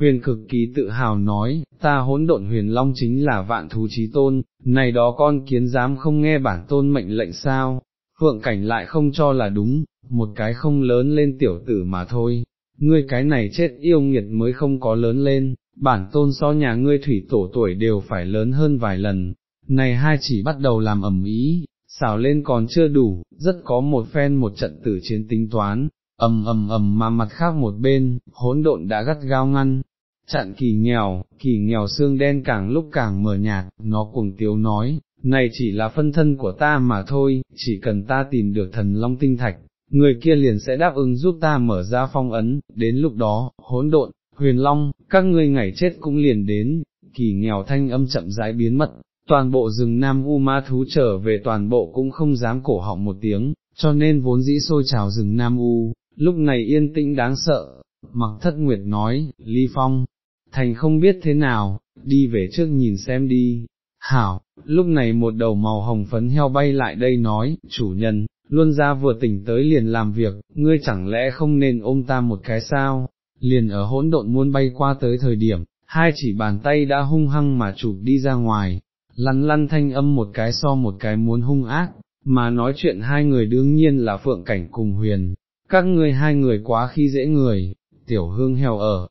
huyền cực kỳ tự hào nói, ta hỗn độn huyền long chính là vạn thú trí tôn, này đó con kiến dám không nghe bản tôn mệnh lệnh sao, phượng cảnh lại không cho là đúng, một cái không lớn lên tiểu tử mà thôi, ngươi cái này chết yêu nghiệt mới không có lớn lên, bản tôn so nhà ngươi thủy tổ tuổi đều phải lớn hơn vài lần, này hai chỉ bắt đầu làm ẩm ý, xào lên còn chưa đủ, rất có một phen một trận tử chiến tính toán, ầm ầm ầm mà mặt khác một bên, hỗn độn đã gắt gao ngăn, chặn kỳ nghèo, kỳ nghèo xương đen càng lúc càng mờ nhạt, nó cuồng tiếu nói, này chỉ là phân thân của ta mà thôi, chỉ cần ta tìm được thần long tinh thạch, người kia liền sẽ đáp ứng giúp ta mở ra phong ấn, đến lúc đó, hỗn độn, huyền long, các ngươi ngày chết cũng liền đến, kỳ nghèo thanh âm chậm rãi biến mất, toàn bộ rừng Nam U Ma thú trở về toàn bộ cũng không dám cổ họng một tiếng, cho nên vốn dĩ sôi trào rừng Nam U, lúc này yên tĩnh đáng sợ, mặc thất nguyệt nói, ly phong, thành không biết thế nào, đi về trước nhìn xem đi, hảo, lúc này một đầu màu hồng phấn heo bay lại đây nói, chủ nhân, luôn ra vừa tỉnh tới liền làm việc, ngươi chẳng lẽ không nên ôm ta một cái sao, liền ở hỗn độn muốn bay qua tới thời điểm, hai chỉ bàn tay đã hung hăng mà chụp đi ra ngoài, lăn lăn thanh âm một cái so một cái muốn hung ác, mà nói chuyện hai người đương nhiên là phượng cảnh cùng huyền, các ngươi hai người quá khi dễ người, tiểu hương heo ở,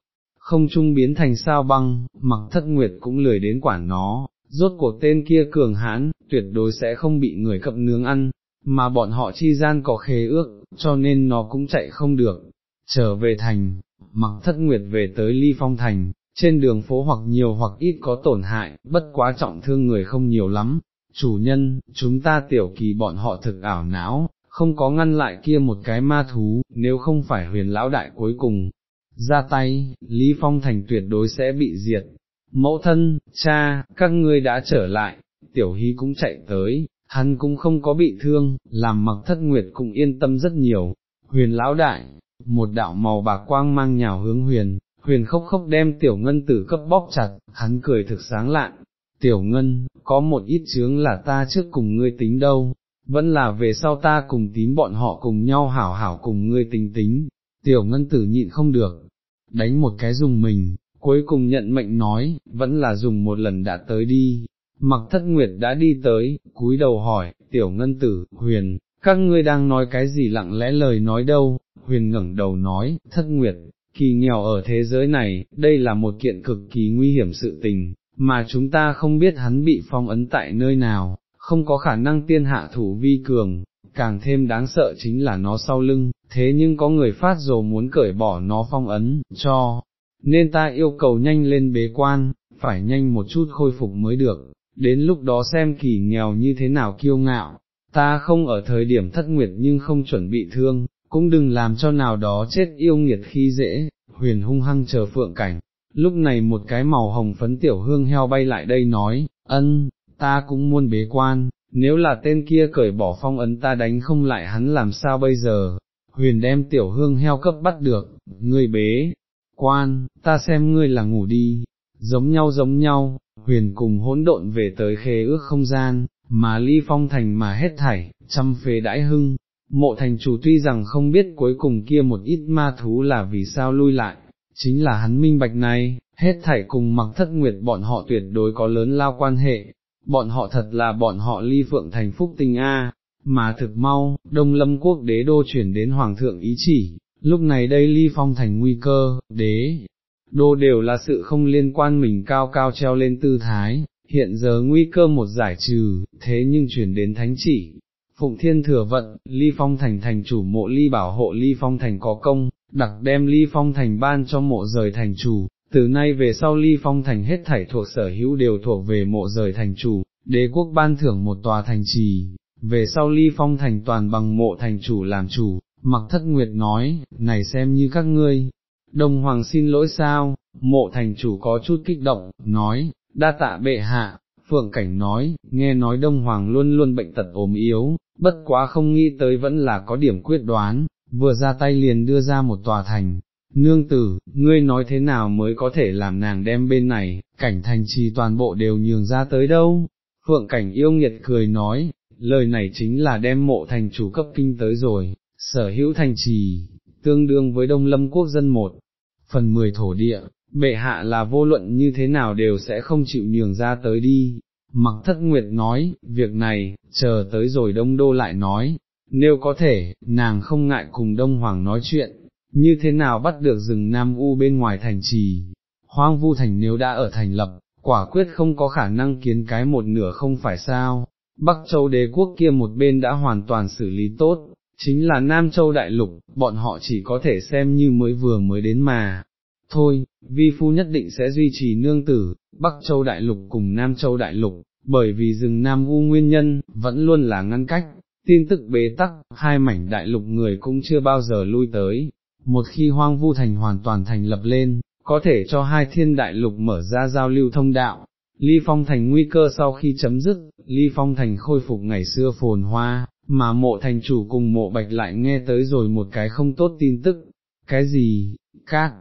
không trung biến thành sao băng, mặc thất nguyệt cũng lười đến quản nó, rốt cuộc tên kia cường hãn, tuyệt đối sẽ không bị người cập nướng ăn, mà bọn họ chi gian có khế ước, cho nên nó cũng chạy không được. Trở về thành, mặc thất nguyệt về tới ly phong thành, trên đường phố hoặc nhiều hoặc ít có tổn hại, bất quá trọng thương người không nhiều lắm. Chủ nhân, chúng ta tiểu kỳ bọn họ thực ảo não, không có ngăn lại kia một cái ma thú, nếu không phải huyền lão đại cuối cùng, ra tay, Lý Phong Thành tuyệt đối sẽ bị diệt. Mẫu thân, cha, các ngươi đã trở lại, tiểu hy cũng chạy tới, hắn cũng không có bị thương, làm mặc thất nguyệt cũng yên tâm rất nhiều. Huyền lão đại, một đạo màu bạc quang mang nhào hướng huyền, huyền khóc khóc đem tiểu ngân tử cấp bóp chặt, hắn cười thực sáng lạn. Tiểu ngân, có một ít chướng là ta trước cùng ngươi tính đâu, vẫn là về sau ta cùng tím bọn họ cùng nhau hảo hảo cùng ngươi tính tính, tiểu ngân tử nhịn không được, đánh một cái dùng mình, cuối cùng nhận mệnh nói, vẫn là dùng một lần đã tới đi, mặc thất nguyệt đã đi tới, cúi đầu hỏi, tiểu ngân tử, huyền, các ngươi đang nói cái gì lặng lẽ lời nói đâu, huyền ngẩng đầu nói, thất nguyệt, kỳ nghèo ở thế giới này, đây là một kiện cực kỳ nguy hiểm sự tình, mà chúng ta không biết hắn bị phong ấn tại nơi nào, không có khả năng tiên hạ thủ vi cường, càng thêm đáng sợ chính là nó sau lưng, thế nhưng có người phát dồ muốn cởi bỏ nó phong ấn, cho, nên ta yêu cầu nhanh lên bế quan, phải nhanh một chút khôi phục mới được, đến lúc đó xem kỳ nghèo như thế nào kiêu ngạo, ta không ở thời điểm thất nguyệt nhưng không chuẩn bị thương, cũng đừng làm cho nào đó chết yêu nghiệt khi dễ, huyền hung hăng chờ phượng cảnh. Lúc này một cái màu hồng phấn tiểu hương heo bay lại đây nói, ân, ta cũng muốn bế quan, nếu là tên kia cởi bỏ phong ấn ta đánh không lại hắn làm sao bây giờ, huyền đem tiểu hương heo cấp bắt được, ngươi bế, quan, ta xem ngươi là ngủ đi, giống nhau giống nhau, huyền cùng hỗn độn về tới khế ước không gian, mà ly phong thành mà hết thảy, trăm phế đãi hưng, mộ thành chủ tuy rằng không biết cuối cùng kia một ít ma thú là vì sao lui lại, chính là hắn minh bạch này, hết thảy cùng mặc thất nguyệt bọn họ tuyệt đối có lớn lao quan hệ, bọn họ thật là bọn họ ly phượng thành phúc tinh A, mà thực mau, đông lâm quốc đế đô chuyển đến hoàng thượng ý chỉ, lúc này đây ly phong thành nguy cơ, đế, đô đều là sự không liên quan mình cao cao treo lên tư thái, hiện giờ nguy cơ một giải trừ, thế nhưng chuyển đến thánh chỉ. Phụng Thiên Thừa Vận, Ly Phong Thành thành chủ mộ Ly bảo hộ Ly Phong Thành có công, đặc đem Ly Phong Thành ban cho mộ rời thành chủ, từ nay về sau ly phong thành hết thảy thuộc sở hữu đều thuộc về mộ rời thành chủ, đế quốc ban thưởng một tòa thành trì, về sau ly phong thành toàn bằng mộ thành chủ làm chủ, mặc thất nguyệt nói, này xem như các ngươi, đông hoàng xin lỗi sao, mộ thành chủ có chút kích động, nói, đa tạ bệ hạ, phượng cảnh nói, nghe nói đông hoàng luôn luôn bệnh tật ốm yếu, bất quá không nghĩ tới vẫn là có điểm quyết đoán, vừa ra tay liền đưa ra một tòa thành, Nương tử, ngươi nói thế nào mới có thể làm nàng đem bên này, cảnh thành trì toàn bộ đều nhường ra tới đâu? Phượng cảnh yêu nghiệt cười nói, lời này chính là đem mộ thành chủ cấp kinh tới rồi, sở hữu thành trì, tương đương với đông lâm quốc dân một, phần mười thổ địa, bệ hạ là vô luận như thế nào đều sẽ không chịu nhường ra tới đi. Mặc thất nguyệt nói, việc này, chờ tới rồi đông đô lại nói, nếu có thể, nàng không ngại cùng đông hoàng nói chuyện, như thế nào bắt được rừng Nam U bên ngoài thành trì, hoang vu thành nếu đã ở thành lập, quả quyết không có khả năng kiến cái một nửa không phải sao, Bắc Châu đế quốc kia một bên đã hoàn toàn xử lý tốt, chính là Nam Châu đại lục, bọn họ chỉ có thể xem như mới vừa mới đến mà. Thôi, vi phu nhất định sẽ duy trì nương tử, Bắc Châu đại lục cùng Nam Châu đại lục, bởi vì rừng Nam U nguyên nhân, vẫn luôn là ngăn cách, tin tức bế tắc, hai mảnh đại lục người cũng chưa bao giờ lui tới, một khi hoang vu thành hoàn toàn thành lập lên, có thể cho hai thiên đại lục mở ra giao lưu thông đạo. Ly Phong Thành nguy cơ sau khi chấm dứt, Ly Phong Thành khôi phục ngày xưa phồn hoa, mà mộ thành chủ cùng mộ bạch lại nghe tới rồi một cái không tốt tin tức. Cái gì, các,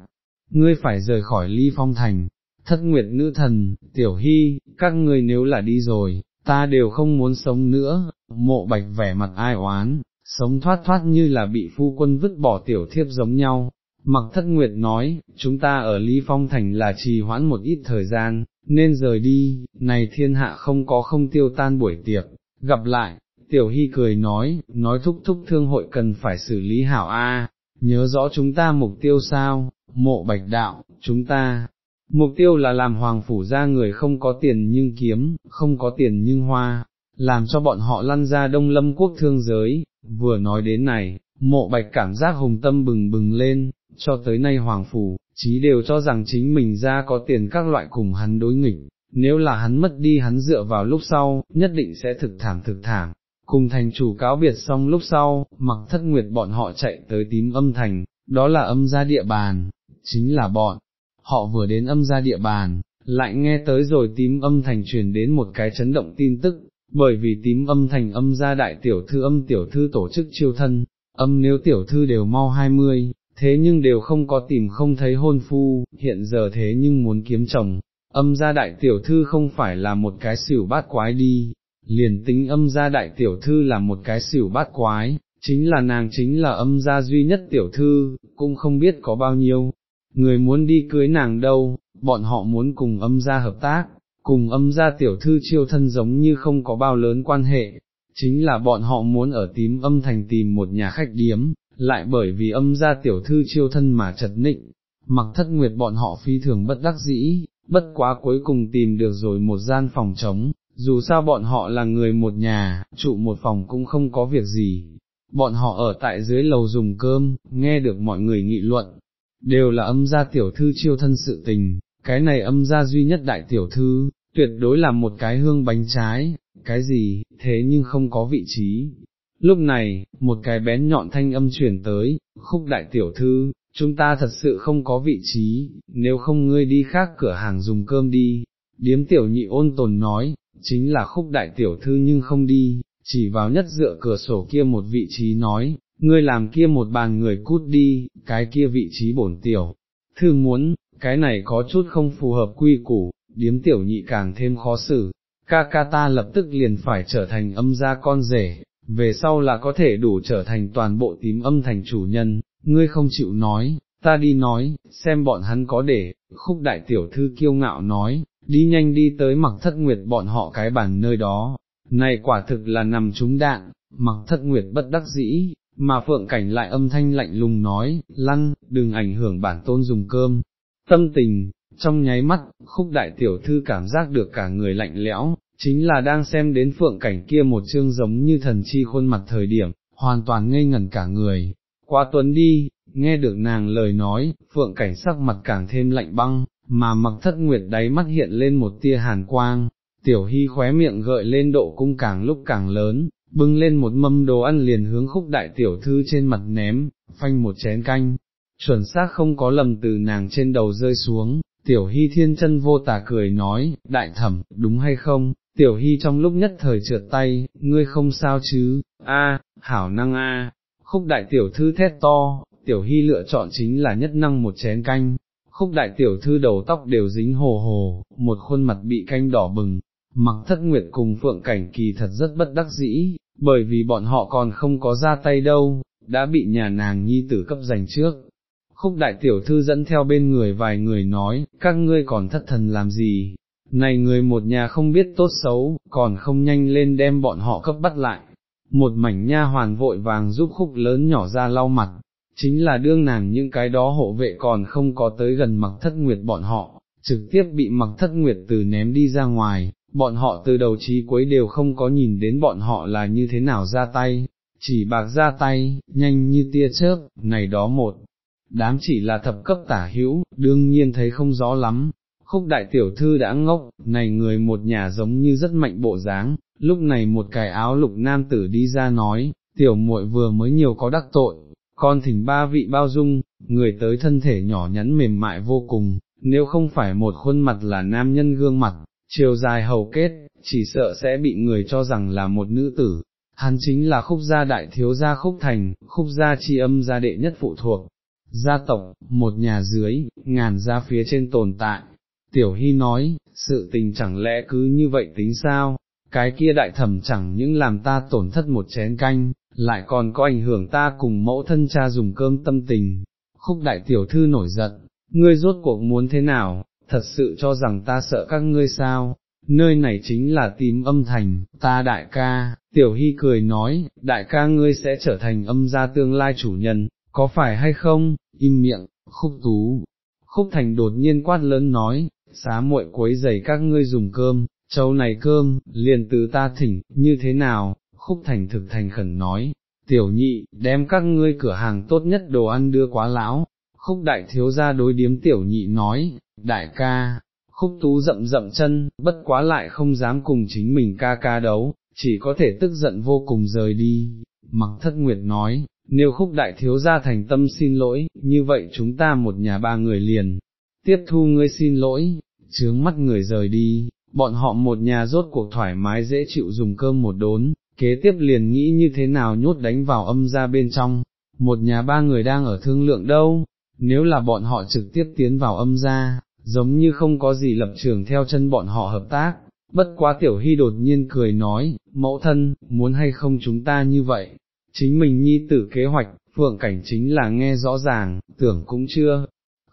ngươi phải rời khỏi Ly Phong Thành, thất nguyệt nữ thần, tiểu hy, các ngươi nếu là đi rồi, ta đều không muốn sống nữa, mộ bạch vẻ mặt ai oán, sống thoát thoát như là bị phu quân vứt bỏ tiểu thiếp giống nhau. Mặc thất nguyệt nói, chúng ta ở Ly Phong Thành là trì hoãn một ít thời gian, nên rời đi, này thiên hạ không có không tiêu tan buổi tiệc, gặp lại, tiểu hy cười nói, nói thúc thúc thương hội cần phải xử lý hảo A, nhớ rõ chúng ta mục tiêu sao, mộ bạch đạo, chúng ta, mục tiêu là làm hoàng phủ ra người không có tiền nhưng kiếm, không có tiền nhưng hoa, làm cho bọn họ lăn ra đông lâm quốc thương giới, vừa nói đến này, mộ bạch cảm giác hùng tâm bừng bừng lên, cho tới nay hoàng phủ, chí đều cho rằng chính mình ra có tiền các loại cùng hắn đối nghịch, nếu là hắn mất đi hắn dựa vào lúc sau, nhất định sẽ thực thảm thực thảm. Cùng thành chủ cáo biệt xong lúc sau, mặc thất nguyệt bọn họ chạy tới tím âm thành, đó là âm gia địa bàn, chính là bọn, họ vừa đến âm gia địa bàn, lại nghe tới rồi tím âm thành truyền đến một cái chấn động tin tức, bởi vì tím âm thành âm gia đại tiểu thư âm tiểu thư tổ chức chiêu thân, âm nếu tiểu thư đều mau hai mươi, thế nhưng đều không có tìm không thấy hôn phu, hiện giờ thế nhưng muốn kiếm chồng, âm gia đại tiểu thư không phải là một cái xỉu bát quái đi, liền tính âm gia đại tiểu thư là một cái xỉu bát quái, chính là nàng chính là âm gia duy nhất tiểu thư, cũng không biết có bao nhiêu, người muốn đi cưới nàng đâu, bọn họ muốn cùng âm gia hợp tác, cùng âm gia tiểu thư chiêu thân giống như không có bao lớn quan hệ, chính là bọn họ muốn ở tím âm thành tìm một nhà khách điếm, lại bởi vì âm gia tiểu thư chiêu thân mà chật nịnh, mặc thất nguyệt bọn họ phi thường bất đắc dĩ, bất quá cuối cùng tìm được rồi một gian phòng trống, dù sao bọn họ là người một nhà, trụ một phòng cũng không có việc gì, bọn họ ở tại dưới lầu dùng cơm, nghe được mọi người nghị luận, đều là âm gia tiểu thư chiêu thân sự tình, cái này âm gia duy nhất đại tiểu thư, tuyệt đối là một cái hương bánh trái, cái gì, thế nhưng không có vị trí. Lúc này, một cái bén nhọn thanh âm chuyển tới, khúc đại tiểu thư, chúng ta thật sự không có vị trí, nếu không ngươi đi khác cửa hàng dùng cơm đi. Điếm tiểu nhị ôn tồn nói, chính là khúc đại tiểu thư nhưng không đi, chỉ vào nhất dựa cửa sổ kia một vị trí nói, ngươi làm kia một bàn người cút đi, cái kia vị trí bổn tiểu. Thư muốn, cái này có chút không phù hợp quy củ, điếm tiểu nhị càng thêm khó xử, ca ca ta lập tức liền phải trở thành âm gia con rể, về sau là có thể đủ trở thành toàn bộ tím âm thành chủ nhân, ngươi không chịu nói, ta đi nói, xem bọn hắn có để, khúc đại tiểu thư kiêu ngạo nói, đi nhanh đi tới mặc thất nguyệt bọn họ cái bàn nơi đó, này quả thực là nằm trúng đạn, mặc thất nguyệt bất đắc dĩ, mà phượng cảnh lại âm thanh lạnh lùng nói, lăn, đừng ảnh hưởng bản tôn dùng cơm, tâm tình, trong nháy mắt, khúc đại tiểu thư cảm giác được cả người lạnh lẽo, chính là đang xem đến phượng cảnh kia một chương giống như thần chi khuôn mặt thời điểm, hoàn toàn ngây ngẩn cả người. Qua tuấn đi, nghe được nàng lời nói, phượng cảnh sắc mặt càng thêm lạnh băng, mà mặc thất nguyệt đáy mắt hiện lên một tia hàn quang, tiểu hy khóe miệng gợi lên độ cung càng lúc càng lớn, bưng lên một mâm đồ ăn liền hướng khúc đại tiểu thư trên mặt ném, phanh một chén canh, chuẩn xác không có lầm từ nàng trên đầu rơi xuống, tiểu hy thiên chân vô tà cười nói, đại thẩm, đúng hay không, tiểu hy trong lúc nhất thời trượt tay, ngươi không sao chứ, a, hảo năng a, khúc đại tiểu thư thét to, tiểu hy lựa chọn chính là nhất năng một chén canh, khúc đại tiểu thư đầu tóc đều dính hồ hồ, một khuôn mặt bị canh đỏ bừng, mặc thất nguyệt cùng phượng cảnh kỳ thật rất bất đắc dĩ, bởi vì bọn họ còn không có ra tay đâu, đã bị nhà nàng nhi tử cấp giành trước. khúc đại tiểu thư dẫn theo bên người vài người nói, các ngươi còn thất thần làm gì, này người một nhà không biết tốt xấu, còn không nhanh lên đem bọn họ cấp bắt lại. Một mảnh nha hoàn vội vàng giúp khúc lớn nhỏ ra lau mặt, chính là đương nàng những cái đó hộ vệ còn không có tới gần mặc thất nguyệt bọn họ, trực tiếp bị mặc thất nguyệt từ ném đi ra ngoài, bọn họ từ đầu chí cuối đều không có nhìn đến bọn họ là như thế nào ra tay, chỉ bạc ra tay, nhanh như tia chớp, này đó một, đám chỉ là thập cấp tả hữu, đương nhiên thấy không rõ lắm. Khúc đại tiểu thư đã ngốc, này người một nhà giống như rất mạnh bộ dáng, lúc này một cái áo lục nam tử đi ra nói, tiểu muội vừa mới nhiều có đắc tội, con thỉnh ba vị bao dung, người tới thân thể nhỏ nhắn mềm mại vô cùng, nếu không phải một khuôn mặt là nam nhân gương mặt, chiều dài hầu kết, chỉ sợ sẽ bị người cho rằng là một nữ tử. Hắn chính là khúc gia đại thiếu gia khúc thành, khúc gia chi âm gia đệ nhất phụ thuộc, gia tộc, một nhà dưới, ngàn gia phía trên tồn tại. Tiểu Hy nói, sự tình chẳng lẽ cứ như vậy tính sao, cái kia đại thẩm chẳng những làm ta tổn thất một chén canh, lại còn có ảnh hưởng ta cùng mẫu thân cha dùng cơm tâm tình. Khúc đại tiểu thư nổi giận, ngươi rốt cuộc muốn thế nào, thật sự cho rằng ta sợ các ngươi sao, nơi này chính là Tím âm thành, ta đại ca, tiểu hy cười nói, đại ca ngươi sẽ trở thành âm gia tương lai chủ nhân, có phải hay không, im miệng, khúc tú, khúc thành đột nhiên quát lớn nói, xá muội quấy giày các ngươi dùng cơm, châu này cơm, liền từ ta thỉnh, như thế nào, khúc thành thực thành khẩn nói, tiểu nhị, đem các ngươi cửa hàng tốt nhất đồ ăn đưa quá lão, khúc đại thiếu ra đối điếm tiểu nhị nói, đại ca, khúc tú rậm rậm chân, bất quá lại không dám cùng chính mình ca ca đấu, chỉ có thể tức giận vô cùng rời đi, mặc thất nguyệt nói, nếu khúc đại thiếu gia thành tâm xin lỗi, như vậy chúng ta một nhà ba người liền, tiếp thu ngươi xin lỗi, chướng mắt người rời đi, bọn họ một nhà rốt cuộc thoải mái dễ chịu dùng cơm một đốn, kế tiếp liền nghĩ như thế nào nhốt đánh vào âm ra bên trong, một nhà ba người đang ở thương lượng đâu, nếu là bọn họ trực tiếp tiến vào âm ra, giống như không có gì lập trường theo chân bọn họ hợp tác, bất quá tiểu hy đột nhiên cười nói, mẫu thân, muốn hay không chúng ta như vậy, chính mình nhi tử kế hoạch, phượng cảnh chính là nghe rõ ràng, tưởng cũng chưa,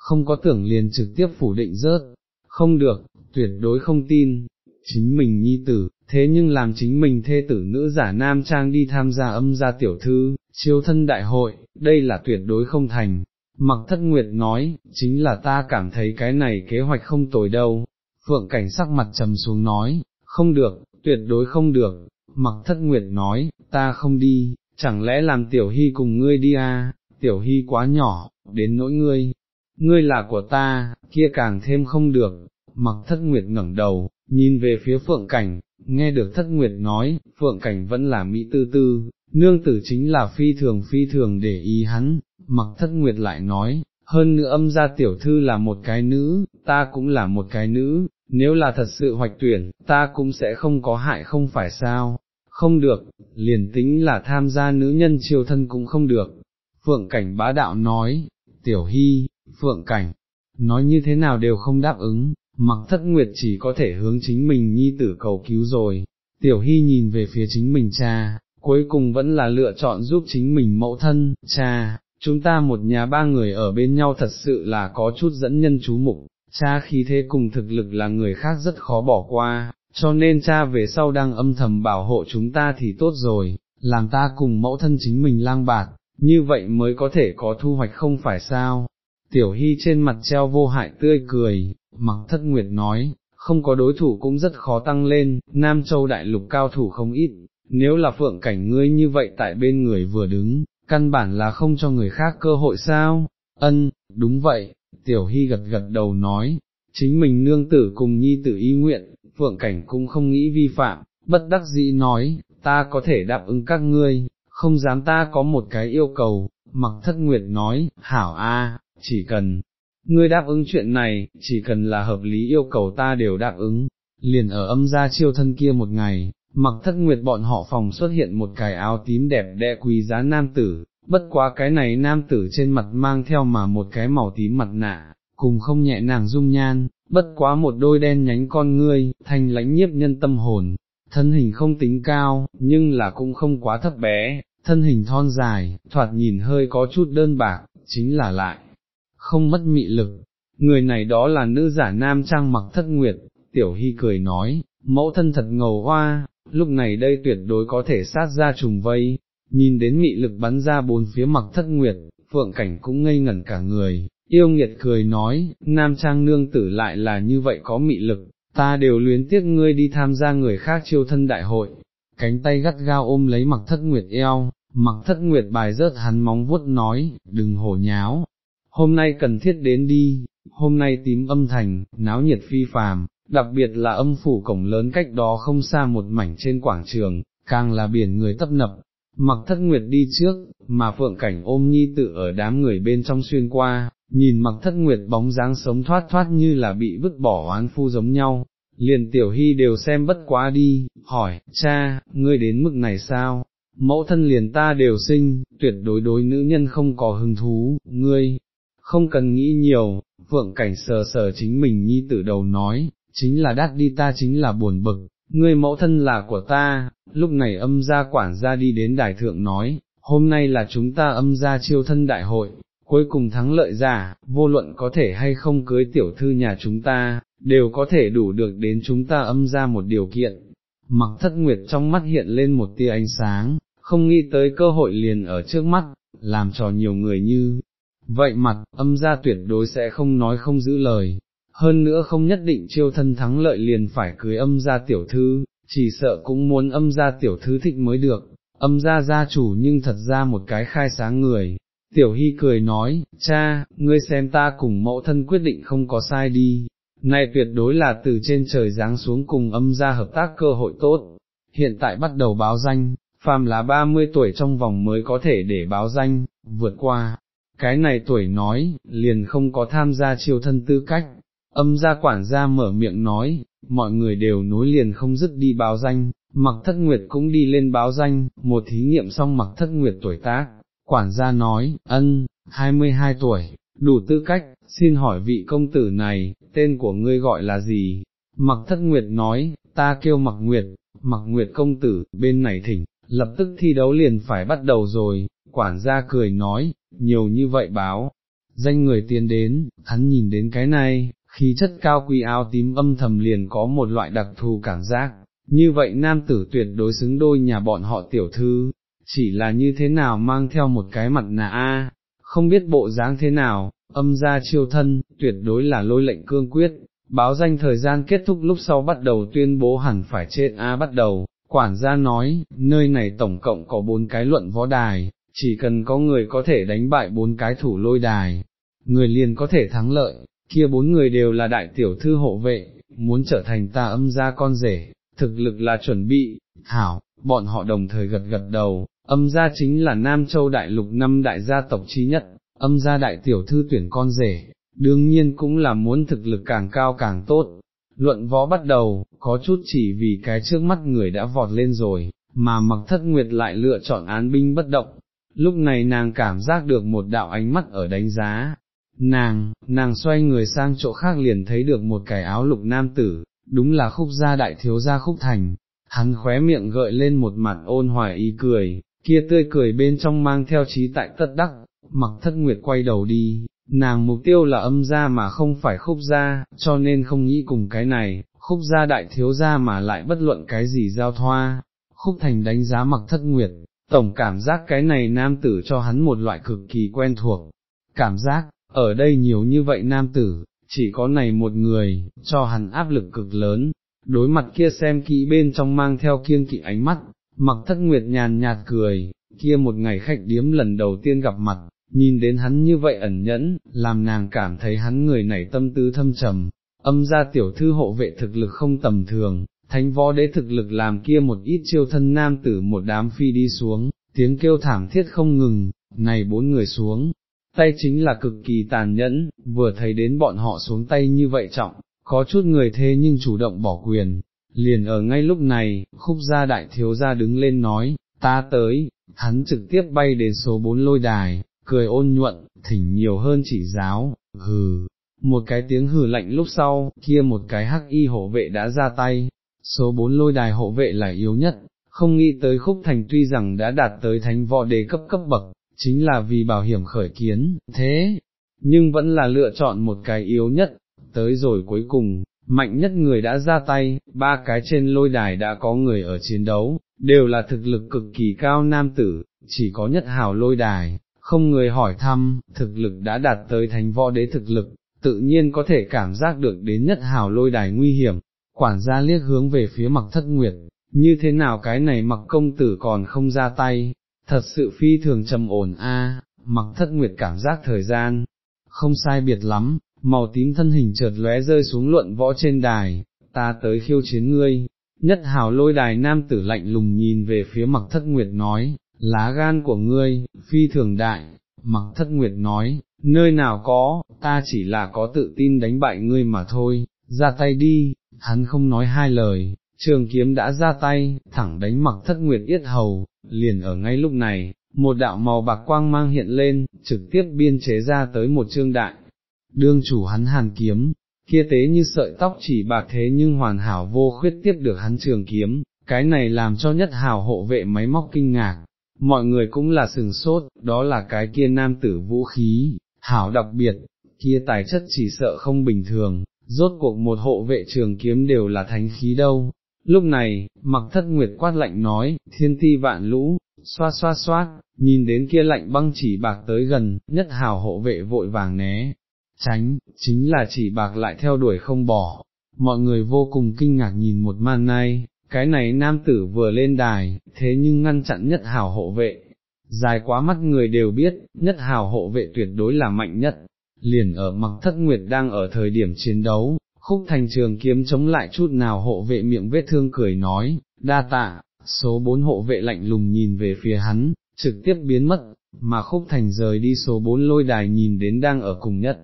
không có tưởng liền trực tiếp phủ định rớt, không được, tuyệt đối không tin, chính mình nhi tử, thế nhưng làm chính mình thê tử nữ giả nam trang đi tham gia âm gia tiểu thư, chiêu thân đại hội, đây là tuyệt đối không thành. Mặc thất nguyệt nói, chính là ta cảm thấy cái này kế hoạch không tồi đâu. Phượng cảnh sắc mặt trầm xuống nói, không được, tuyệt đối không được. Mặc thất nguyệt nói, ta không đi, chẳng lẽ làm tiểu hy cùng ngươi đi à, tiểu hy quá nhỏ, đến nỗi ngươi, ngươi là của ta, kia càng thêm không được. Mặc thất nguyệt ngẩng đầu, nhìn về phía phượng cảnh, nghe được thất nguyệt nói, phượng cảnh vẫn là mỹ tư tư, nương tử chính là phi thường phi thường để ý hắn, mặc thất nguyệt lại nói, hơn nữa âm gia tiểu thư là một cái nữ, ta cũng là một cái nữ, nếu là thật sự hoạch tuyển, ta cũng sẽ không có hại không phải sao, không được, liền tính là tham gia nữ nhân triều thân cũng không được. Phượng cảnh bá đạo nói, tiểu hy, phượng cảnh, nói như thế nào đều không đáp ứng, mặc thất nguyệt chỉ có thể hướng chính mình nhi tử cầu cứu rồi, tiểu hy nhìn về phía chính mình cha, cuối cùng vẫn là lựa chọn giúp chính mình mẫu thân, cha, chúng ta một nhà ba người ở bên nhau thật sự là có chút dẫn nhân chú mục, cha khi thế cùng thực lực là người khác rất khó bỏ qua, cho nên cha về sau đang âm thầm bảo hộ chúng ta thì tốt rồi, làm ta cùng mẫu thân chính mình lang bạt, như vậy mới có thể có thu hoạch không phải sao. Tiểu Hy trên mặt treo vô hại tươi cười, mặc thất nguyệt nói, không có đối thủ cũng rất khó tăng lên, Nam Châu đại lục cao thủ không ít, nếu là phượng cảnh ngươi như vậy tại bên người vừa đứng, căn bản là không cho người khác cơ hội sao, ân, đúng vậy, tiểu hy gật gật đầu nói, chính mình nương tử cùng nhi tử y nguyện, phượng cảnh cũng không nghĩ vi phạm, bất đắc dĩ nói, ta có thể đáp ứng các ngươi, không dám ta có một cái yêu cầu, mặc thất nguyệt nói, hảo a, chỉ cần, ngươi đáp ứng chuyện này, chỉ cần là hợp lý yêu cầu ta đều đáp ứng, liền ở âm gia chiêu thân kia một ngày, mặc thất nguyệt bọn họ phòng xuất hiện một cái áo tím đẹp đẽ quý giá nam tử, bất quá cái này nam tử trên mặt mang theo mà một cái màu tím mặt nạ, cùng không nhẹ nàng dung nhan, bất quá một đôi đen nhánh con ngươi, thanh lãnh nhiếp nhân tâm hồn, thân hình không tính cao, nhưng là cũng không quá thấp bé, thân hình thon dài, thoạt nhìn hơi có chút đơn bạc, chính là lại, không mất mị lực. Người này đó là nữ giả nam trang mặc thất nguyệt, tiểu hy cười nói, mẫu thân thật ngầu hoa, lúc này đây tuyệt đối có thể sát ra trùng vây, nhìn đến mị lực bắn ra bốn phía mặc thất nguyệt, phượng cảnh cũng ngây ngẩn cả người, yêu nghiệt cười nói, nam trang nương tử lại là như vậy có mị lực, ta đều luyến tiếc ngươi đi tham gia người khác chiêu thân đại hội, cánh tay gắt gao ôm lấy mặc thất nguyệt eo, mặc thất nguyệt bài rớt hắn móng vuốt nói, đừng hổ nháo, hôm nay cần thiết đến đi, hôm nay tím âm thành, náo nhiệt phi phàm, đặc biệt là âm phủ cổng lớn cách đó không xa một mảnh trên quảng trường, càng là biển người tấp nập, mặc thất nguyệt đi trước, mà phượng cảnh ôm nhi tự ở đám người bên trong xuyên qua, nhìn mặc thất nguyệt bóng dáng sống thoát thoát như là bị vứt bỏ oán phu giống nhau, liền tiểu hy đều xem bất quá đi, hỏi, cha, ngươi đến mức này sao, mẫu thân liền ta đều sinh, tuyệt đối đối nữ nhân không có hứng thú, ngươi, không cần nghĩ nhiều, vượng cảnh sờ sờ chính mình nhi tử đầu nói, chính là đắt đi ta chính là buồn bực, ngươi mẫu thân là của ta, lúc này âm gia quản gia đi đến đài thượng nói, hôm nay là chúng ta âm gia chiêu thân đại hội, cuối cùng thắng lợi giả, vô luận có thể hay không cưới tiểu thư nhà chúng ta, đều có thể đủ được đến chúng ta âm ra một điều kiện. Mặc thất nguyệt trong mắt hiện lên một tia ánh sáng, không nghĩ tới cơ hội liền ở trước mắt, làm cho nhiều người như, vậy mặt, âm gia tuyệt đối sẽ không nói không giữ lời, hơn nữa không nhất định chiêu thân thắng lợi liền phải cưới âm gia tiểu thư, chỉ sợ cũng muốn âm gia tiểu thư thích mới được, âm gia gia chủ nhưng thật ra một cái khai sáng người. Tiểu Hy cười nói, cha, ngươi xem ta cùng mẫu thân quyết định không có sai đi, này tuyệt đối là từ trên trời giáng xuống cùng âm gia hợp tác cơ hội tốt, hiện tại bắt đầu báo danh, phàm là 30 tuổi trong vòng mới có thể để báo danh, vượt qua, cái này tuổi nói, liền không có tham gia chiêu thân tư cách, âm gia quản gia mở miệng nói, mọi người đều nối liền không dứt đi báo danh, mặc thất nguyệt cũng đi lên báo danh, một thí nghiệm xong mặc thất nguyệt tuổi tác, quản gia nói, ân, 22 tuổi, đủ tư cách, xin hỏi vị công tử này, tên của ngươi gọi là gì? Mặc thất nguyệt nói, ta kêu mặc nguyệt, mặc nguyệt công tử, bên này thỉnh, lập tức thi đấu liền phải bắt đầu rồi, quản gia cười nói, nhiều như vậy báo, danh người tiến đến, hắn nhìn đến cái này, khí chất cao quý áo tím âm thầm liền có một loại đặc thù cảm giác, như vậy nam tử tuyệt đối xứng đôi nhà bọn họ tiểu thư, chỉ là như thế nào mang theo một cái mặt nạ a, không biết bộ dáng thế nào, âm gia chiêu thân, tuyệt đối là lôi lệnh cương quyết, báo danh thời gian kết thúc lúc sau bắt đầu tuyên bố hẳn phải chết a bắt đầu, quản gia nói, nơi này tổng cộng có bốn cái luận võ đài, chỉ cần có người có thể đánh bại bốn cái thủ lôi đài, người liền có thể thắng lợi, kia bốn người đều là đại tiểu thư hộ vệ, muốn trở thành ta âm gia con rể, thực lực là chuẩn bị, hảo, bọn họ đồng thời gật gật đầu, âm gia chính là Nam Châu Đại Lục năm đại gia tộc trí nhất, âm gia đại tiểu thư tuyển con rể, đương nhiên cũng là muốn thực lực càng cao càng tốt. Luận võ bắt đầu, có chút chỉ vì cái trước mắt người đã vọt lên rồi, mà mặc thất nguyệt lại lựa chọn án binh bất động. Lúc này nàng cảm giác được một đạo ánh mắt ở đánh giá. Nàng, nàng xoay người sang chỗ khác liền thấy được một cái áo lục nam tử, đúng là khúc gia đại thiếu gia khúc thành. Hắn khóe miệng gợi lên một mặt ôn hòa ý cười, kia tươi cười bên trong mang theo trí tại tất đắc, mặc thất nguyệt quay đầu đi, nàng mục tiêu là âm gia mà không phải khúc gia, cho nên không nghĩ cùng cái này, khúc gia đại thiếu gia mà lại bất luận cái gì giao thoa, khúc thành đánh giá mặc thất nguyệt, tổng cảm giác cái này nam tử cho hắn một loại cực kỳ quen thuộc, cảm giác, ở đây nhiều như vậy nam tử, chỉ có này một người, cho hắn áp lực cực lớn, đối mặt kia xem kỹ bên trong mang theo kiêng kỵ ánh mắt, mặc thất nguyệt nhàn nhạt cười, kia một ngày khách điếm lần đầu tiên gặp mặt, nhìn đến hắn như vậy ẩn nhẫn, làm nàng cảm thấy hắn người này tâm tư thâm trầm, âm ra tiểu thư hộ vệ thực lực không tầm thường, thánh võ đế thực lực làm kia một ít chiêu thân nam tử một đám phi đi xuống, tiếng kêu thảm thiết không ngừng, này bốn người xuống, tay chính là cực kỳ tàn nhẫn, vừa thấy đến bọn họ xuống tay như vậy trọng, có chút người thế nhưng chủ động bỏ quyền, liền ở ngay lúc này, khúc gia đại thiếu gia đứng lên nói, ta tới, hắn trực tiếp bay đến số bốn lôi đài, cười ôn nhuận, thỉnh nhiều hơn chỉ giáo, hừ, một cái tiếng hừ lạnh lúc sau, kia một cái hắc y hộ vệ đã ra tay, số bốn lôi đài hộ vệ là yếu nhất, không nghĩ tới khúc thành tuy rằng đã đạt tới thánh võ đề cấp cấp bậc, chính là vì bảo hiểm khởi kiến, thế, nhưng vẫn là lựa chọn một cái yếu nhất, tới rồi cuối cùng, mạnh nhất người đã ra tay, ba cái trên lôi đài đã có người ở chiến đấu, đều là thực lực cực kỳ cao nam tử, chỉ có nhất hào lôi đài, không người hỏi thăm, thực lực đã đạt tới thánh võ đế thực lực, tự nhiên có thể cảm giác được đến nhất hào lôi đài nguy hiểm, quản gia liếc hướng về phía mặc thất nguyệt, như thế nào cái này mặc công tử còn không ra tay, thật sự phi thường trầm ổn a. mặc thất nguyệt cảm giác thời gian, không sai biệt lắm, màu tím thân hình chợt lóe rơi xuống luận võ trên đài, ta tới khiêu chiến ngươi, nhất hào lôi đài nam tử lạnh lùng nhìn về phía mặc thất nguyệt nói, lá gan của ngươi, phi thường đại, mặc thất nguyệt nói, nơi nào có, ta chỉ là có tự tin đánh bại ngươi mà thôi, ra tay đi, hắn không nói hai lời, trường kiếm đã ra tay, thẳng đánh mặc thất nguyệt yết hầu, liền ở ngay lúc này, một đạo màu bạc quang mang hiện lên, trực tiếp biên chế ra tới một trương đại. Đương chủ hắn hàn kiếm, kia tế như sợi tóc chỉ bạc thế nhưng hoàn hảo vô khuyết tiếp được hắn trường kiếm, cái này làm cho nhất hào hộ vệ máy móc kinh ngạc, mọi người cũng là sừng sốt, đó là cái kia nam tử vũ khí, hảo đặc biệt, kia tài chất chỉ sợ không bình thường, rốt cuộc một hộ vệ trường kiếm đều là thánh khí đâu. Lúc này, mặc thất nguyệt quát lạnh nói, thiên ti vạn lũ, xoa xoa xoa, nhìn đến kia lạnh băng chỉ bạc tới gần, nhất hào hộ vệ vội vàng né, tránh, chính là chỉ bạc lại theo đuổi không bỏ. Mọi người vô cùng kinh ngạc nhìn một màn này, cái này nam tử vừa lên đài, thế nhưng ngăn chặn nhất hào hộ vệ, dài quá mắt người đều biết, nhất hào hộ vệ tuyệt đối là mạnh nhất, liền ở mặc thất nguyệt đang ở thời điểm chiến đấu, khúc thành trường kiếm chống lại chút nào hộ vệ miệng vết thương cười nói, đa tạ, số bốn hộ vệ lạnh lùng nhìn về phía hắn, trực tiếp biến mất, mà khúc thành rời đi số bốn lôi đài nhìn đến đang ở cùng nhất.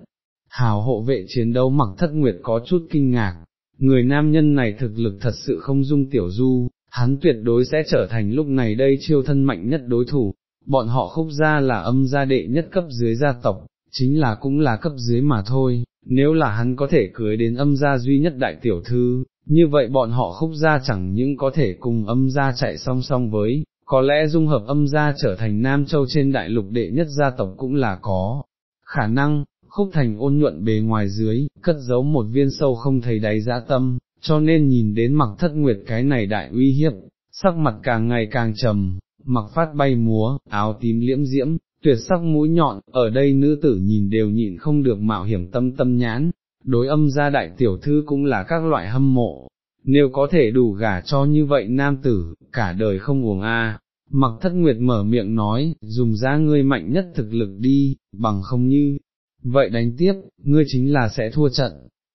Hào hộ vệ chiến đấu mặc thất nguyệt có chút kinh ngạc, người nam nhân này thực lực thật sự không dung tiểu du, hắn tuyệt đối sẽ trở thành lúc này đây chiêu thân mạnh nhất đối thủ, bọn họ khúc gia là âm gia đệ nhất cấp dưới gia tộc, chính là cũng là cấp dưới mà thôi, nếu là hắn có thể cưới đến âm gia duy nhất đại tiểu thư, như vậy bọn họ khúc gia chẳng những có thể cùng âm gia chạy song song với, có lẽ dung hợp âm gia trở thành Nam Châu trên đại lục đệ nhất gia tộc cũng là có khả năng, khúc thành ôn nhuận bề ngoài dưới, cất giấu một viên sâu không thấy đáy dã tâm, cho nên nhìn đến mặc thất nguyệt cái này đại uy hiếp, sắc mặt càng ngày càng trầm, mặc phát bay múa, áo tím liễm diễm, tuyệt sắc mũi nhọn, ở đây nữ tử nhìn đều nhịn không được mạo hiểm tâm tâm nhãn, đối âm gia đại tiểu thư cũng là các loại hâm mộ, nếu có thể đủ gả cho như vậy nam tử, cả đời không uổng a. Mặc thất nguyệt mở miệng nói, dùng ra ngươi mạnh nhất thực lực đi, bằng không như, vậy đánh tiếp, ngươi chính là sẽ thua trận.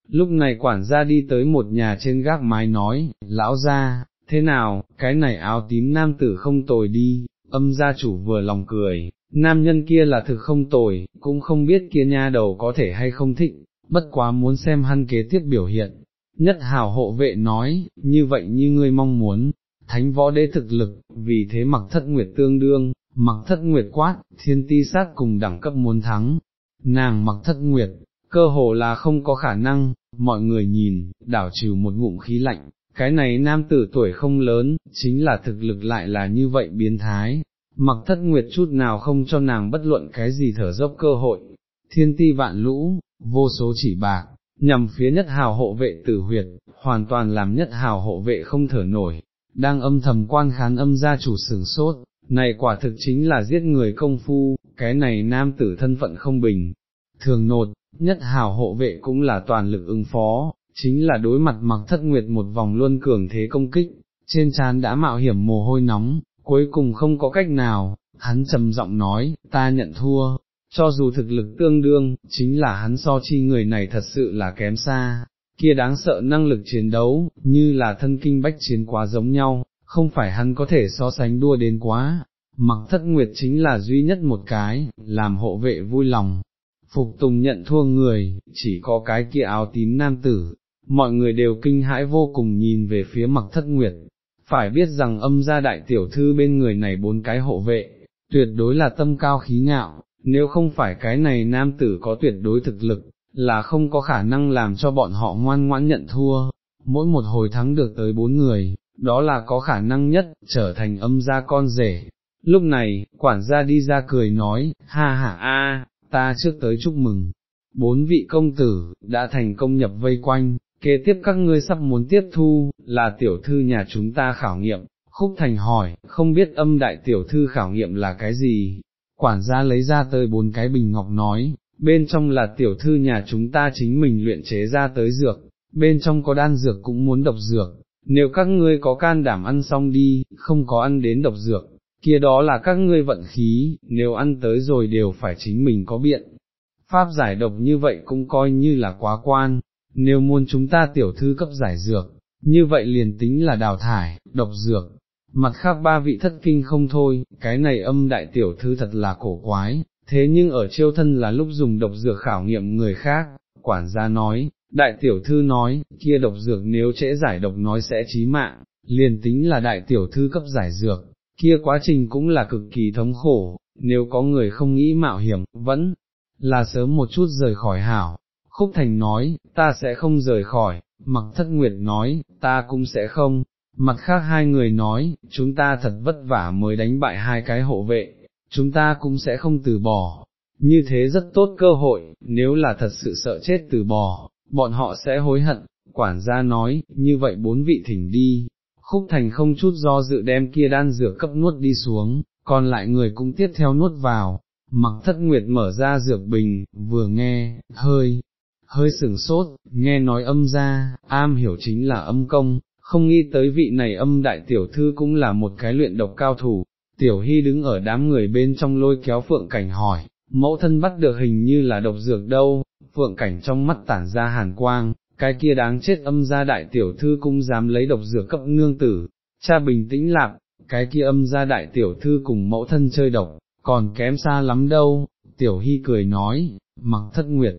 Lúc này quản gia đi tới một nhà trên gác mái nói, lão gia, thế nào, cái này áo tím nam tử không tồi đi, âm gia chủ vừa lòng cười, nam nhân kia là thực không tồi, cũng không biết kia nha đầu có thể hay không thịnh, bất quá muốn xem hắn kế tiếp biểu hiện. Nhất hào hộ vệ nói, như vậy như ngươi mong muốn, thánh võ đế thực lực, vì thế mặc thất nguyệt tương đương, mặc thất nguyệt quát, thiên ti sát cùng đẳng cấp muốn thắng, nàng mặc thất nguyệt, cơ hồ là không có khả năng, mọi người nhìn, đảo trừ một ngụm khí lạnh, cái này nam tử tuổi không lớn, chính là thực lực lại là như vậy biến thái, mặc thất nguyệt chút nào không cho nàng bất luận cái gì thở dốc cơ hội, thiên ti vạn lũ, vô số chỉ bạc, nhằm phía nhất hào hộ vệ tử huyệt, hoàn toàn làm nhất hào hộ vệ không thở nổi, đang âm thầm quan khán âm gia chủ sừng sốt, này quả thực chính là giết người công phu, cái này nam tử thân phận không bình, thường nột, nhất hào hộ vệ cũng là toàn lực ứng phó, chính là đối mặt mặc thất nguyệt một vòng luôn cường thế công kích, trên trán đã mạo hiểm mồ hôi nóng, cuối cùng không có cách nào, hắn trầm giọng nói, ta nhận thua, cho dù thực lực tương đương, chính là hắn so chi người này thật sự là kém xa, kia đáng sợ năng lực chiến đấu, như là thân kinh bách chiến quá giống nhau, không phải hắn có thể so sánh đua đến quá, mặc thất nguyệt chính là duy nhất một cái, làm hộ vệ vui lòng. Phục tùng nhận thua người, chỉ có cái kia áo tím nam tử, mọi người đều kinh hãi vô cùng nhìn về phía mặc thất nguyệt, phải biết rằng âm gia đại tiểu thư bên người này bốn cái hộ vệ, tuyệt đối là tâm cao khí ngạo, nếu không phải cái này nam tử có tuyệt đối thực lực, là không có khả năng làm cho bọn họ ngoan ngoãn nhận thua, mỗi một hồi thắng được tới bốn người, đó là có khả năng nhất, trở thành âm gia con rể. Lúc này, quản gia đi ra cười nói, ha ha a, ta trước tới chúc mừng. Bốn vị công tử, đã thành công nhập vây quanh, kế tiếp các ngươi sắp muốn tiếp thu, là tiểu thư nhà chúng ta khảo nghiệm, khúc thành hỏi, không biết âm đại tiểu thư khảo nghiệm là cái gì, quản gia lấy ra tới bốn cái bình ngọc nói, bên trong là tiểu thư nhà chúng ta chính mình luyện chế ra tới dược, bên trong có đan dược cũng muốn độc dược, nếu các ngươi có can đảm ăn xong đi, không có ăn đến độc dược, kia đó là các ngươi vận khí, nếu ăn tới rồi đều phải chính mình có biện. Pháp giải độc như vậy cũng coi như là quá quan, nếu muốn chúng ta tiểu thư cấp giải dược, như vậy liền tính là đào thải, độc dược. Mặt khác ba vị thất kinh không thôi, cái này âm đại tiểu thư thật là cổ quái, thế nhưng ở chiêu thân là lúc dùng độc dược khảo nghiệm người khác, quản gia nói, đại tiểu thư nói, kia độc dược nếu trễ giải độc nói sẽ chí mạng, liền tính là đại tiểu thư cấp giải dược, kia quá trình cũng là cực kỳ thống khổ, nếu có người không nghĩ mạo hiểm, vẫn là sớm một chút rời khỏi hảo. Khúc Thành nói, ta sẽ không rời khỏi, mặc thất nguyệt nói, ta cũng sẽ không, mặt khác hai người nói, chúng ta thật vất vả mới đánh bại hai cái hộ vệ, chúng ta cũng sẽ không từ bỏ, như thế rất tốt cơ hội, nếu là thật sự sợ chết từ bỏ, bọn họ sẽ hối hận, quản gia nói, như vậy bốn vị thỉnh đi, khúc thành không chút do dự đem kia đan dược cấp nuốt đi xuống, còn lại người cũng tiếp theo nuốt vào, mặc thất nguyệt mở ra dược bình, vừa nghe, hơi, hơi sừng sốt, nghe nói âm ra, am hiểu chính là âm công, không nghĩ tới vị này âm đại tiểu thư cũng là một cái luyện độc cao thủ, tiểu hy đứng ở đám người bên trong lôi kéo phượng cảnh hỏi, mẫu thân bắt được hình như là độc dược đâu, phượng cảnh trong mắt tản ra hàn quang, cái kia đáng chết âm gia đại tiểu thư cũng dám lấy độc dược cấp nương tử, cha bình tĩnh lạc, cái kia âm gia đại tiểu thư cùng mẫu thân chơi độc, còn kém xa lắm đâu, tiểu hy cười nói, mặc thất nguyệt,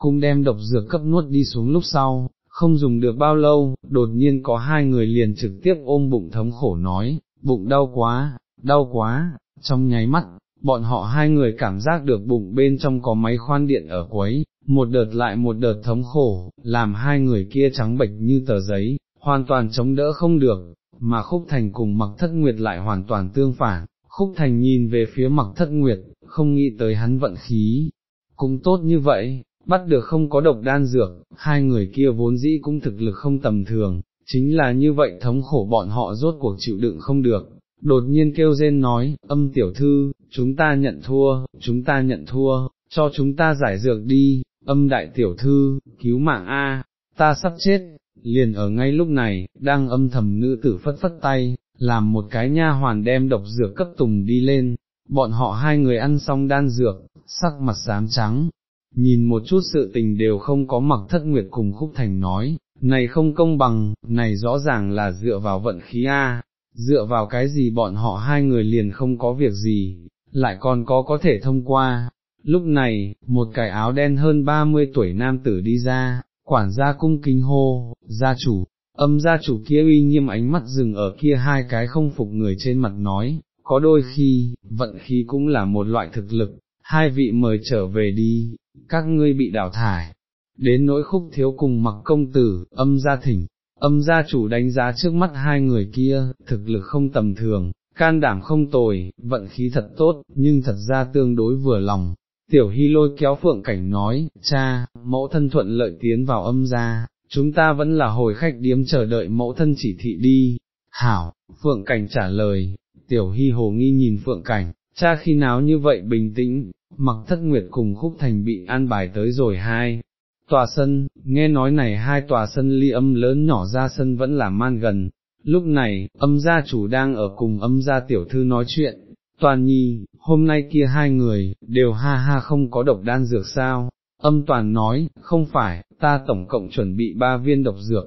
cũng đem độc dược cấp nuốt đi xuống lúc sau, không dùng được bao lâu, đột nhiên có hai người liền trực tiếp ôm bụng thống khổ nói, bụng đau quá, đau quá, trong nháy mắt, bọn họ hai người cảm giác được bụng bên trong có máy khoan điện ở quấy, một đợt lại một đợt thống khổ, làm hai người kia trắng bệch như tờ giấy, hoàn toàn chống đỡ không được, mà Khúc Thành cùng mặc thất nguyệt lại hoàn toàn tương phản, Khúc Thành nhìn về phía mặc thất nguyệt, không nghĩ tới hắn vận khí, cũng tốt như vậy, bắt được không có độc đan dược, hai người kia vốn dĩ cũng thực lực không tầm thường, chính là như vậy thống khổ bọn họ rốt cuộc chịu đựng không được, đột nhiên kêu rên nói, âm tiểu thư, chúng ta nhận thua, chúng ta nhận thua, cho chúng ta giải dược đi, âm đại tiểu thư, cứu mạng A, ta sắp chết, liền ở ngay lúc này, đang âm thầm nữ tử phất phất tay, làm một cái nha hoàn đem độc dược cấp tùng đi lên, bọn họ hai người ăn xong đan dược, sắc mặt xám trắng, nhìn một chút sự tình đều không có mặc thất nguyệt cùng khúc thành nói, này không công bằng, này rõ ràng là dựa vào vận khí A, dựa vào cái gì bọn họ hai người liền không có việc gì, lại còn có có thể thông qua. Lúc này, một cái áo đen hơn 30 tuổi nam tử đi ra, quản gia cung kính hô, gia chủ, âm gia chủ kia uy nghiêm ánh mắt dừng ở kia hai cái không phục người trên mặt nói, có đôi khi, vận khí cũng là một loại thực lực, hai vị mời trở về đi, các ngươi bị đào thải. Đến nỗi khúc thiếu cùng mặc công tử, âm gia thỉnh, âm gia chủ đánh giá trước mắt hai người kia, thực lực không tầm thường, can đảm không tồi, vận khí thật tốt, nhưng thật ra tương đối vừa lòng. Tiểu hy lôi kéo phượng cảnh nói, cha, mẫu thân thuận lợi tiến vào âm gia, chúng ta vẫn là hồi khách điếm chờ đợi mẫu thân chỉ thị đi. Hảo, phượng cảnh trả lời, tiểu hy hồ nghi nhìn phượng cảnh, cha khi nào như vậy bình tĩnh, mặc thất nguyệt cùng khúc thành bị an bài tới rồi hai, tòa sân, nghe nói này hai tòa sân ly âm lớn nhỏ ra sân vẫn là man gần, lúc này, âm gia chủ đang ở cùng âm gia tiểu thư nói chuyện, toàn nhi, hôm nay kia hai người, đều ha ha không có độc đan dược sao, âm toàn nói, không phải, ta tổng cộng chuẩn bị ba viên độc dược,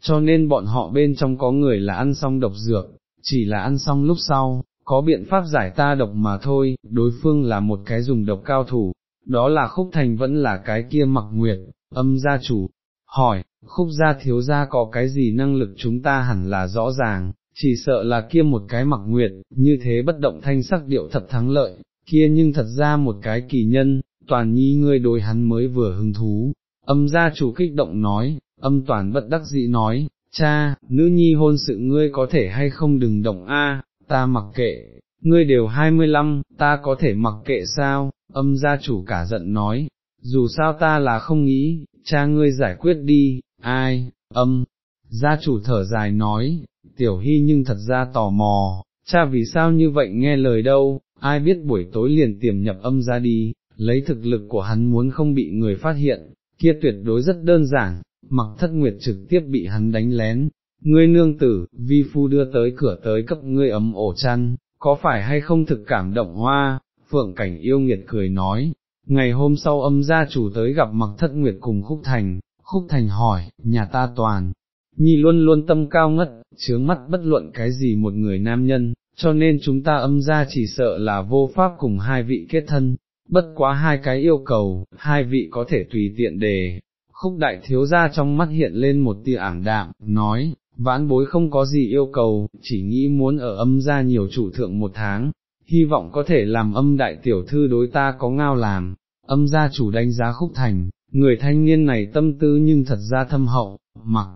cho nên bọn họ bên trong có người là ăn xong độc dược, chỉ là ăn xong lúc sau, có biện pháp giải ta độc mà thôi, đối phương là một cái dùng độc cao thủ, đó là khúc thành vẫn là cái kia mặc nguyệt, âm gia chủ, hỏi, khúc gia thiếu gia có cái gì năng lực chúng ta hẳn là rõ ràng, chỉ sợ là kia một cái mặc nguyệt, như thế bất động thanh sắc điệu thật thắng lợi, kia nhưng thật ra một cái kỳ nhân, toàn nhi ngươi đối hắn mới vừa hứng thú, âm gia chủ kích động nói, âm toàn bất đắc dĩ nói, cha, nữ nhi hôn sự ngươi có thể hay không đừng động a, ta mặc kệ, ngươi đều hai mươi lăm, ta có thể mặc kệ sao, âm gia chủ cả giận nói, dù sao ta là không nghĩ, cha ngươi giải quyết đi, ai, âm, gia chủ thở dài nói, tiểu hy nhưng thật ra tò mò, cha vì sao như vậy nghe lời đâu, ai biết buổi tối liền tiềm nhập âm ra đi, lấy thực lực của hắn muốn không bị người phát hiện, kia tuyệt đối rất đơn giản, mặc thất nguyệt trực tiếp bị hắn đánh lén. Ngươi nương tử, vi phu đưa tới cửa tới cấp ngươi ấm ổ chăn, có phải hay không thực cảm động hoa, phượng cảnh yêu nghiệt cười nói, ngày hôm sau âm gia chủ tới gặp mặc thất nguyệt cùng khúc thành, khúc thành hỏi, nhà ta toàn, nhi luôn luôn tâm cao ngất, chướng mắt bất luận cái gì một người nam nhân, cho nên chúng ta âm gia chỉ sợ là vô pháp cùng hai vị kết thân, bất quá hai cái yêu cầu, hai vị có thể tùy tiện đề. Khúc đại thiếu gia trong mắt hiện lên một tia ảng đạm, nói, vãn bối không có gì yêu cầu, chỉ nghĩ muốn ở âm gia nhiều chủ thượng một tháng, hy vọng có thể làm âm đại tiểu thư đối ta có ngao làm, âm gia chủ đánh giá khúc thành, người thanh niên này tâm tư nhưng thật ra thâm hậu, mặc,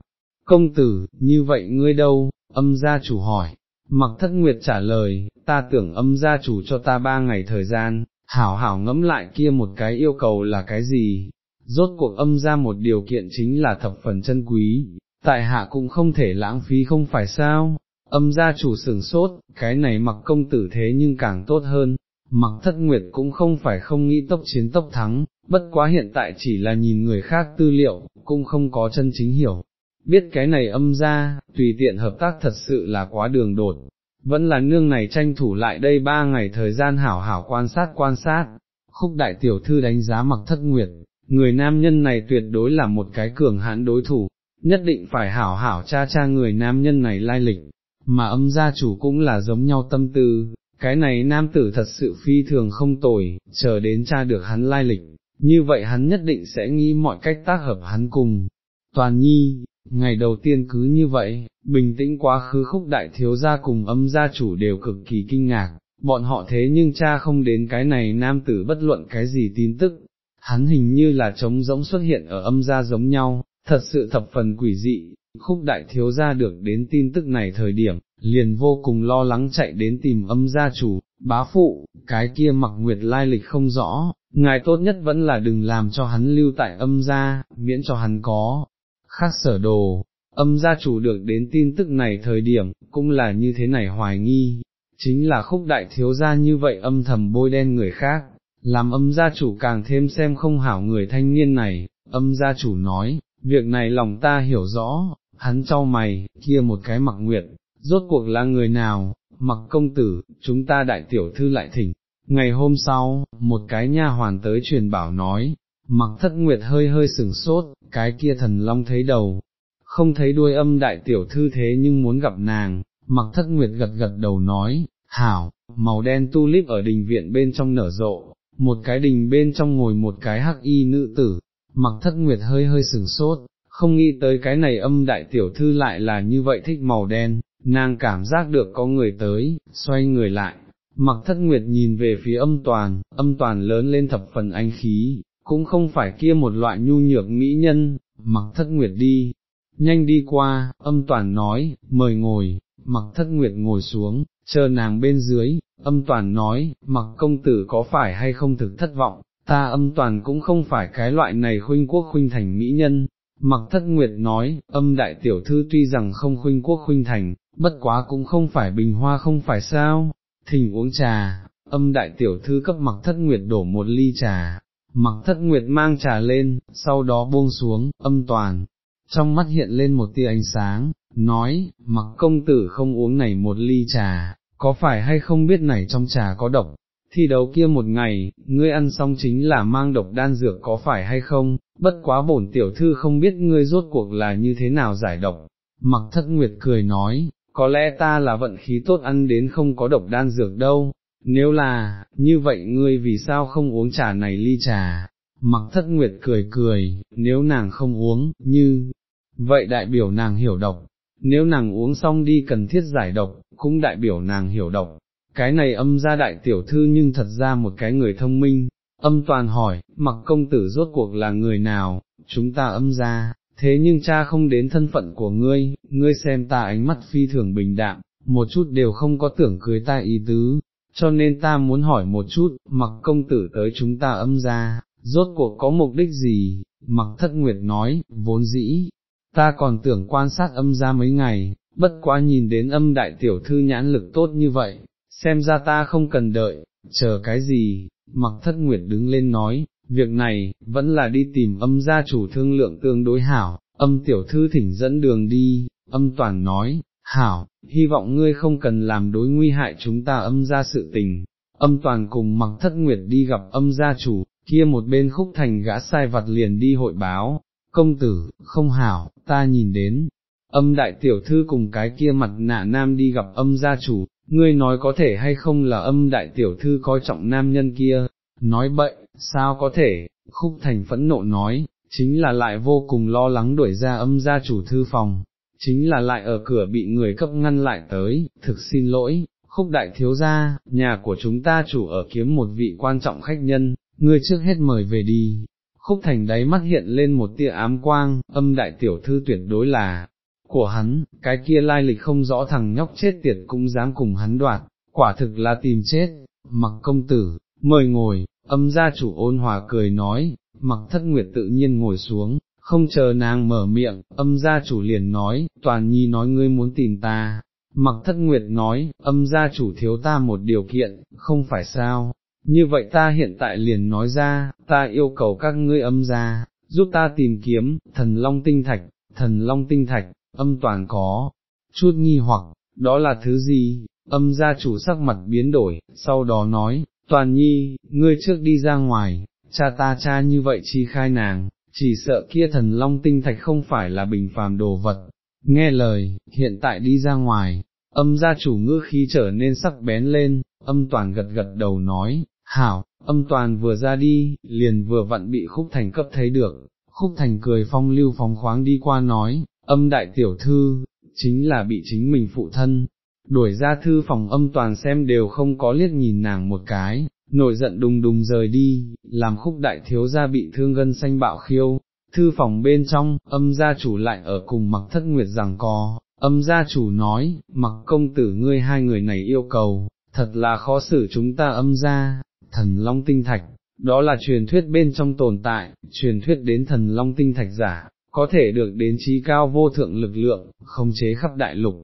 công tử, như vậy ngươi đâu, âm gia chủ hỏi, mặc thất nguyệt trả lời, ta tưởng âm gia chủ cho ta ba ngày thời gian, hảo hảo ngẫm lại kia một cái yêu cầu là cái gì, rốt cuộc âm ra một điều kiện chính là thập phần chân quý, tại hạ cũng không thể lãng phí không phải sao, âm gia chủ sửng sốt, cái này mặc công tử thế nhưng càng tốt hơn, mặc thất nguyệt cũng không phải không nghĩ tốc chiến tốc thắng, bất quá hiện tại chỉ là nhìn người khác tư liệu, cũng không có chân chính hiểu. Biết cái này âm ra, tùy tiện hợp tác thật sự là quá đường đột, vẫn là nương này tranh thủ lại đây ba ngày thời gian hảo hảo quan sát quan sát, khúc đại tiểu thư đánh giá mặc thất nguyệt, người nam nhân này tuyệt đối là một cái cường hãn đối thủ, nhất định phải hảo hảo cha cha người nam nhân này lai lịch, mà âm gia chủ cũng là giống nhau tâm tư, cái này nam tử thật sự phi thường không tồi, chờ đến cha được hắn lai lịch, như vậy hắn nhất định sẽ nghĩ mọi cách tác hợp hắn cùng. Toàn nhi, ngày đầu tiên cứ như vậy, bình tĩnh quá khứ khúc đại thiếu gia cùng âm gia chủ đều cực kỳ kinh ngạc, bọn họ thế nhưng cha không đến cái này nam tử bất luận cái gì tin tức, hắn hình như là trống rỗng xuất hiện ở âm gia giống nhau, thật sự thập phần quỷ dị, khúc đại thiếu gia được đến tin tức này thời điểm, liền vô cùng lo lắng chạy đến tìm âm gia chủ, bá phụ, cái kia mặc nguyệt lai lịch không rõ, ngài tốt nhất vẫn là đừng làm cho hắn lưu tại âm gia, miễn cho hắn có, khác sở đồ, âm gia chủ được đến tin tức này thời điểm, cũng là như thế này hoài nghi, chính là khúc đại thiếu gia như vậy âm thầm bôi đen người khác, làm âm gia chủ càng thêm xem không hảo người thanh niên này, âm gia chủ nói, việc này lòng ta hiểu rõ, hắn trao mày, kia một cái mặc nguyệt, rốt cuộc là người nào, mặc công tử, chúng ta đại tiểu thư lại thỉnh. Ngày hôm sau, một cái nha hoàn tới truyền bảo nói, mặc thất nguyệt hơi hơi sừng sốt, cái kia thần long thấy đầu, không thấy đuôi âm đại tiểu thư thế nhưng muốn gặp nàng, mặc thất nguyệt gật gật đầu nói, hảo, màu đen tulip ở đình viện bên trong nở rộ, một cái đình bên trong ngồi một cái hắc y nữ tử, mặc thất nguyệt hơi hơi sừng sốt, không nghĩ tới cái này âm đại tiểu thư lại là như vậy thích màu đen, nàng cảm giác được có người tới, xoay người lại, mặc thất nguyệt nhìn về phía âm toàn, âm toàn lớn lên thập phần anh khí, cũng không phải kia một loại nhu nhược mỹ nhân, mặc thất nguyệt đi, nhanh đi qua, âm toàn nói, mời ngồi, mặc thất nguyệt ngồi xuống, chờ nàng bên dưới, âm toàn nói, mặc công tử có phải hay không thực thất vọng, ta âm toàn cũng không phải cái loại này khuynh quốc khuynh thành mỹ nhân. Mặc thất nguyệt nói, âm đại tiểu thư tuy rằng không khuynh quốc khuynh thành, bất quá cũng không phải bình hoa không phải sao, thỉnh uống trà, âm đại tiểu thư cấp mặc thất nguyệt đổ một ly trà, mặc thất nguyệt mang trà lên, sau đó buông xuống, âm toàn, trong mắt hiện lên một tia ánh sáng, nói, mặc công tử không uống này một ly trà, có phải hay không biết này trong trà có độc, thi đấu kia một ngày, ngươi ăn xong chính là mang độc đan dược có phải hay không, bất quá bổn tiểu thư không biết ngươi rốt cuộc là như thế nào giải độc, mặc thất nguyệt cười nói, có lẽ ta là vận khí tốt ăn đến không có độc đan dược đâu, nếu là, như vậy ngươi vì sao không uống trà này ly trà, mặc thất nguyệt cười cười, nếu nàng không uống, như, vậy đại biểu nàng hiểu độc, nếu nàng uống xong đi cần thiết giải độc, cũng đại biểu nàng hiểu độc, cái này âm ra đại tiểu thư nhưng thật ra một cái người thông minh, âm toàn hỏi, mặc công tử rốt cuộc là người nào, chúng ta âm ra, thế nhưng cha không đến thân phận của ngươi, ngươi xem ta ánh mắt phi thường bình đạm, một chút đều không có tưởng cưới ta ý tứ, cho nên ta muốn hỏi một chút, mặc công tử tới chúng ta âm ra, rốt cuộc có mục đích gì, mặc thất nguyệt nói, vốn dĩ, ta còn tưởng quan sát âm ra mấy ngày, bất quá nhìn đến âm đại tiểu thư nhãn lực tốt như vậy, xem ra ta không cần đợi, chờ cái gì, mặc thất nguyệt đứng lên nói, việc này, vẫn là đi tìm âm gia chủ thương lượng tương đối hảo, âm tiểu thư thỉnh dẫn đường đi, âm toàn nói, hảo, hy vọng ngươi không cần làm đối nguy hại chúng ta âm gia sự tình. Âm toàn cùng mặc thất nguyệt đi gặp âm gia chủ, kia một bên khúc thành gã sai vặt liền đi hội báo, công tử, không hảo, ta nhìn đến, âm đại tiểu thư cùng cái kia mặt nạ nam đi gặp âm gia chủ, ngươi nói có thể hay không là âm đại tiểu thư coi trọng nam nhân kia, nói bậy, sao có thể, khúc thành phẫn nộ nói, chính là lại vô cùng lo lắng đuổi ra âm gia chủ thư phòng, chính là lại ở cửa bị người cấp ngăn lại tới, thực xin lỗi, khúc đại thiếu gia, nhà của chúng ta chủ ở kiếm một vị quan trọng khách nhân, ngươi trước hết mời về đi. Khúc thành đáy mắt hiện lên một tia ám quang, âm đại tiểu thư tuyệt đối là, của hắn, cái kia lai lịch không rõ thằng nhóc chết tiệt cũng dám cùng hắn đoạt, quả thực là tìm chết, mặc công tử, mời ngồi, âm gia chủ ôn hòa cười nói, mặc thất nguyệt tự nhiên ngồi xuống, không chờ nàng mở miệng, âm gia chủ liền nói, toàn nhi nói ngươi muốn tìm ta, mặc thất nguyệt nói, âm gia chủ thiếu ta một điều kiện, không phải sao, như vậy ta hiện tại liền nói ra, ta yêu cầu các ngươi âm gia, giúp ta tìm kiếm, thần long tinh thạch, thần long tinh thạch, âm toàn có, chút nghi hoặc, đó là thứ gì, âm gia chủ sắc mặt biến đổi, sau đó nói, toàn nhi, ngươi trước đi ra ngoài, cha ta cha như vậy chi khai nàng, chỉ sợ kia thần long tinh thạch không phải là bình phàm đồ vật, nghe lời, hiện tại đi ra ngoài, âm gia chủ ngữ khí trở nên sắc bén lên, âm toàn gật gật đầu nói, hảo, âm toàn vừa ra đi, liền vừa vặn bị khúc thành cấp thấy được, khúc thành cười phong lưu phóng khoáng đi qua nói, âm đại tiểu thư, chính là bị chính mình phụ thân, đuổi ra thư phòng âm toàn xem đều không có liếc nhìn nàng một cái, nổi giận đùng đùng rời đi, làm khúc đại thiếu gia bị thương gân xanh bạo khiêu, thư phòng bên trong, âm gia chủ lại ở cùng mặc thất nguyệt rằng co, âm gia chủ nói, mặc công tử ngươi hai người này yêu cầu, thật là khó xử chúng ta âm gia, thần long tinh thạch, đó là truyền thuyết bên trong tồn tại, truyền thuyết đến thần long tinh thạch giả, có thể được đến trí cao vô thượng lực lượng, không chế khắp đại lục.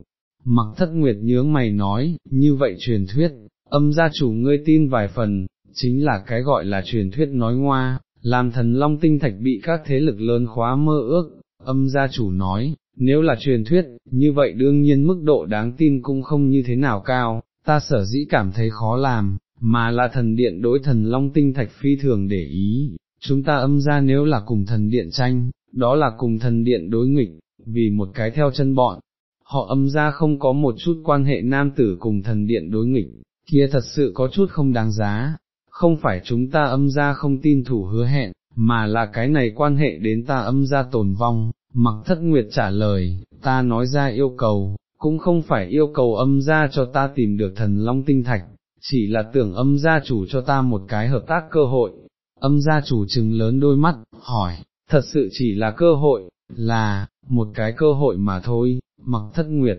Mặc thất nguyệt nhướng mày nói, như vậy truyền thuyết, âm gia chủ ngươi tin vài phần, chính là cái gọi là truyền thuyết nói ngoa, làm thần long tinh thạch bị các thế lực lớn khóa mơ ước, âm gia chủ nói, nếu là truyền thuyết, như vậy đương nhiên mức độ đáng tin cũng không như thế nào cao, ta sở dĩ cảm thấy khó làm, mà là thần điện đối thần long tinh thạch phi thường để ý, chúng ta âm ra nếu là cùng thần điện tranh, đó là cùng thần điện đối nghịch, vì một cái theo chân bọn, họ âm ra không có một chút quan hệ nam tử cùng thần điện đối nghịch, kia thật sự có chút không đáng giá, không phải chúng ta âm ra không tin thủ hứa hẹn, mà là cái này quan hệ đến ta âm ra tồn vong, mặc thất nguyệt trả lời, ta nói ra yêu cầu, cũng không phải yêu cầu âm ra cho ta tìm được thần long tinh thạch, chỉ là tưởng âm gia chủ cho ta một cái hợp tác cơ hội, âm gia chủ trừng lớn đôi mắt, hỏi, thật sự chỉ là cơ hội, là, một cái cơ hội mà thôi, mặc thất nguyệt,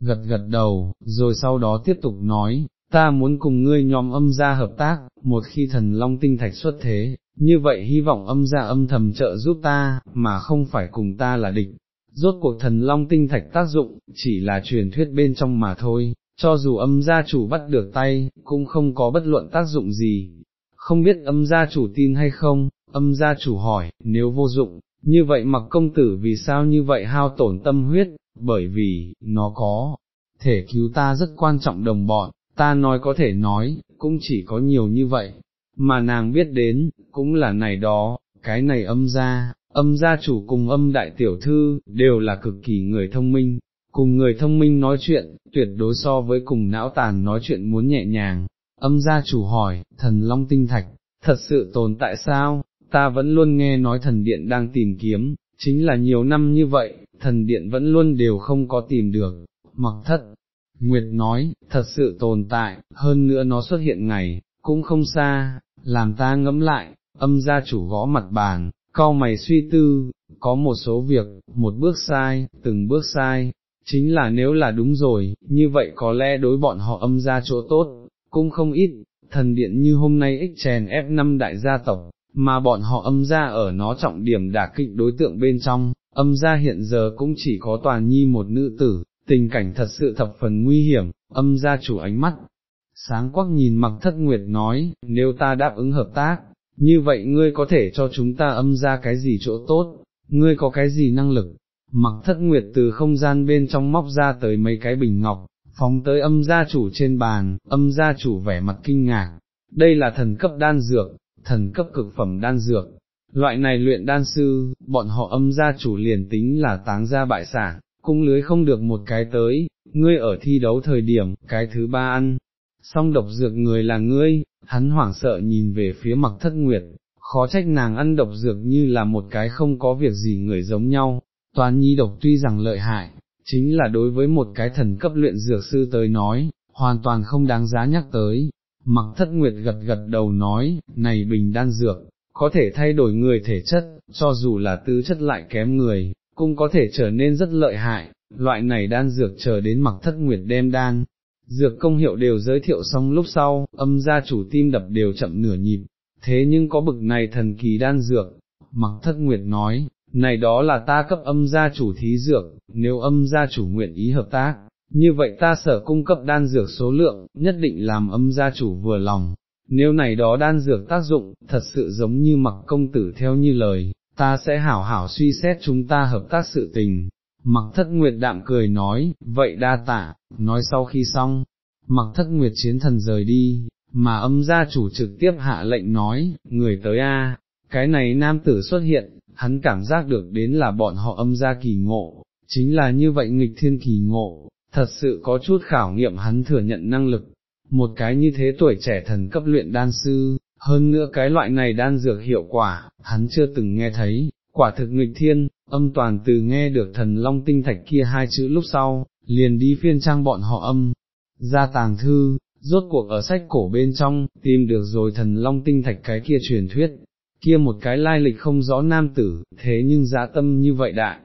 gật gật đầu, rồi sau đó tiếp tục nói, ta muốn cùng ngươi nhóm âm gia hợp tác, một khi thần long tinh thạch xuất thế, như vậy hy vọng âm gia âm thầm trợ giúp ta, mà không phải cùng ta là địch. Rốt cuộc thần long tinh thạch tác dụng, chỉ là truyền thuyết bên trong mà thôi, cho dù âm gia chủ bắt được tay, cũng không có bất luận tác dụng gì. Không biết âm gia chủ tin hay không, âm gia chủ hỏi, nếu vô dụng, như vậy mặc công tử vì sao như vậy hao tổn tâm huyết, bởi vì, nó có, thể cứu ta rất quan trọng đồng bọn, ta nói có thể nói, cũng chỉ có nhiều như vậy, mà nàng biết đến, cũng là này đó, cái này âm gia, âm gia chủ cùng âm đại tiểu thư, đều là cực kỳ người thông minh, cùng người thông minh nói chuyện, tuyệt đối so với cùng não tàn nói chuyện muốn nhẹ nhàng, âm gia chủ hỏi, thần long tinh thạch, thật sự tồn tại sao, ta vẫn luôn nghe nói thần điện đang tìm kiếm, chính là nhiều năm như vậy, thần điện vẫn luôn đều không có tìm được, mặc thất. Nguyệt nói, thật sự tồn tại, hơn nữa nó xuất hiện ngày, cũng không xa, làm ta ngẫm lại, âm gia chủ gõ mặt bàn, cau mày suy tư, có một số việc, một bước sai, từng bước sai, chính là nếu là đúng rồi, như vậy có lẽ đối bọn họ âm ra chỗ tốt, cũng không ít, thần điện như hôm nay ích chèn ép năm đại gia tộc, mà bọn họ âm gia ở nó trọng điểm đả kích đối tượng bên trong, âm gia hiện giờ cũng chỉ có toàn nhi một nữ tử, tình cảnh thật sự thập phần nguy hiểm, âm gia chủ ánh mắt. Sáng quắc nhìn mặc thất nguyệt nói, nếu ta đáp ứng hợp tác, như vậy ngươi có thể cho chúng ta âm ra cái gì chỗ tốt, ngươi có cái gì năng lực, mặc thất nguyệt từ không gian bên trong móc ra tới mấy cái bình ngọc, phóng tới âm gia chủ trên bàn, âm gia chủ vẻ mặt kinh ngạc, đây là thần cấp đan dược, thần cấp cực phẩm đan dược, loại này luyện đan sư, bọn họ âm gia chủ liền tính là táng gia bại sản, cung lưới không được một cái tới, ngươi ở thi đấu thời điểm, cái thứ ba ăn, xong độc dược người là ngươi, hắn hoảng sợ nhìn về phía mặc thất nguyệt, khó trách nàng ăn độc dược như là một cái không có việc gì người giống nhau, toàn nhi độc tuy rằng lợi hại, chính là đối với một cái thần cấp luyện dược sư tới nói, hoàn toàn không đáng giá nhắc tới. Mặc thất nguyệt gật gật đầu nói, này bình đan dược, có thể thay đổi người thể chất, cho dù là tư chất lại kém người, cũng có thể trở nên rất lợi hại, loại này đan dược chờ đến mặc thất nguyệt đem đan. Dược công hiệu đều giới thiệu xong lúc sau, âm gia chủ tim đập đều chậm nửa nhịp, thế nhưng có bực này thần kỳ đan dược, mặc thất nguyệt nói, này đó là ta cấp âm gia chủ thí dược, nếu âm gia chủ nguyện ý hợp tác, như vậy ta sở cung cấp đan dược số lượng, nhất định làm âm gia chủ vừa lòng, nếu này đó đan dược tác dụng, thật sự giống như mặc công tử theo như lời, ta sẽ hảo hảo suy xét chúng ta hợp tác sự tình. Mặc thất nguyệt đạm cười nói, vậy đa tạ, nói sau khi xong, mặc thất nguyệt chiến thần rời đi, mà âm gia chủ trực tiếp hạ lệnh nói, người tới a, cái này nam tử xuất hiện, hắn cảm giác được đến là bọn họ âm gia kỳ ngộ, chính là như vậy nghịch thiên kỳ ngộ, thật sự có chút khảo nghiệm hắn thừa nhận năng lực, một cái như thế tuổi trẻ thần cấp luyện đan sư, hơn nữa cái loại này đan dược hiệu quả, hắn chưa từng nghe thấy, quả thực nghịch thiên, âm toàn từ nghe được thần long tinh thạch kia hai chữ lúc sau, liền đi phiên trang bọn họ âm, ra tàng thư, rốt cuộc ở sách cổ bên trong, tìm được rồi thần long tinh thạch cái kia truyền thuyết, kia một cái lai lịch không rõ nam tử, thế nhưng giá tâm như vậy đại,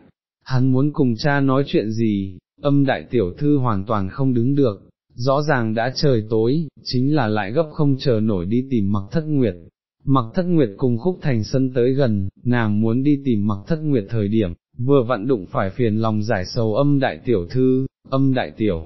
hắn muốn cùng cha nói chuyện gì, âm đại tiểu thư hoàn toàn không đứng được, rõ ràng đã trời tối, chính là lại gấp không chờ nổi đi tìm mặc thất nguyệt. Mặc thất nguyệt cùng khúc thành sân tới gần, nàng muốn đi tìm mặc thất nguyệt thời điểm, vừa vặn đụng phải phiền lòng giải sầu âm đại tiểu thư, âm đại tiểu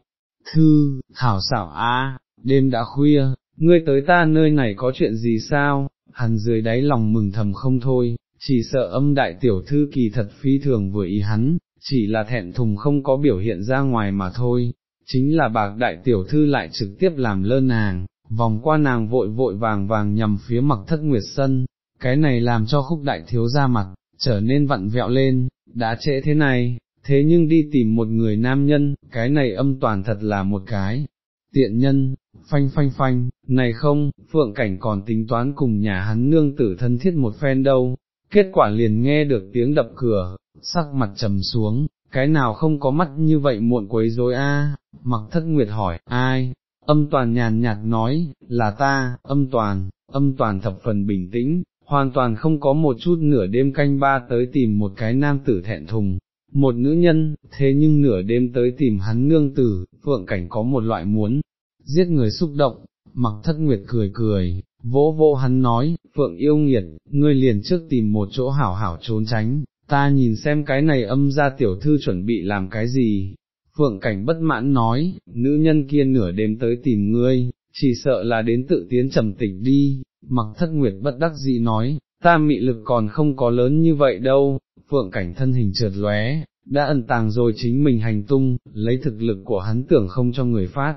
thư, hảo xảo a, đêm đã khuya, ngươi tới ta nơi này có chuyện gì sao, hắn dưới đáy lòng mừng thầm không thôi, chỉ sợ âm đại tiểu thư kỳ thật phi thường vừa ý hắn, chỉ là thẹn thùng không có biểu hiện ra ngoài mà thôi, chính là bạc đại tiểu thư lại trực tiếp làm lơ nàng, vòng qua nàng vội vội vàng vàng nhằm phía mặc thất nguyệt sân, cái này làm cho khúc đại thiếu ra mặt, trở nên vặn vẹo lên, đã trễ thế này, thế nhưng đi tìm một người nam nhân, cái này âm toàn thật là một cái, tiện nhân, phanh phanh phanh, này không, phượng cảnh còn tính toán cùng nhà hắn nương tử thân thiết một phen đâu, kết quả liền nghe được tiếng đập cửa, sắc mặt trầm xuống, cái nào không có mắt như vậy muộn quấy rối a? mặc thất nguyệt hỏi, ai, âm toàn nhàn nhạt nói, là ta, âm toàn, âm toàn thập phần bình tĩnh, hoàn toàn không có một chút nửa đêm canh ba tới tìm một cái nam tử thẹn thùng, một nữ nhân, thế nhưng nửa đêm tới tìm hắn nương tử, phượng cảnh có một loại muốn, giết người xúc động, mặc thất nguyệt cười cười, vỗ vô hắn nói, phượng yêu nghiệt, ngươi liền trước tìm một chỗ hảo hảo trốn tránh, ta nhìn xem cái này âm ra tiểu thư chuẩn bị làm cái gì. Phượng cảnh bất mãn nói, nữ nhân kia nửa đêm tới tìm ngươi, chỉ sợ là đến tự tiến trầm tịch đi, mặc thất nguyệt bất đắc dĩ nói, ta mị lực còn không có lớn như vậy đâu, phượng cảnh thân hình trượt lóe, đã ẩn tàng rồi chính mình hành tung, lấy thực lực của hắn tưởng không cho người phát.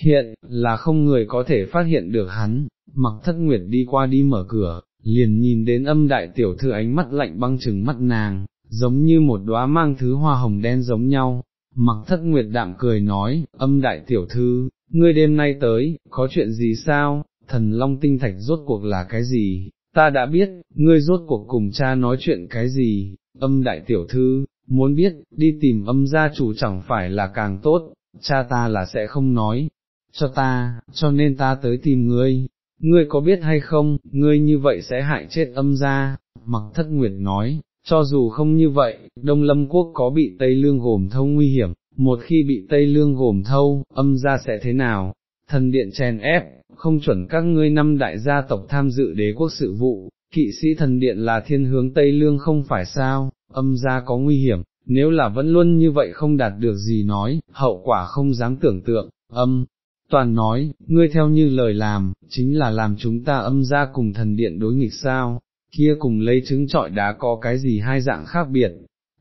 Hiện, là không người có thể phát hiện được hắn, mặc thất nguyệt đi qua đi mở cửa, liền nhìn đến âm đại tiểu thư ánh mắt lạnh băng chừng mắt nàng, giống như một đóa mang thứ hoa hồng đen giống nhau, mặc thất nguyệt đạm cười nói, âm đại tiểu thư, ngươi đêm nay tới, có chuyện gì sao, thần long tinh thạch rốt cuộc là cái gì, ta đã biết, ngươi rốt cuộc cùng cha nói chuyện cái gì, âm đại tiểu thư, muốn biết, đi tìm âm gia chủ chẳng phải là càng tốt, cha ta là sẽ không nói, cho ta, cho nên ta tới tìm ngươi, ngươi có biết hay không, ngươi như vậy sẽ hại chết âm gia, mặc thất nguyệt nói, cho dù không như vậy, Đông Lâm Quốc có bị Tây Lương gồm thâu nguy hiểm, một khi bị Tây Lương gồm thâu, âm gia sẽ thế nào, thần điện chèn ép, không chuẩn các ngươi năm đại gia tộc tham dự đế quốc sự vụ, kỵ sĩ thần điện là thiên hướng Tây Lương không phải sao, âm gia có nguy hiểm, nếu là vẫn luôn như vậy không đạt được gì nói, hậu quả không dám tưởng tượng, âm. Toàn nói, ngươi theo như lời làm, chính là làm chúng ta âm ra cùng thần điện đối nghịch sao, kia cùng lấy trứng trọi đá có cái gì hai dạng khác biệt,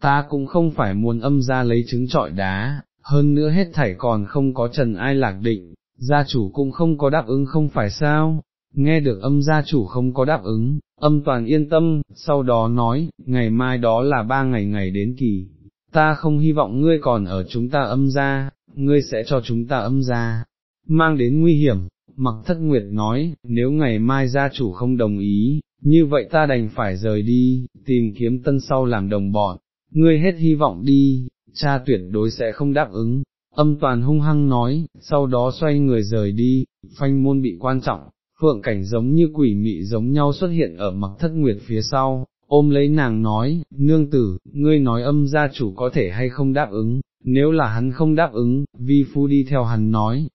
ta cũng không phải muốn âm ra lấy trứng trọi đá, hơn nữa hết thảy còn không có trần ai lạc định, gia chủ cũng không có đáp ứng không phải sao, nghe được âm gia chủ không có đáp ứng, âm toàn yên tâm, sau đó nói, ngày mai đó là ba ngày ngày đến kỳ, ta không hy vọng ngươi còn ở chúng ta âm gia, ngươi sẽ cho chúng ta âm gia, mang đến nguy hiểm, mặc thất nguyệt nói, nếu ngày mai gia chủ không đồng ý, như vậy ta đành phải rời đi, tìm kiếm tân sau làm đồng bọn, ngươi hết hy vọng đi, cha tuyệt đối sẽ không đáp ứng. Âm toàn hung hăng nói, sau đó xoay người rời đi, phanh môn bị quan trọng, phượng cảnh giống như quỷ mị giống nhau xuất hiện ở mặc thất nguyệt phía sau, ôm lấy nàng nói, nương tử, ngươi nói âm gia chủ có thể hay không đáp ứng, nếu là hắn không đáp ứng, vi phu đi theo hắn nói,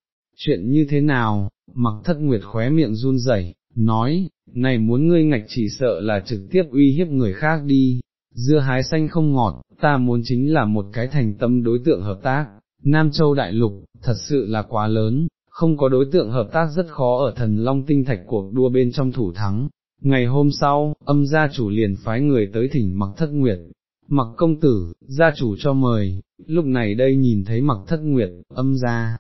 chuyện như thế nào, mặc thất nguyệt khóe miệng run rẩy, nói, này muốn ngươi ngạch chỉ sợ là trực tiếp uy hiếp người khác đi, dưa hái xanh không ngọt, ta muốn chính là một cái thành tâm đối tượng hợp tác, Nam Châu Đại Lục, thật sự là quá lớn, không có đối tượng hợp tác rất khó ở thần long tinh thạch cuộc đua bên trong thủ thắng. Ngày hôm sau, âm gia chủ liền phái người tới thỉnh mặc thất nguyệt, mặc công tử, gia chủ cho mời, lúc này đây nhìn thấy mặc thất nguyệt, âm gia,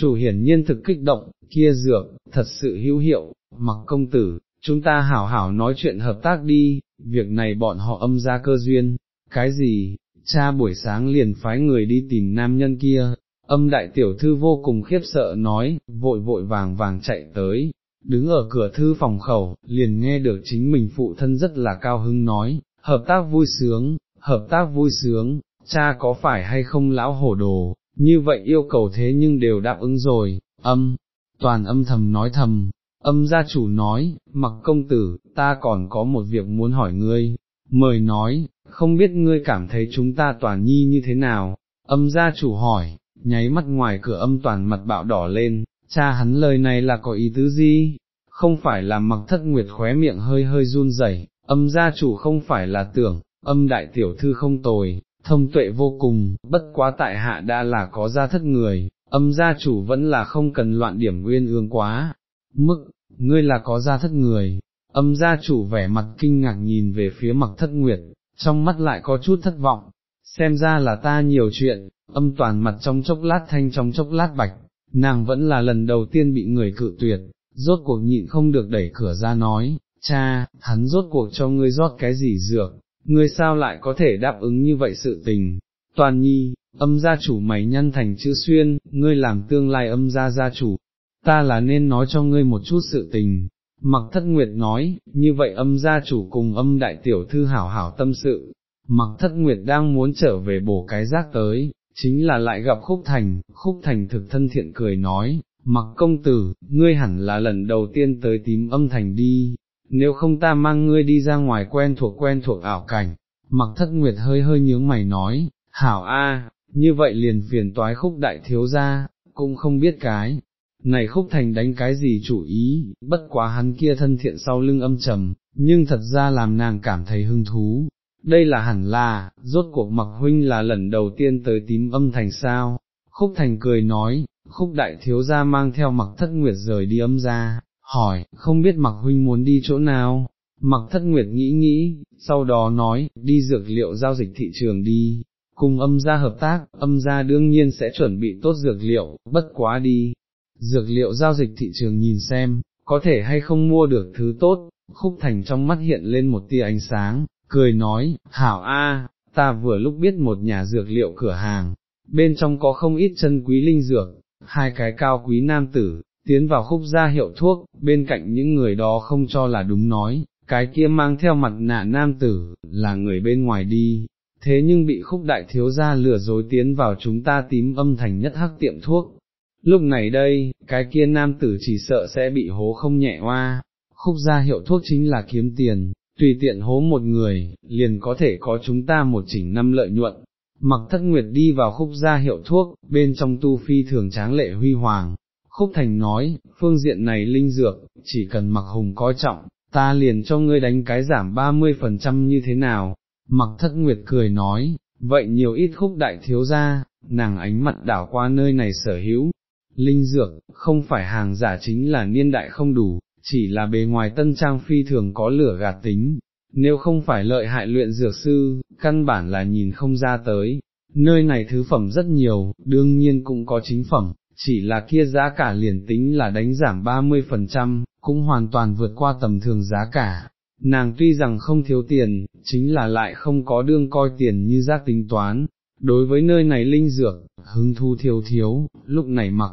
chủ hiển nhiên thực kích động, kia dược, thật sự hữu hiệu, mặc công tử, chúng ta hảo hảo nói chuyện hợp tác đi, việc này bọn họ âm ra cơ duyên, cái gì, cha buổi sáng liền phái người đi tìm nam nhân kia, âm đại tiểu thư vô cùng khiếp sợ nói, vội vội vàng vàng chạy tới, đứng ở cửa thư phòng khẩu, liền nghe được chính mình phụ thân rất là cao hứng nói, hợp tác vui sướng, hợp tác vui sướng, cha có phải hay không lão hổ đồ, như vậy yêu cầu thế nhưng đều đáp ứng rồi, âm, toàn âm thầm nói thầm, âm gia chủ nói, mặc công tử, ta còn có một việc muốn hỏi ngươi, mời nói, không biết ngươi cảm thấy chúng ta toàn nhi như thế nào, âm gia chủ hỏi, nháy mắt ngoài cửa âm toàn mặt bạo đỏ lên, cha hắn lời này là có ý tứ gì, không phải là mặc thất nguyệt khóe miệng hơi hơi run rẩy, âm gia chủ không phải là tưởng, âm đại tiểu thư không tồi, thông tuệ vô cùng, bất quá tại hạ đã là có gia thất người, âm gia chủ vẫn là không cần loạn điểm nguyên ương quá, mức, ngươi là có gia thất người, âm gia chủ vẻ mặt kinh ngạc nhìn về phía mặc thất nguyệt, trong mắt lại có chút thất vọng, xem ra là ta nhiều chuyện, âm toàn mặt trong chốc lát thanh trong chốc lát bạch, nàng vẫn là lần đầu tiên bị người cự tuyệt, rốt cuộc nhịn không được đẩy cửa ra nói, cha, hắn rốt cuộc cho ngươi rót cái gì dược, ngươi sao lại có thể đáp ứng như vậy sự tình, toàn nhi, âm gia chủ mày nhăn thành chữ xuyên, ngươi làm tương lai âm gia gia chủ, ta là nên nói cho ngươi một chút sự tình. Mặc thất nguyệt nói, như vậy âm gia chủ cùng âm đại tiểu thư hảo hảo tâm sự, mặc thất nguyệt đang muốn trở về bổ cái rác tới, chính là lại gặp khúc thành, khúc thành thực thân thiện cười nói, mặc công tử, ngươi hẳn là lần đầu tiên tới tím âm thành đi, nếu không ta mang ngươi đi ra ngoài quen thuộc quen thuộc ảo cảnh, mặc thất nguyệt hơi hơi nhướng mày nói, hảo a, như vậy liền phiền toái khúc đại thiếu ra, cũng không biết cái, này khúc thành đánh cái gì chủ ý, bất quá hắn kia thân thiện sau lưng âm trầm, nhưng thật ra làm nàng cảm thấy hứng thú. Đây là hẳn là, rốt cuộc mặc huynh là lần đầu tiên tới tím âm thành sao, khúc thành cười nói, khúc đại thiếu gia mang theo mặc thất nguyệt rời đi âm ra, hỏi, không biết mặc huynh muốn đi chỗ nào, mặc thất nguyệt nghĩ nghĩ, sau đó nói, đi dược liệu giao dịch thị trường đi, cùng âm gia hợp tác, âm gia đương nhiên sẽ chuẩn bị tốt dược liệu, bất quá đi, dược liệu giao dịch thị trường nhìn xem, có thể hay không mua được thứ tốt, khúc thành trong mắt hiện lên một tia ánh sáng, cười nói, hảo a, ta vừa lúc biết một nhà dược liệu cửa hàng, bên trong có không ít chân quý linh dược, hai cái cao quý nam tử, tiến vào khúc gia hiệu thuốc, bên cạnh những người đó không cho là đúng nói, cái kia mang theo mặt nạ nam tử, là người bên ngoài đi, thế nhưng bị khúc đại thiếu gia lừa dối tiến vào chúng ta tím âm thành nhất hắc tiệm thuốc, Lúc này đây, cái kia nam tử chỉ sợ sẽ bị hố không nhẹ hoa, khúc gia hiệu thuốc chính là kiếm tiền, tùy tiện hố một người, liền có thể có chúng ta một chỉnh năm lợi nhuận. Mặc thất nguyệt đi vào khúc gia hiệu thuốc, bên trong tu phi thường tráng lệ huy hoàng, Khúc Thành nói, phương diện này linh dược, chỉ cần mặc hùng coi trọng, ta liền cho ngươi đánh cái giảm 30% như thế nào, mặc thất nguyệt cười nói, vậy nhiều ít khúc đại thiếu ra, nàng ánh mặt đảo qua nơi này sở hữu, linh dược, không phải hàng giả chính là niên đại không đủ, chỉ là bề ngoài tân trang phi thường có lửa gạt tính, nếu không phải lợi hại luyện dược sư, căn bản là nhìn không ra tới, nơi này thứ phẩm rất nhiều, đương nhiên cũng có chính phẩm, chỉ là kia giá cả liền tính là đánh giảm 30%, cũng hoàn toàn vượt qua tầm thường giá cả. Nàng tuy rằng không thiếu tiền, chính là lại không có đương coi tiền như giác tính toán, đối với nơi này linh dược, hứng thu thiếu thiếu, lúc này mặc,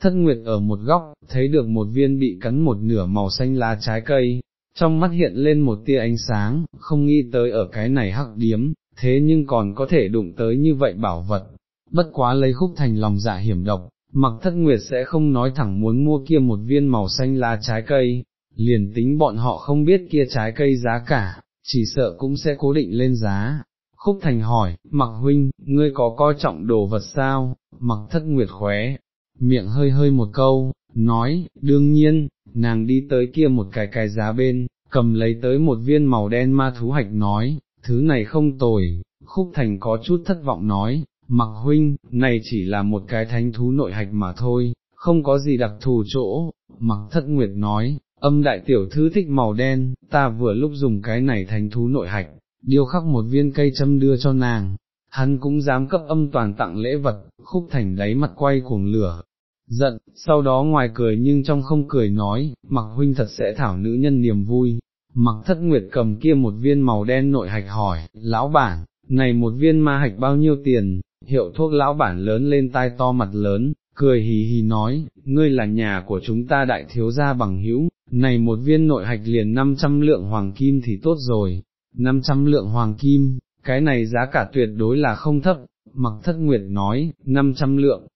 thất nguyệt ở một góc, thấy được một viên bị cắn một nửa màu xanh lá trái cây, trong mắt hiện lên một tia ánh sáng, không nghĩ tới ở cái này hắc điếm, thế nhưng còn có thể đụng tới như vậy bảo vật, bất quá lấy khúc thành lòng dạ hiểm độc, mặc thất nguyệt sẽ không nói thẳng muốn mua kia một viên màu xanh lá trái cây, liền tính bọn họ không biết kia trái cây giá cả, chỉ sợ cũng sẽ cố định lên giá. Khúc Thành hỏi, mặc huynh, ngươi có coi trọng đồ vật sao, mặc thất nguyệt khóe, miệng hơi hơi một câu, nói, đương nhiên, nàng đi tới kia một cái cái giá bên, cầm lấy tới một viên màu đen ma thú hạch nói, thứ này không tồi, khúc thành có chút thất vọng nói, mặc huynh, này chỉ là một cái thánh thú nội hạch mà thôi, không có gì đặc thù chỗ, mặc thất nguyệt nói, âm đại tiểu thư thích màu đen, ta vừa lúc dùng cái này thánh thú nội hạch, điêu khắc một viên cây châm đưa cho nàng, hắn cũng dám cấp âm toàn tặng lễ vật, khúc thành đáy mặt quay cuồng lửa, giận, sau đó ngoài cười nhưng trong không cười nói, mặc huynh thật sẽ thảo nữ nhân niềm vui, mặc thất nguyệt cầm kia một viên màu đen nội hạch hỏi, lão bản, này một viên ma hạch bao nhiêu tiền, hiệu thuốc lão bản lớn lên tai to mặt lớn, cười hì hì nói, ngươi là nhà của chúng ta đại thiếu gia bằng hữu, này một viên nội hạch liền 500 lượng hoàng kim thì tốt rồi, 500 lượng hoàng kim, cái này giá cả tuyệt đối là không thấp, mặc thất nguyệt nói, 500 lượng,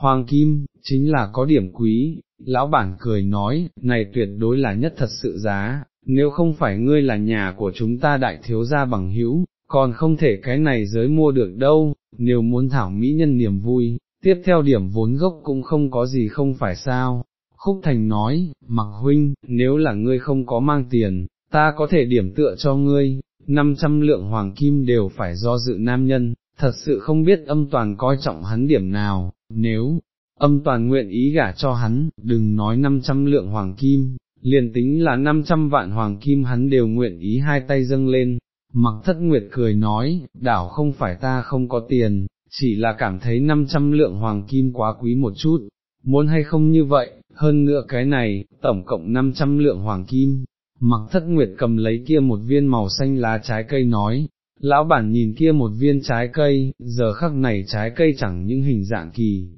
Hoàng kim, chính là có điểm quý, lão bản cười nói, này tuyệt đối là nhất thật sự giá, nếu không phải ngươi là nhà của chúng ta đại thiếu gia bằng hữu, còn không thể cái này giới mua được đâu, nếu muốn thảo mỹ nhân niềm vui, tiếp theo điểm vốn gốc cũng không có gì không phải sao. Khúc Thành nói, mặc huynh, nếu là ngươi không có mang tiền, ta có thể điểm tựa cho ngươi, 500 lượng hoàng kim đều phải do dự nam nhân, thật sự không biết âm toàn coi trọng hắn điểm nào, nếu, âm toàn nguyện ý gả cho hắn, đừng nói 500 lượng hoàng kim, liền tính là 500 vạn hoàng kim hắn đều nguyện ý hai tay dâng lên, mặc thất nguyệt cười nói, đảo không phải ta không có tiền, chỉ là cảm thấy 500 lượng hoàng kim quá quý một chút, muốn hay không như vậy, hơn nữa cái này, tổng cộng 500 lượng hoàng kim. Mặc thất nguyệt cầm lấy kia một viên màu xanh lá trái cây nói, Lão bản nhìn kia một viên trái cây, giờ khắc này trái cây chẳng những hình dạng kỳ,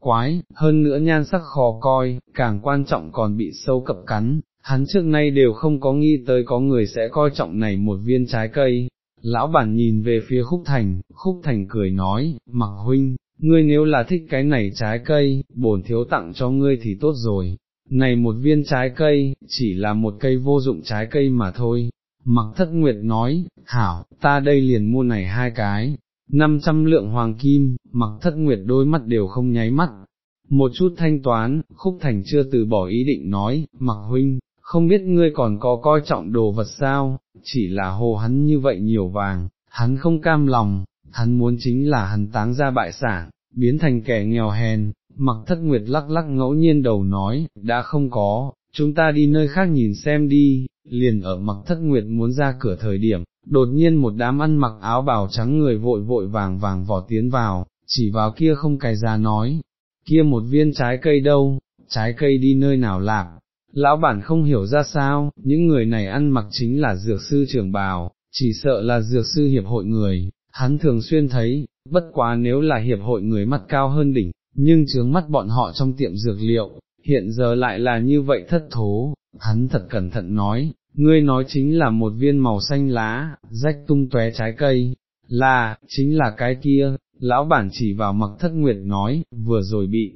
quái, hơn nữa nhan sắc khó coi, càng quan trọng còn bị sâu cập cắn, hắn trước nay đều không có nghĩ tới có người sẽ coi trọng này một viên trái cây. Lão bản nhìn về phía khúc thành, khúc thành cười nói, mặc huynh, ngươi nếu là thích cái này trái cây, bổn thiếu tặng cho ngươi thì tốt rồi, này một viên trái cây, chỉ là một cây vô dụng trái cây mà thôi, Mặc thất nguyệt nói, hảo, ta đây liền mua này hai cái, 500 lượng hoàng kim, mặc thất nguyệt đôi mắt đều không nháy mắt. Một chút thanh toán, khúc thành chưa từ bỏ ý định nói, mặc huynh, không biết ngươi còn có coi trọng đồ vật sao, chỉ là hồ hắn như vậy nhiều vàng, hắn không cam lòng, hắn muốn chính là hắn táng ra bại sản, biến thành kẻ nghèo hèn, mặc thất nguyệt lắc lắc ngẫu nhiên đầu nói, đã không có, chúng ta đi nơi khác nhìn xem đi, liền ở mặc thất nguyệt muốn ra cửa thời điểm, đột nhiên một đám ăn mặc áo bào trắng người vội vội vàng vàng vỏ tiến vào, chỉ vào kia không cài ra nói, kia một viên trái cây đâu, trái cây đi nơi nào lạc, lão bản không hiểu ra sao, những người này ăn mặc chính là dược sư trưởng bào, chỉ sợ là dược sư hiệp hội người, hắn thường xuyên thấy, bất quá nếu là hiệp hội người mắt cao hơn đỉnh, nhưng chướng mắt bọn họ trong tiệm dược liệu, hiện giờ lại là như vậy thất thố, hắn thật cẩn thận nói, ngươi nói chính là một viên màu xanh lá, rách tung tóe trái cây, là, chính là cái kia, lão bản chỉ vào mặc thất nguyệt nói, vừa rồi bị,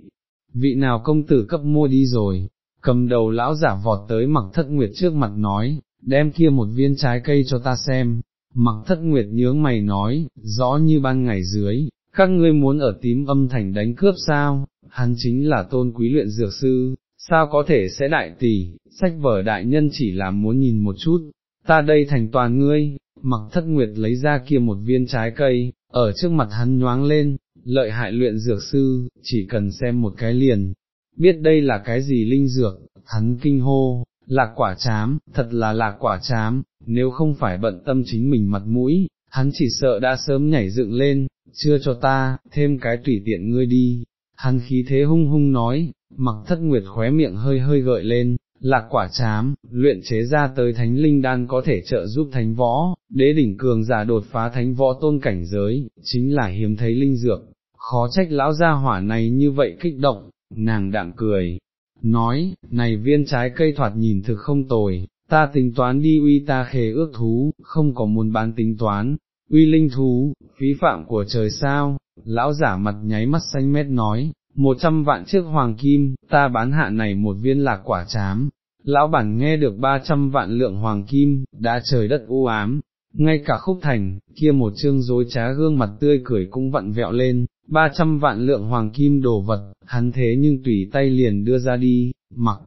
vị nào công tử cấp mua đi rồi, cầm đầu lão giả vọt tới mặc thất nguyệt trước mặt nói, đem kia một viên trái cây cho ta xem, mặc thất nguyệt nhướng mày nói, rõ như ban ngày dưới, các ngươi muốn ở tím âm thành đánh cướp sao, hắn chính là tôn quý luyện dược sư, sao có thể sẽ đại tỷ, sách vở đại nhân chỉ là muốn nhìn một chút, ta đây thành toàn ngươi, mặc thất nguyệt lấy ra kia một viên trái cây, ở trước mặt hắn nhoáng lên, lợi hại luyện dược sư, chỉ cần xem một cái liền, biết đây là cái gì linh dược, hắn kinh hô, lạc quả chám, thật là lạc quả chám, nếu không phải bận tâm chính mình mặt mũi, hắn chỉ sợ đã sớm nhảy dựng lên, chưa cho ta, thêm cái tùy tiện ngươi đi, hắn khí thế hung hung nói, mặc thất nguyệt khóe miệng hơi hơi gợi lên, lạc quả chám, luyện chế ra tới thánh linh đan có thể trợ giúp thánh võ, đế đỉnh cường giả đột phá thánh võ tôn cảnh giới, chính là hiếm thấy linh dược, khó trách lão gia hỏa này như vậy kích động, nàng đạm cười, nói, này viên trái cây thoạt nhìn thực không tồi, ta tính toán đi uy ta khề ước thú, không có muốn bán tính toán, uy linh thú, phí phạm của trời sao, lão giả mặt nháy mắt xanh mét nói, một trăm vạn chiếc hoàng kim, ta bán hạ này một viên lạc quả chám, lão bản nghe được ba trăm vạn lượng hoàng kim, đã trời đất u ám, ngay cả khúc thành, kia một chương dối trá gương mặt tươi cười cũng vặn vẹo lên, ba trăm vạn lượng hoàng kim đồ vật, hắn thế nhưng tùy tay liền đưa ra đi, mặc,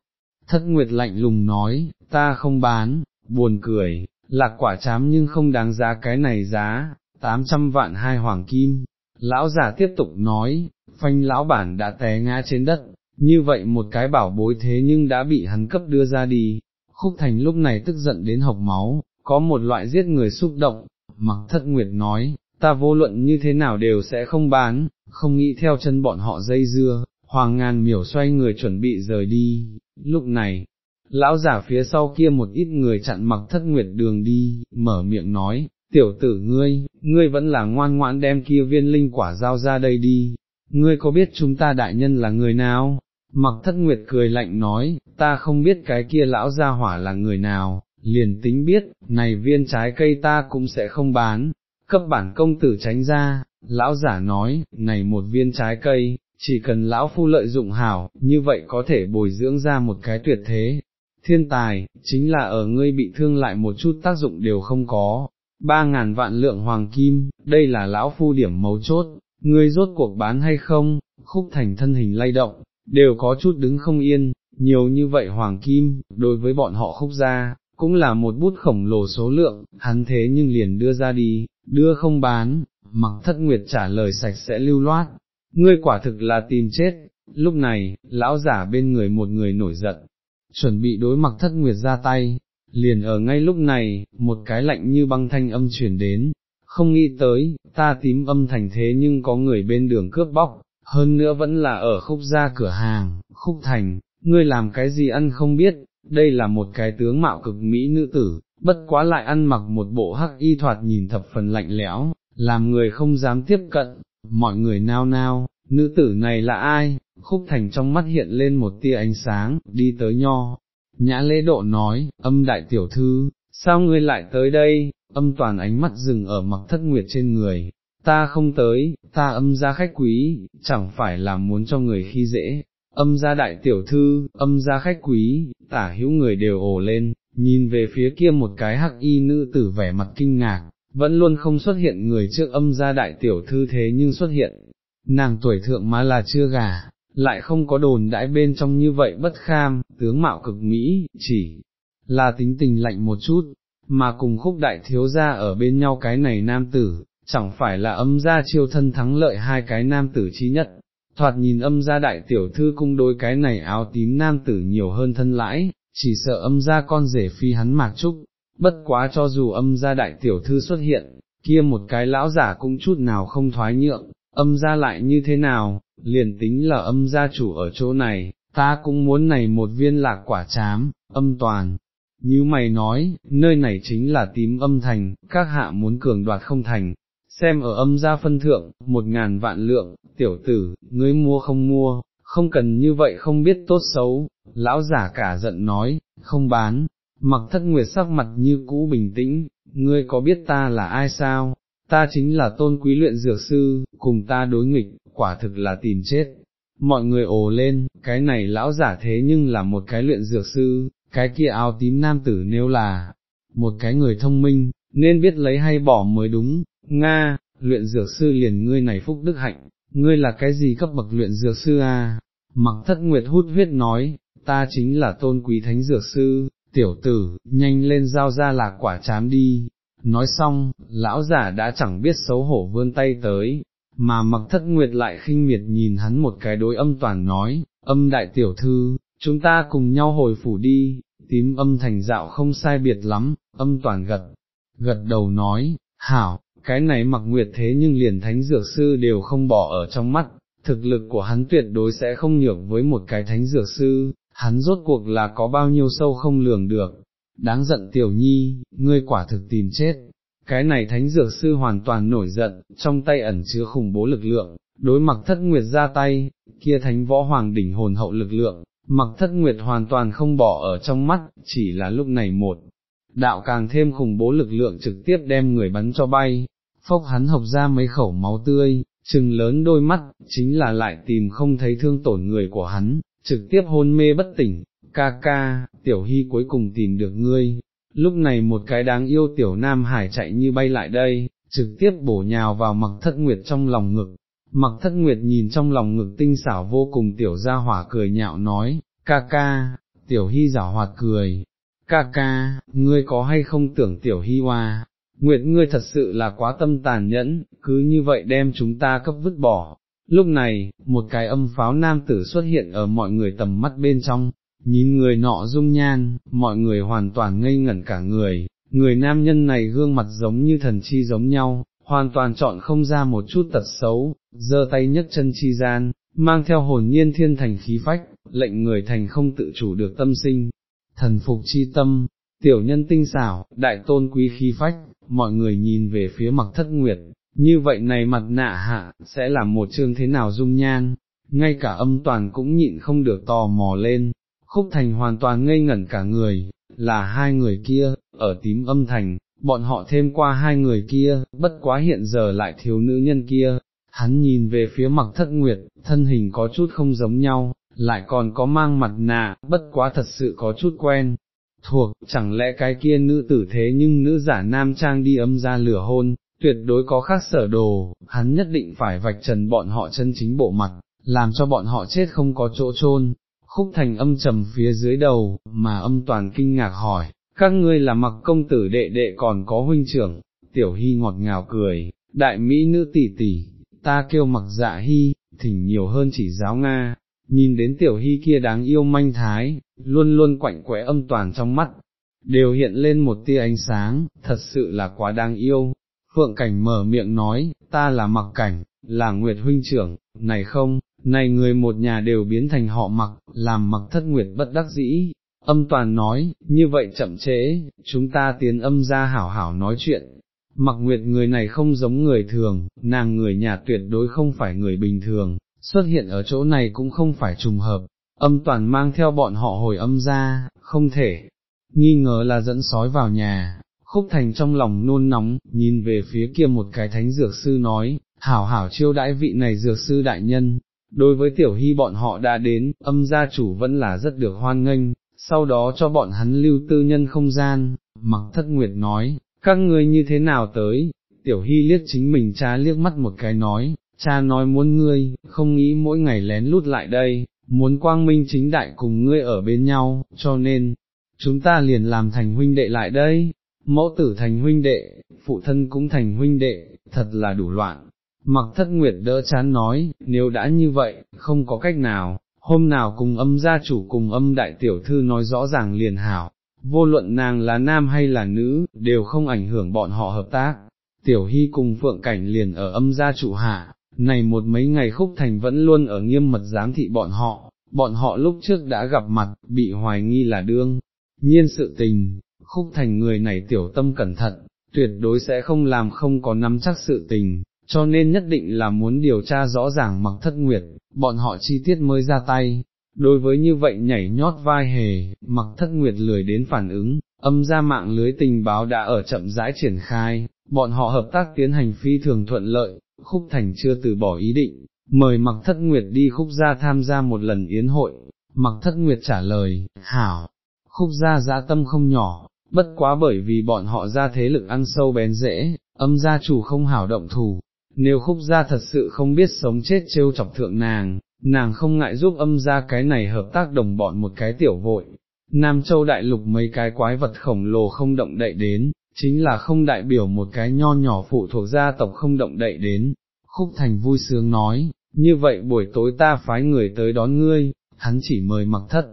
thất nguyệt lạnh lùng nói, ta không bán, buồn cười, lạc quả chám nhưng không đáng giá cái này giá, tám trăm vạn hai hoàng kim, lão giả tiếp tục nói, phanh lão bản đã té ngã trên đất, như vậy một cái bảo bối thế nhưng đã bị hắn cấp đưa ra đi, khúc thành lúc này tức giận đến hộc máu, có một loại giết người xúc động, mặc thất nguyệt nói, ta vô luận như thế nào đều sẽ không bán, không nghĩ theo chân bọn họ dây dưa, hoàng ngàn miểu xoay người chuẩn bị rời đi, lúc này, lão giả phía sau kia một ít người chặn mặc thất nguyệt đường đi, mở miệng nói, tiểu tử ngươi, ngươi vẫn là ngoan ngoãn đem kia viên linh quả giao ra đây đi, ngươi có biết chúng ta đại nhân là người nào? Mặc thất nguyệt cười lạnh nói, ta không biết cái kia lão gia hỏa là người nào, liền tính biết, này viên trái cây ta cũng sẽ không bán, cấp bản công tử tránh ra, lão giả nói, này một viên trái cây, chỉ cần lão phu lợi dụng hảo, như vậy có thể bồi dưỡng ra một cái tuyệt thế. Thiên tài, chính là ở ngươi bị thương lại một chút tác dụng đều không có, ba ngàn vạn lượng hoàng kim, đây là lão phu điểm mấu chốt, ngươi rốt cuộc bán hay không, khúc thành thân hình lay động, đều có chút đứng không yên, nhiều như vậy hoàng kim, đối với bọn họ khúc ra, cũng là một bút khổng lồ số lượng, hắn thế nhưng liền đưa ra đi, đưa không bán, mặc thất nguyệt trả lời sạch sẽ lưu loát, ngươi quả thực là tìm chết, lúc này, lão giả bên người một người nổi giận, chuẩn bị đối mặc thất nguyệt ra tay, liền ở ngay lúc này, một cái lạnh như băng thanh âm chuyển đến, không nghĩ tới, ta tím âm thành thế nhưng có người bên đường cướp bóc, hơn nữa vẫn là ở khúc ra cửa hàng, khúc thành, ngươi làm cái gì ăn không biết, đây là một cái tướng mạo cực mỹ nữ tử, bất quá lại ăn mặc một bộ hắc y thoạt nhìn thập phần lạnh lẽo, làm người không dám tiếp cận, mọi người nao nao, nữ tử này là ai, khúc thành trong mắt hiện lên một tia ánh sáng, đi tới nho, nhã lễ độ nói, âm đại tiểu thư, sao ngươi lại tới đây, âm toàn ánh mắt dừng ở mặc thất nguyệt trên người, ta không tới, ta âm ra khách quý, chẳng phải là muốn cho người khi dễ, âm gia đại tiểu thư, âm gia khách quý, tả hữu người đều ồ lên, nhìn về phía kia một cái hắc y nữ tử vẻ mặt kinh ngạc, vẫn luôn không xuất hiện người trước âm gia đại tiểu thư thế nhưng xuất hiện, nàng tuổi thượng mà là chưa gà, lại không có đồn đãi bên trong như vậy bất kham, tướng mạo cực mỹ, chỉ là tính tình lạnh một chút, mà cùng khúc đại thiếu gia ở bên nhau cái này nam tử, chẳng phải là âm gia chiêu thân thắng lợi hai cái nam tử trí nhất, thoạt nhìn âm gia đại tiểu thư cung đối cái này áo tím nam tử nhiều hơn thân lãi, chỉ sợ âm gia con rể phi hắn mạc trúc, bất quá cho dù âm gia đại tiểu thư xuất hiện, kia một cái lão giả cũng chút nào không thoái nhượng, âm gia lại như thế nào, liền tính là âm gia chủ ở chỗ này, ta cũng muốn này một viên lạc quả chám, âm toàn. Như mày nói, nơi này chính là tím âm thành, các hạ muốn cường đoạt không thành, xem ở âm gia phân thượng, một ngàn vạn lượng, tiểu tử, ngươi mua không mua, không cần như vậy không biết tốt xấu, lão giả cả giận nói, không bán, mặc thất nguyệt sắc mặt như cũ bình tĩnh, ngươi có biết ta là ai sao, ta chính là tôn quý luyện dược sư, cùng ta đối nghịch, quả thực là tìm chết. Mọi người ồ lên, cái này lão giả thế nhưng là một cái luyện dược sư, cái kia áo tím nam tử nếu là một cái người thông minh, nên biết lấy hay bỏ mới đúng, Nga, luyện dược sư liền ngươi này phúc đức hạnh, ngươi là cái gì cấp bậc luyện dược sư a? Mặc thất nguyệt hút huyết nói, ta chính là tôn quý thánh dược sư, tiểu tử, nhanh lên giao ra lạc quả chám đi. Nói xong, lão giả đã chẳng biết xấu hổ vươn tay tới, mà mặc thất nguyệt lại khinh miệt nhìn hắn một cái đối âm toàn nói, âm đại tiểu thư, chúng ta cùng nhau hồi phủ đi, tím âm thành dạo không sai biệt lắm, âm toàn gật, gật đầu nói, hảo, cái này mặc nguyệt thế nhưng liền thánh dược sư đều không bỏ ở trong mắt, thực lực của hắn tuyệt đối sẽ không nhược với một cái thánh dược sư, hắn rốt cuộc là có bao nhiêu sâu không lường được, đáng giận tiểu nhi, ngươi quả thực tìm chết. Cái này thánh dược sư hoàn toàn nổi giận, trong tay ẩn chứa khủng bố lực lượng, đối mặt thất nguyệt ra tay, kia thánh võ hoàng đỉnh hồn hậu lực lượng, mặc thất nguyệt hoàn toàn không bỏ ở trong mắt, chỉ là lúc này một, đạo càng thêm khủng bố lực lượng trực tiếp đem người bắn cho bay, phốc hắn học ra mấy khẩu máu tươi, trừng lớn đôi mắt, chính là lại tìm không thấy thương tổn người của hắn, trực tiếp hôn mê bất tỉnh, ca ca, tiểu hy cuối cùng tìm được ngươi. Lúc này một cái đáng yêu tiểu nam hải chạy như bay lại đây, trực tiếp bổ nhào vào mặc thất nguyệt trong lòng ngực, mặc thất nguyệt nhìn trong lòng ngực tinh xảo vô cùng tiểu gia hỏa cười nhạo nói, ca ca, tiểu hy giả hoạt cười, ca ca, ngươi có hay không tưởng tiểu hy hoa, nguyệt ngươi thật sự là quá tâm tàn nhẫn, cứ như vậy đem chúng ta cấp vứt bỏ. Lúc này, một cái âm pháo nam tử xuất hiện ở mọi người tầm mắt bên trong, nhìn người nọ dung nhan, mọi người hoàn toàn ngây ngẩn cả người, người nam nhân này gương mặt giống như thần chi giống nhau, hoàn toàn chọn không ra một chút tật xấu, giơ tay nhấc chân chi gian, mang theo hồn nhiên thiên thành khí phách, lệnh người thành không tự chủ được tâm sinh, thần phục chi tâm, tiểu nhân tinh xảo, đại tôn quý khí phách, mọi người nhìn về phía mặc thất nguyệt, như vậy này mặt nạ hạ, sẽ là một chương thế nào dung nhan, ngay cả âm toàn cũng nhịn không được tò mò lên, khúc thành hoàn toàn ngây ngẩn cả người, là hai người kia, ở tím âm thành, bọn họ thêm qua hai người kia, bất quá hiện giờ lại thiếu nữ nhân kia, hắn nhìn về phía mặc thất nguyệt, thân hình có chút không giống nhau, lại còn có mang mặt nạ, bất quá thật sự có chút quen. Thuộc, chẳng lẽ cái kia nữ tử thế nhưng nữ giả nam trang đi âm ra lửa hôn, tuyệt đối có khác sở đồ, hắn nhất định phải vạch trần bọn họ chân chính bộ mặt, làm cho bọn họ chết không có chỗ chôn. Khúc thành âm trầm phía dưới đầu, mà âm toàn kinh ngạc hỏi, các ngươi là mặc công tử đệ đệ còn có huynh trưởng, tiểu hy ngọt ngào cười, đại mỹ nữ tỷ tỷ, ta kêu mặc dạ hy, thỉnh nhiều hơn chỉ giáo Nga, nhìn đến tiểu hy kia đáng yêu manh thái, luôn luôn quạnh quẽ âm toàn trong mắt, đều hiện lên một tia ánh sáng, thật sự là quá đáng yêu. Phượng cảnh mở miệng nói, ta là mặc cảnh, là Nguyệt huynh trưởng, này không, này người một nhà đều biến thành họ mặc, làm mặc thất Nguyệt bất đắc dĩ. Âm toàn nói, như vậy chậm chế, chúng ta tiến âm ra hảo hảo nói chuyện. Mặc Nguyệt người này không giống người thường, nàng người nhà tuyệt đối không phải người bình thường, xuất hiện ở chỗ này cũng không phải trùng hợp, âm toàn mang theo bọn họ hồi âm ra, không thể, nghi ngờ là dẫn sói vào nhà, khúc thành trong lòng nôn nóng, nhìn về phía kia một cái thánh dược sư nói, hảo hảo chiêu đãi vị này dược sư đại nhân, đối với tiểu hy bọn họ đã đến, âm gia chủ vẫn là rất được hoan nghênh, sau đó cho bọn hắn lưu tư nhân không gian, mặc thất nguyệt nói, các ngươi như thế nào tới, tiểu hy liếc chính mình cha liếc mắt một cái nói, cha nói muốn ngươi, không nghĩ mỗi ngày lén lút lại đây, muốn quang minh chính đại cùng ngươi ở bên nhau, cho nên, chúng ta liền làm thành huynh đệ lại đây, mẫu tử thành huynh đệ, phụ thân cũng thành huynh đệ, thật là đủ loạn. Mặc thất nguyệt đỡ chán nói, nếu đã như vậy, không có cách nào, hôm nào cùng âm gia chủ cùng âm đại tiểu thư nói rõ ràng liền hảo, vô luận nàng là nam hay là nữ, đều không ảnh hưởng bọn họ hợp tác. Tiểu Hy cùng Phượng Cảnh liền ở âm gia chủ hạ, này một mấy ngày khúc thành vẫn luôn ở nghiêm mật giám thị bọn họ, bọn họ lúc trước đã gặp mặt, bị hoài nghi là đương, nhiên sự tình, khúc thành người này tiểu tâm cẩn thận, tuyệt đối sẽ không làm không có nắm chắc sự tình, cho nên nhất định là muốn điều tra rõ ràng mặc thất nguyệt, bọn họ chi tiết mới ra tay. Đối với như vậy nhảy nhót vai hề, mặc thất nguyệt lười đến phản ứng, âm ra mạng lưới tình báo đã ở chậm rãi triển khai, bọn họ hợp tác tiến hành phi thường thuận lợi, khúc thành chưa từ bỏ ý định, mời mặc thất nguyệt đi khúc gia tham gia một lần yến hội, mặc thất nguyệt trả lời, hảo, khúc gia giã tâm không nhỏ, bất quá bởi vì bọn họ ra thế lực ăn sâu bén dễ, âm gia chủ không hảo động thủ, nếu khúc gia thật sự không biết sống chết trêu chọc thượng nàng, nàng không ngại giúp âm Gia cái này hợp tác đồng bọn một cái tiểu vội. Nam Châu Đại Lục mấy cái quái vật khổng lồ không động đậy đến, chính là không đại biểu một cái nho nhỏ phụ thuộc gia tộc không động đậy đến. Khúc Thành vui sướng nói, như vậy buổi tối ta phái người tới đón ngươi, hắn chỉ mời mặc thất,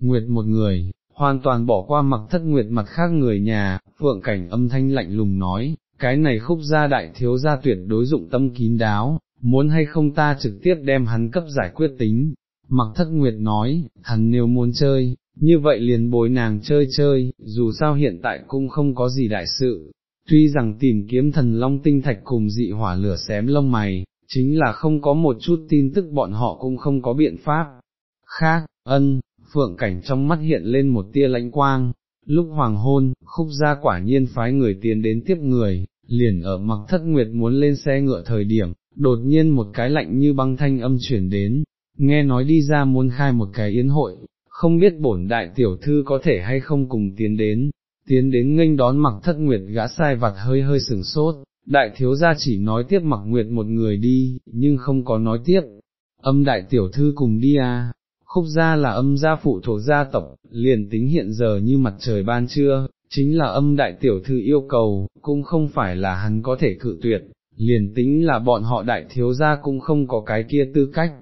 nguyệt một người, hoàn toàn bỏ qua mặc thất nguyệt mặt khác người nhà, phượng cảnh âm thanh lạnh lùng nói, cái này khúc gia đại thiếu gia tuyệt đối dụng tâm kín đáo, muốn hay không ta trực tiếp đem hắn cấp giải quyết tính. Mặc thất nguyệt nói, hắn nếu muốn chơi, như vậy liền bối nàng chơi chơi, dù sao hiện tại cũng không có gì đại sự, tuy rằng tìm kiếm thần long tinh thạch cùng dị hỏa lửa xém lông mày, chính là không có một chút tin tức bọn họ cũng không có biện pháp. Khác, ân, phượng cảnh trong mắt hiện lên một tia lãnh quang, lúc hoàng hôn, khúc gia quả nhiên phái người tiến đến tiếp người, liền ở mặc thất nguyệt muốn lên xe ngựa thời điểm, đột nhiên một cái lạnh như băng thanh âm chuyển đến, nghe nói đi ra muốn khai một cái yến hội, không biết bổn đại tiểu thư có thể hay không cùng tiến đến, tiến đến nghênh đón mặc thất nguyệt gã sai vặt hơi hơi sừng sốt, đại thiếu gia chỉ nói tiếp mặc nguyệt một người đi, nhưng không có nói tiếp, âm đại tiểu thư cùng đi à, khúc gia là âm gia phụ thuộc gia tộc, liền tính hiện giờ như mặt trời ban trưa, chính là âm đại tiểu thư yêu cầu, cũng không phải là hắn có thể cự tuyệt, liền tính là bọn họ đại thiếu gia cũng không có cái kia tư cách.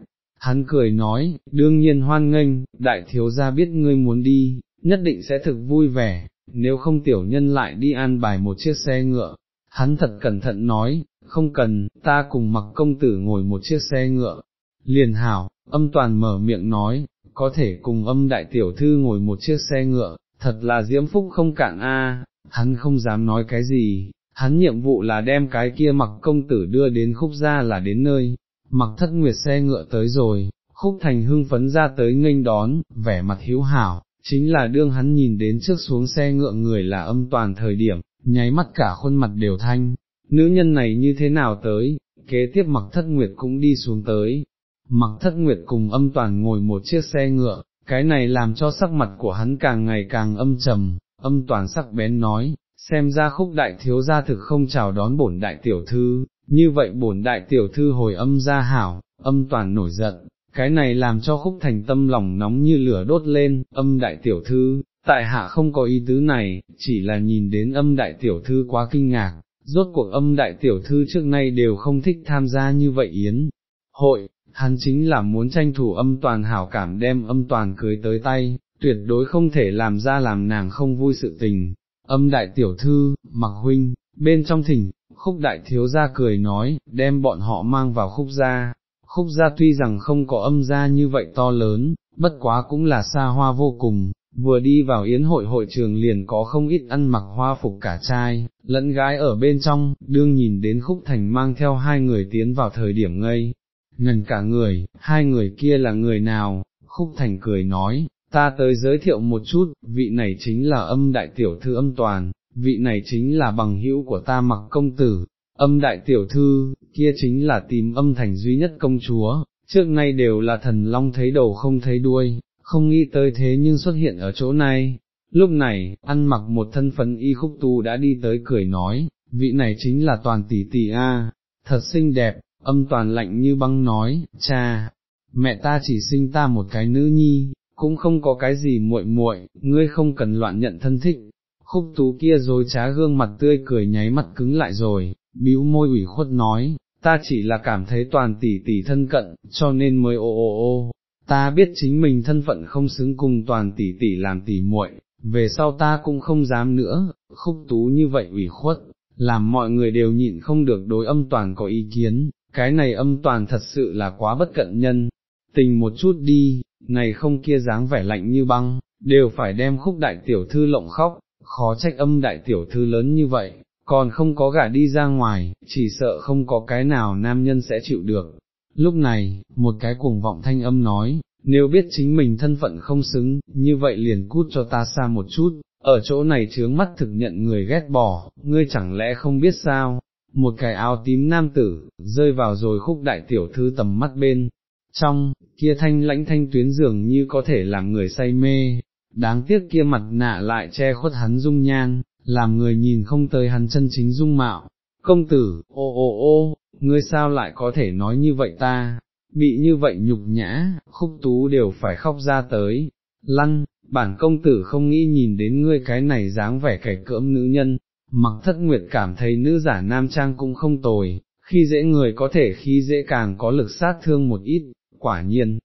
Hắn cười nói, đương nhiên hoan nghênh, đại thiếu gia biết ngươi muốn đi, nhất định sẽ thực vui vẻ, nếu không tiểu nhân lại đi an bài một chiếc xe ngựa. Hắn thật cẩn thận nói, không cần, ta cùng mặc công tử ngồi một chiếc xe ngựa. Liền hảo, âm toàn mở miệng nói, có thể cùng âm đại tiểu thư ngồi một chiếc xe ngựa, thật là diễm phúc không cạn a. hắn không dám nói cái gì, hắn nhiệm vụ là đem cái kia mặc công tử đưa đến khúc gia là đến nơi, mặc thất nguyệt xe ngựa tới rồi, khúc thành hưng phấn ra tới nghênh đón, vẻ mặt hiếu hảo, chính là đương hắn nhìn đến trước xuống xe ngựa người là âm toàn thời điểm, nháy mắt cả khuôn mặt đều thanh, nữ nhân này như thế nào tới, kế tiếp mặc thất nguyệt cũng đi xuống tới, mặc thất nguyệt cùng âm toàn ngồi một chiếc xe ngựa, cái này làm cho sắc mặt của hắn càng ngày càng âm trầm, âm toàn sắc bén nói, xem ra khúc đại thiếu gia thực không chào đón bổn đại tiểu thư, như vậy bổn đại tiểu thư hồi âm ra hảo, âm toàn nổi giận, cái này làm cho khúc thành tâm lòng nóng như lửa đốt lên, âm đại tiểu thư, tại hạ không có ý tứ này, chỉ là nhìn đến âm đại tiểu thư quá kinh ngạc, rốt cuộc âm đại tiểu thư trước nay đều không thích tham gia như vậy yến. Hội, hắn chính là muốn tranh thủ âm toàn hảo cảm đem âm toàn cưới tới tay, tuyệt đối không thể làm ra làm nàng không vui sự tình. Âm đại tiểu thư, mặc huynh, bên trong thỉnh, khúc đại thiếu gia cười nói, đem bọn họ mang vào khúc gia. Khúc gia tuy rằng không có âm gia như vậy to lớn, bất quá cũng là xa hoa vô cùng, vừa đi vào yến hội hội trường liền có không ít ăn mặc hoa phục cả trai, lẫn gái ở bên trong, đương nhìn đến khúc thành mang theo hai người tiến vào thời điểm ngây, ngần cả người, hai người kia là người nào, khúc thành cười nói, ta tới giới thiệu một chút, vị này chính là âm đại tiểu thư âm toàn, vị này chính là bằng hữu của ta mặc công tử, âm đại tiểu thư, kia chính là tìm âm thành duy nhất công chúa, trước nay đều là thần long thấy đầu không thấy đuôi, không nghĩ tới thế nhưng xuất hiện ở chỗ này. Lúc này, ăn mặc một thân phấn y khúc tu đã đi tới cười nói, vị này chính là toàn tỷ tỷ a, thật xinh đẹp, âm toàn lạnh như băng nói, cha, mẹ ta chỉ sinh ta một cái nữ nhi, cũng không có cái gì muội muội, ngươi không cần loạn nhận thân thích. Khúc tú kia rồi trá gương mặt tươi cười nháy mặt cứng lại rồi, bĩu môi ủy khuất nói, ta chỉ là cảm thấy toàn tỷ tỷ thân cận, cho nên mới ô ô ô, ta biết chính mình thân phận không xứng cùng toàn tỷ tỷ làm tỷ muội, về sau ta cũng không dám nữa, khúc tú như vậy ủy khuất, làm mọi người đều nhịn không được đối âm toàn có ý kiến, cái này âm toàn thật sự là quá bất cận nhân, tình một chút đi, này không kia dáng vẻ lạnh như băng, đều phải đem khúc đại tiểu thư lộng khóc, khó trách âm đại tiểu thư lớn như vậy, còn không có gả đi ra ngoài, chỉ sợ không có cái nào nam nhân sẽ chịu được. Lúc này, một cái cuồng vọng thanh âm nói, nếu biết chính mình thân phận không xứng, như vậy liền cút cho ta xa một chút, ở chỗ này chướng mắt thực nhận người ghét bỏ, ngươi chẳng lẽ không biết sao, một cái áo tím nam tử, rơi vào rồi khúc đại tiểu thư tầm mắt bên, trong, kia thanh lãnh thanh tuyến dường như có thể làm người say mê, đáng tiếc kia mặt nạ lại che khuất hắn dung nhan, làm người nhìn không tới hắn chân chính dung mạo. Công tử, ô ô ô, ngươi sao lại có thể nói như vậy ta, bị như vậy nhục nhã, khúc tú đều phải khóc ra tới, Lăng, bản công tử không nghĩ nhìn đến ngươi cái này dáng vẻ kẻ cỡm nữ nhân, mặc thất nguyệt cảm thấy nữ giả nam trang cũng không tồi, khi dễ người có thể khi dễ càng có lực sát thương một ít, quả nhiên,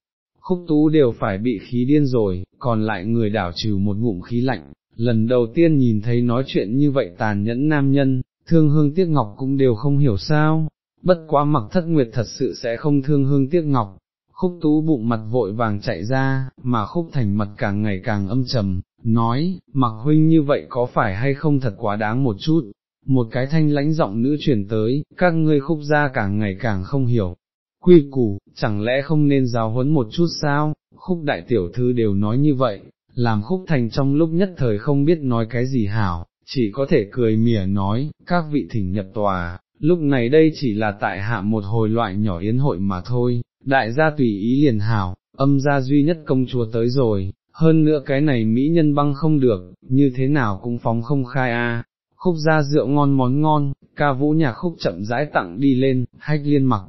khúc tú đều phải bị khí điên rồi, còn lại người đảo trừ một ngụm khí lạnh, lần đầu tiên nhìn thấy nói chuyện như vậy tàn nhẫn nam nhân, thương hương tiếc ngọc cũng đều không hiểu sao, bất quá mặc thất nguyệt thật sự sẽ không thương hương tiếc ngọc, khúc tú bụng mặt vội vàng chạy ra, mà khúc thành mặt càng ngày càng âm trầm, nói, mặc huynh như vậy có phải hay không thật quá đáng một chút, một cái thanh lãnh giọng nữ truyền tới, các ngươi khúc gia càng ngày càng không hiểu. Quy củ, chẳng lẽ không nên giáo huấn một chút sao, khúc đại tiểu thư đều nói như vậy, làm khúc thành trong lúc nhất thời không biết nói cái gì hảo, chỉ có thể cười mỉa nói, các vị thỉnh nhập tòa, lúc này đây chỉ là tại hạ một hồi loại nhỏ yến hội mà thôi, đại gia tùy ý liền hảo, âm gia duy nhất công chúa tới rồi, hơn nữa cái này mỹ nhân băng không được, như thế nào cũng phóng không khai a. Khúc gia rượu ngon món ngon, ca vũ nhạc khúc chậm rãi tặng đi lên, hách liên mặc,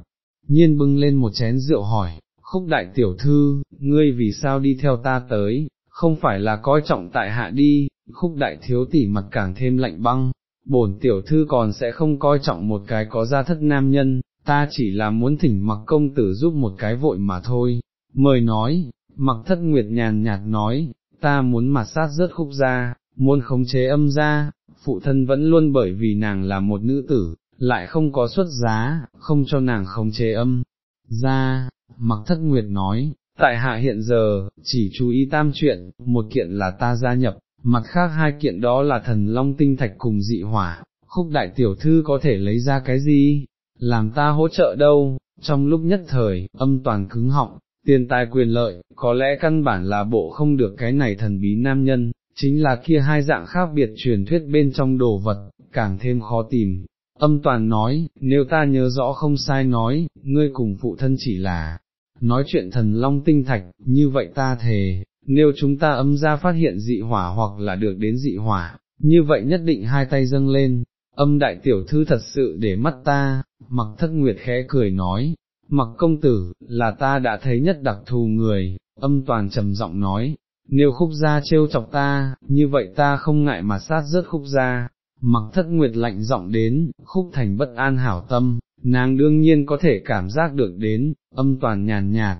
nhiên bưng lên một chén rượu hỏi, khúc đại tiểu thư, ngươi vì sao đi theo ta tới, không phải là coi trọng tại hạ đi, khúc đại thiếu tỉ mặt càng thêm lạnh băng, bổn tiểu thư còn sẽ không coi trọng một cái có gia thất nam nhân, ta chỉ là muốn thỉnh mặc công tử giúp một cái vội mà thôi, mời nói, mặc thất nguyệt nhàn nhạt nói, ta muốn mặt sát rớt khúc ra, muốn khống chế âm ra, phụ thân vẫn luôn bởi vì nàng là một nữ tử, lại không có xuất giá, không cho nàng khống chế âm. Ra, mặc thất nguyệt nói, tại hạ hiện giờ, chỉ chú ý tam chuyện, một kiện là ta gia nhập, mặt khác hai kiện đó là thần long tinh thạch cùng dị hỏa, khúc đại tiểu thư có thể lấy ra cái gì, làm ta hỗ trợ đâu, trong lúc nhất thời, âm toàn cứng họng, tiền tài quyền lợi, có lẽ căn bản là bộ không được cái này thần bí nam nhân, chính là kia hai dạng khác biệt truyền thuyết bên trong đồ vật, càng thêm khó tìm. Âm toàn nói, nếu ta nhớ rõ không sai nói, ngươi cùng phụ thân chỉ là, nói chuyện thần long tinh thạch, như vậy ta thề, nếu chúng ta âm ra phát hiện dị hỏa hoặc là được đến dị hỏa, như vậy nhất định hai tay dâng lên, âm đại tiểu thư thật sự để mắt ta, mặc thất nguyệt khẽ cười nói, mặc công tử, là ta đã thấy nhất đặc thù người, âm toàn trầm giọng nói, nếu khúc gia trêu chọc ta, như vậy ta không ngại mà sát rớt khúc gia, mặc thất nguyệt lạnh giọng đến, khúc thành bất an hảo tâm, nàng đương nhiên có thể cảm giác được đến, âm toàn nhàn nhạt,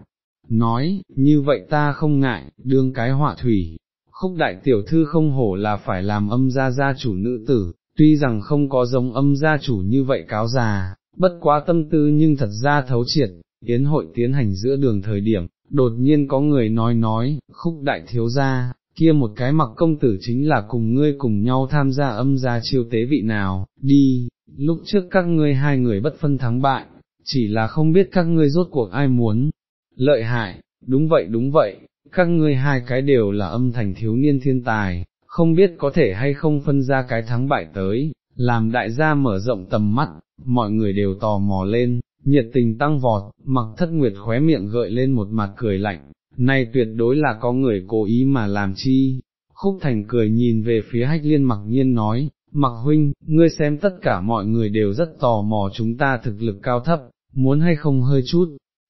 nói, như vậy ta không ngại, đương cái họa thủy, khúc đại tiểu thư không hổ là phải làm âm gia gia chủ nữ tử, tuy rằng không có giống âm gia chủ như vậy cáo già, bất quá tâm tư nhưng thật ra thấu triệt, yến hội tiến hành giữa đường thời điểm, đột nhiên có người nói nói, khúc đại thiếu gia, kia một cái mặc công tử chính là cùng ngươi cùng nhau tham gia âm gia chiêu tế vị nào, đi, lúc trước các ngươi hai người bất phân thắng bại, chỉ là không biết các ngươi rốt cuộc ai muốn, lợi hại, đúng vậy đúng vậy, các ngươi hai cái đều là âm thành thiếu niên thiên tài, không biết có thể hay không phân ra cái thắng bại tới, làm đại gia mở rộng tầm mắt, mọi người đều tò mò lên, nhiệt tình tăng vọt, mặc thất nguyệt khóe miệng gợi lên một mặt cười lạnh, này tuyệt đối là có người cố ý mà làm chi. Khúc thành cười nhìn về phía hách liên mặc nhiên nói, mặc huynh, ngươi xem tất cả mọi người đều rất tò mò chúng ta thực lực cao thấp, muốn hay không hơi chút,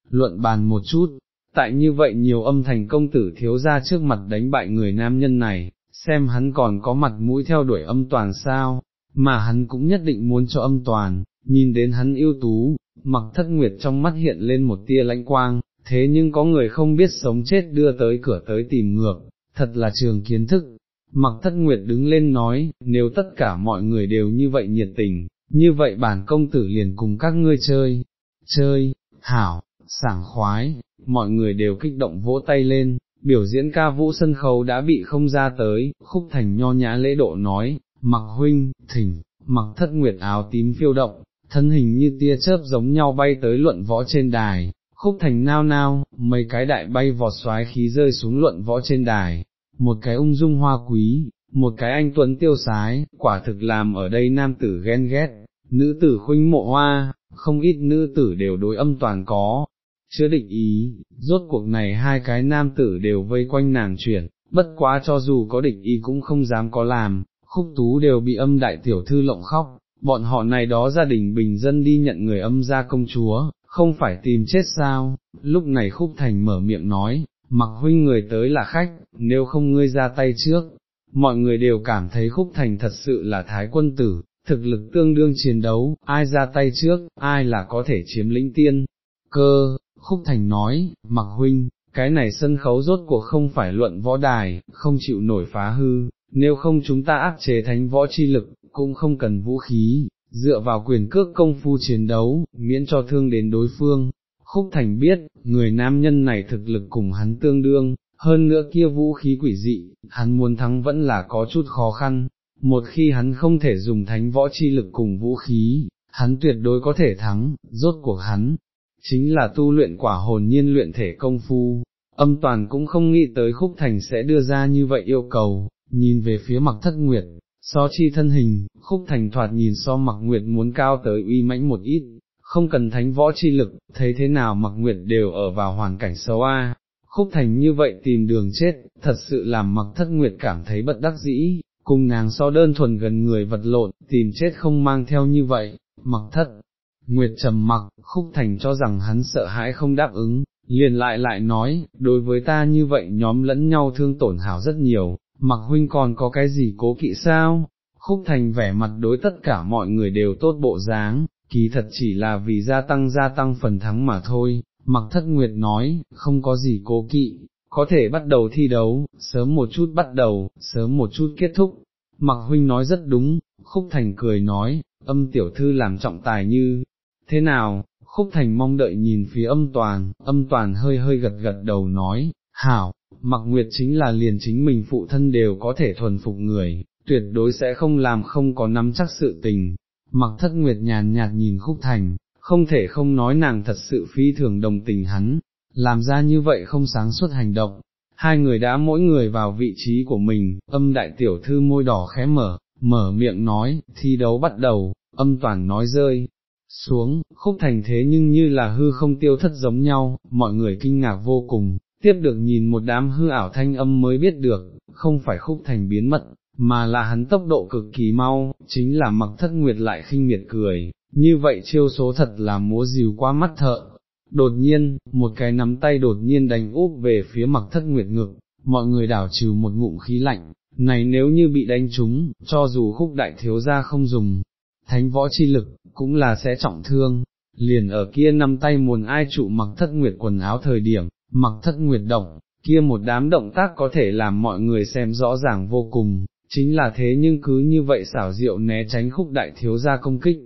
luận bàn một chút, tại như vậy nhiều âm thành công tử thiếu ra trước mặt đánh bại người nam nhân này, xem hắn còn có mặt mũi theo đuổi âm toàn sao, mà hắn cũng nhất định muốn cho âm toàn, nhìn đến hắn yêu tú, mặc thất nguyệt trong mắt hiện lên một tia lãnh quang, thế nhưng có người không biết sống chết đưa tới cửa tới tìm ngược, thật là trường kiến thức. Mặc thất nguyệt đứng lên nói, nếu tất cả mọi người đều như vậy nhiệt tình, như vậy bản công tử liền cùng các ngươi chơi, chơi, hảo, sảng khoái, mọi người đều kích động vỗ tay lên, biểu diễn ca vũ sân khấu đã bị không ra tới, khúc thành nho nhã lễ độ nói, mặc huynh, thỉnh, mặc thất nguyệt áo tím phiêu động, thân hình như tia chớp giống nhau bay tới luận võ trên đài, khúc thành nao nao, mấy cái đại bay vọt xoái khí rơi xuống luận võ trên đài, một cái ung dung hoa quý, một cái anh tuấn tiêu sái, quả thực làm ở đây nam tử ghen ghét, nữ tử khuynh mộ hoa, không ít nữ tử đều đối âm toàn có, chưa định ý, rốt cuộc này hai cái nam tử đều vây quanh nàng chuyển, bất quá cho dù có định ý cũng không dám có làm, khúc tú đều bị âm đại tiểu thư lộng khóc, bọn họ này đó gia đình bình dân đi nhận người âm gia công chúa, không phải tìm chết sao, lúc này khúc thành mở miệng nói, mặc huynh người tới là khách, nếu không ngươi ra tay trước, mọi người đều cảm thấy khúc thành thật sự là thái quân tử, thực lực tương đương chiến đấu, ai ra tay trước, ai là có thể chiếm lĩnh tiên, cơ, khúc thành nói, mặc huynh, cái này sân khấu rốt cuộc không phải luận võ đài, không chịu nổi phá hư, nếu không chúng ta áp chế thánh võ chi lực, cũng không cần vũ khí, dựa vào quyền cước công phu chiến đấu, miễn cho thương đến đối phương. Khúc Thành biết, người nam nhân này thực lực cùng hắn tương đương, hơn nữa kia vũ khí quỷ dị, hắn muốn thắng vẫn là có chút khó khăn, một khi hắn không thể dùng thánh võ chi lực cùng vũ khí, hắn tuyệt đối có thể thắng, rốt cuộc hắn, chính là tu luyện quả hồn nhiên luyện thể công phu. Âm toàn cũng không nghĩ tới khúc thành sẽ đưa ra như vậy yêu cầu, nhìn về phía mặc thất nguyệt, so chi thân hình, khúc thành thoạt nhìn so mặc nguyệt muốn cao tới uy mãnh một ít, không cần thánh võ chi lực, thấy thế nào mặc nguyệt đều ở vào hoàn cảnh xấu a. Khúc thành như vậy tìm đường chết, thật sự làm mặc thất nguyệt cảm thấy bất đắc dĩ, cùng nàng so đơn thuần gần người vật lộn, tìm chết không mang theo như vậy, mặc thất. Nguyệt trầm mặc, khúc thành cho rằng hắn sợ hãi không đáp ứng, liền lại lại nói, đối với ta như vậy nhóm lẫn nhau thương tổn hảo rất nhiều, mặc huynh còn có cái gì cố kỵ sao, khúc thành vẻ mặt đối tất cả mọi người đều tốt bộ dáng, kỳ thật chỉ là vì gia tăng gia tăng phần thắng mà thôi, mặc thất nguyệt nói, không có gì cố kỵ, có thể bắt đầu thi đấu, sớm một chút bắt đầu, sớm một chút kết thúc. Mặc huynh nói rất đúng, khúc thành cười nói, âm tiểu thư làm trọng tài như, thế nào, khúc thành mong đợi nhìn phía âm toàn, âm toàn hơi hơi gật gật đầu nói, hảo, mặc nguyệt chính là liền chính mình phụ thân đều có thể thuần phục người, tuyệt đối sẽ không làm không có nắm chắc sự tình. Mặc thất nguyệt nhàn nhạt nhìn khúc thành, không thể không nói nàng thật sự phi thường đồng tình hắn, làm ra như vậy không sáng suốt hành động. Hai người đã mỗi người vào vị trí của mình, âm đại tiểu thư môi đỏ khẽ mở, mở miệng nói, thi đấu bắt đầu, âm toàn nói rơi, xuống, khúc thành thế nhưng như là hư không tiêu thất giống nhau, mọi người kinh ngạc vô cùng, tiếp được nhìn một đám hư ảo thanh âm mới biết được, không phải khúc thành biến mất, mà là hắn tốc độ cực kỳ mau, chính là mặc thất nguyệt lại khinh miệt cười, như vậy chiêu số thật là múa dìu qua mắt thợ. Đột nhiên, một cái nắm tay đột nhiên đánh úp về phía mặc thất nguyệt ngực, mọi người đảo trừ một ngụm khí lạnh, này nếu như bị đánh trúng, cho dù khúc đại thiếu gia không dùng, thánh võ chi lực, cũng là sẽ trọng thương, liền ở kia nắm tay muốn ai trụ mặc thất nguyệt quần áo thời điểm, mặc thất nguyệt động, kia một đám động tác có thể làm mọi người xem rõ ràng vô cùng, chính là thế nhưng cứ như vậy xảo diệu né tránh khúc đại thiếu gia công kích,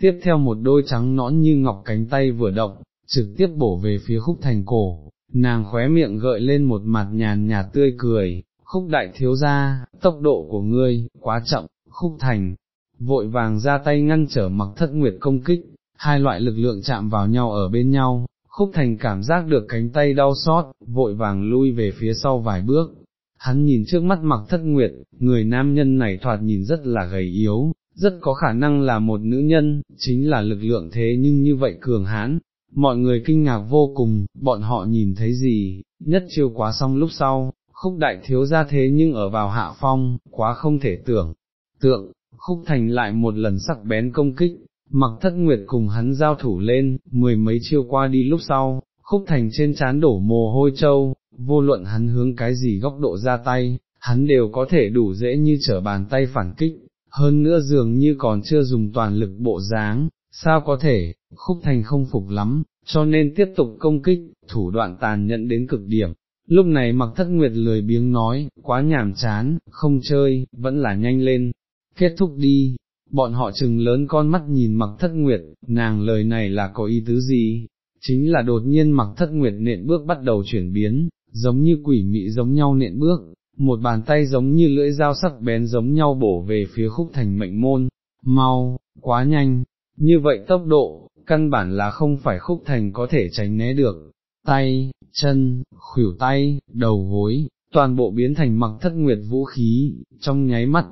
tiếp theo một đôi trắng nõn như ngọc cánh tay vừa động, trực tiếp bổ về phía khúc thành cổ, nàng khóe miệng gợi lên một mặt nhàn nhạt tươi cười, khúc đại thiếu gia, tốc độ của ngươi, quá chậm, khúc thành, vội vàng ra tay ngăn trở mặc thất nguyệt công kích, hai loại lực lượng chạm vào nhau ở bên nhau, khúc thành cảm giác được cánh tay đau xót, vội vàng lui về phía sau vài bước. Hắn nhìn trước mắt mặc thất nguyệt, người nam nhân này thoạt nhìn rất là gầy yếu, rất có khả năng là một nữ nhân, chính là lực lượng thế nhưng như vậy cường hãn. Mọi người kinh ngạc vô cùng, bọn họ nhìn thấy gì, nhất chiêu quá xong lúc sau, khúc đại thiếu ra thế nhưng ở vào hạ phong, quá không thể tưởng, tượng, khúc thành lại một lần sắc bén công kích, mặc thất nguyệt cùng hắn giao thủ lên, mười mấy chiêu qua đi lúc sau, khúc thành trên chán đổ mồ hôi châu, vô luận hắn hướng cái gì góc độ ra tay, hắn đều có thể đủ dễ như trở bàn tay phản kích, hơn nữa dường như còn chưa dùng toàn lực bộ dáng, sao có thể, khúc thành không phục lắm, cho nên tiếp tục công kích, thủ đoạn tàn nhẫn đến cực điểm. Lúc này mặc thất nguyệt lười biếng nói, quá nhàm chán, không chơi, vẫn là nhanh lên, kết thúc đi, bọn họ chừng lớn con mắt nhìn mặc thất nguyệt, nàng lời này là có ý tứ gì, chính là đột nhiên mặc thất nguyệt nện bước bắt đầu chuyển biến, giống như quỷ mị giống nhau nện bước, một bàn tay giống như lưỡi dao sắc bén giống nhau bổ về phía khúc thành mệnh môn, mau, quá nhanh, như vậy tốc độ, căn bản là không phải khúc thành có thể tránh né được, tay, chân, khuỷu tay, đầu gối, toàn bộ biến thành mặc thất nguyệt vũ khí, trong nháy mắt,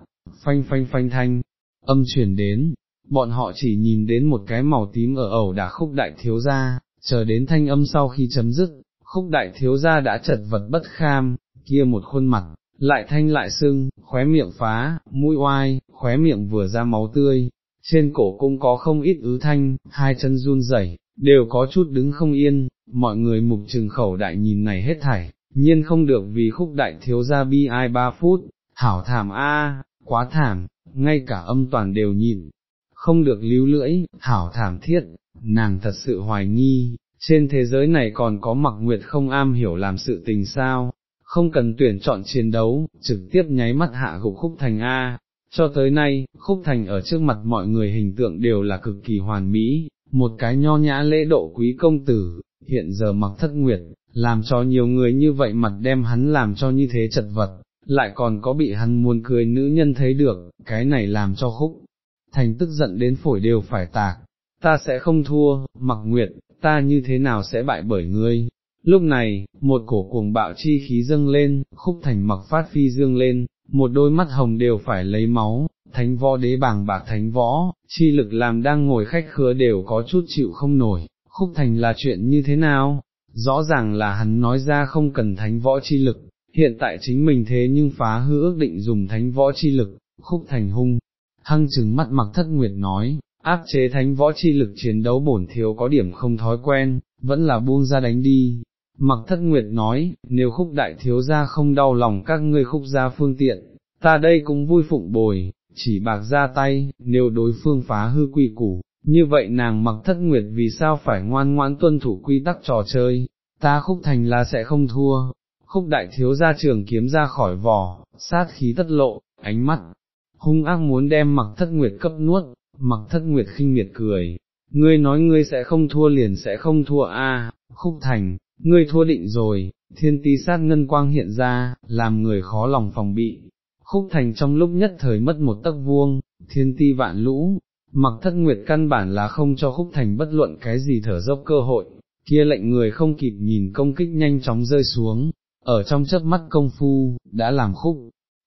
phanh phanh phanh thanh, âm truyền đến, bọn họ chỉ nhìn đến một cái màu tím ở ẩu đả khúc đại thiếu gia, chờ đến thanh âm sau khi chấm dứt, khúc đại thiếu gia đã chật vật bất kham, kia một khuôn mặt, lại thanh lại sưng, khóe miệng phá, mũi oai, khóe miệng vừa ra máu tươi, trên cổ cũng có không ít ứ thanh, hai chân run rẩy, đều có chút đứng không yên, mọi người mục trừng khẩu đại nhìn này hết thảy, nhiên không được vì khúc đại thiếu gia bi ai ba phút, hảo thảm a, quá thảm, ngay cả âm toàn đều nhịn, không được líu lưỡi, hảo thảm thiết, nàng thật sự hoài nghi, trên thế giới này còn có mặc nguyệt không am hiểu làm sự tình sao, không cần tuyển chọn chiến đấu, trực tiếp nháy mắt hạ gục khúc thành A. Cho tới nay, khúc thành ở trước mặt mọi người hình tượng đều là cực kỳ hoàn mỹ, một cái nho nhã lễ độ quý công tử, hiện giờ mặc thất nguyệt, làm cho nhiều người như vậy mặt đem hắn làm cho như thế chật vật, lại còn có bị hắn muốn cười nữ nhân thấy được, cái này làm cho khúc, thành tức giận đến phổi đều phải tạc, ta sẽ không thua, mặc nguyệt, ta như thế nào sẽ bại bởi ngươi. Lúc này, một cổ cuồng bạo chi khí dâng lên, khúc thành mặc phát phi dương lên, một đôi mắt hồng đều phải lấy máu, thánh võ đế bàng bạc thánh võ, chi lực làm đang ngồi khách khứa đều có chút chịu không nổi, khúc thành là chuyện như thế nào? Rõ ràng là hắn nói ra không cần thánh võ chi lực, hiện tại chính mình thế nhưng phá hư ước định dùng thánh võ chi lực, khúc thành hung, hăng chừng mắt mặc thất nguyệt nói, áp chế thánh võ chi lực chiến đấu bổn thiếu có điểm không thói quen, vẫn là buông ra đánh đi. Mặc thất nguyệt nói, nếu khúc đại thiếu ra không đau lòng các ngươi khúc ra phương tiện, ta đây cũng vui phụng bồi, chỉ bạc ra tay, nếu đối phương phá hư quy củ, như vậy nàng mặc thất nguyệt vì sao phải ngoan ngoãn tuân thủ quy tắc trò chơi, ta khúc thành là sẽ không thua, khúc đại thiếu ra trường kiếm ra khỏi vỏ, sát khí tất lộ, ánh mắt, hung ác muốn đem mặc thất nguyệt cấp nuốt, mặc thất nguyệt khinh miệt cười, ngươi nói ngươi sẽ không thua liền sẽ không thua a, khúc thành, ngươi thua định rồi, thiên ti sát ngân quang hiện ra, làm người khó lòng phòng bị, khúc thành trong lúc nhất thời mất một tấc vuông, thiên ti vạn lũ, mặc thất nguyệt căn bản là không cho khúc thành bất luận cái gì thở dốc cơ hội, kia lệnh người không kịp nhìn công kích nhanh chóng rơi xuống, ở trong chớp mắt công phu, đã làm khúc,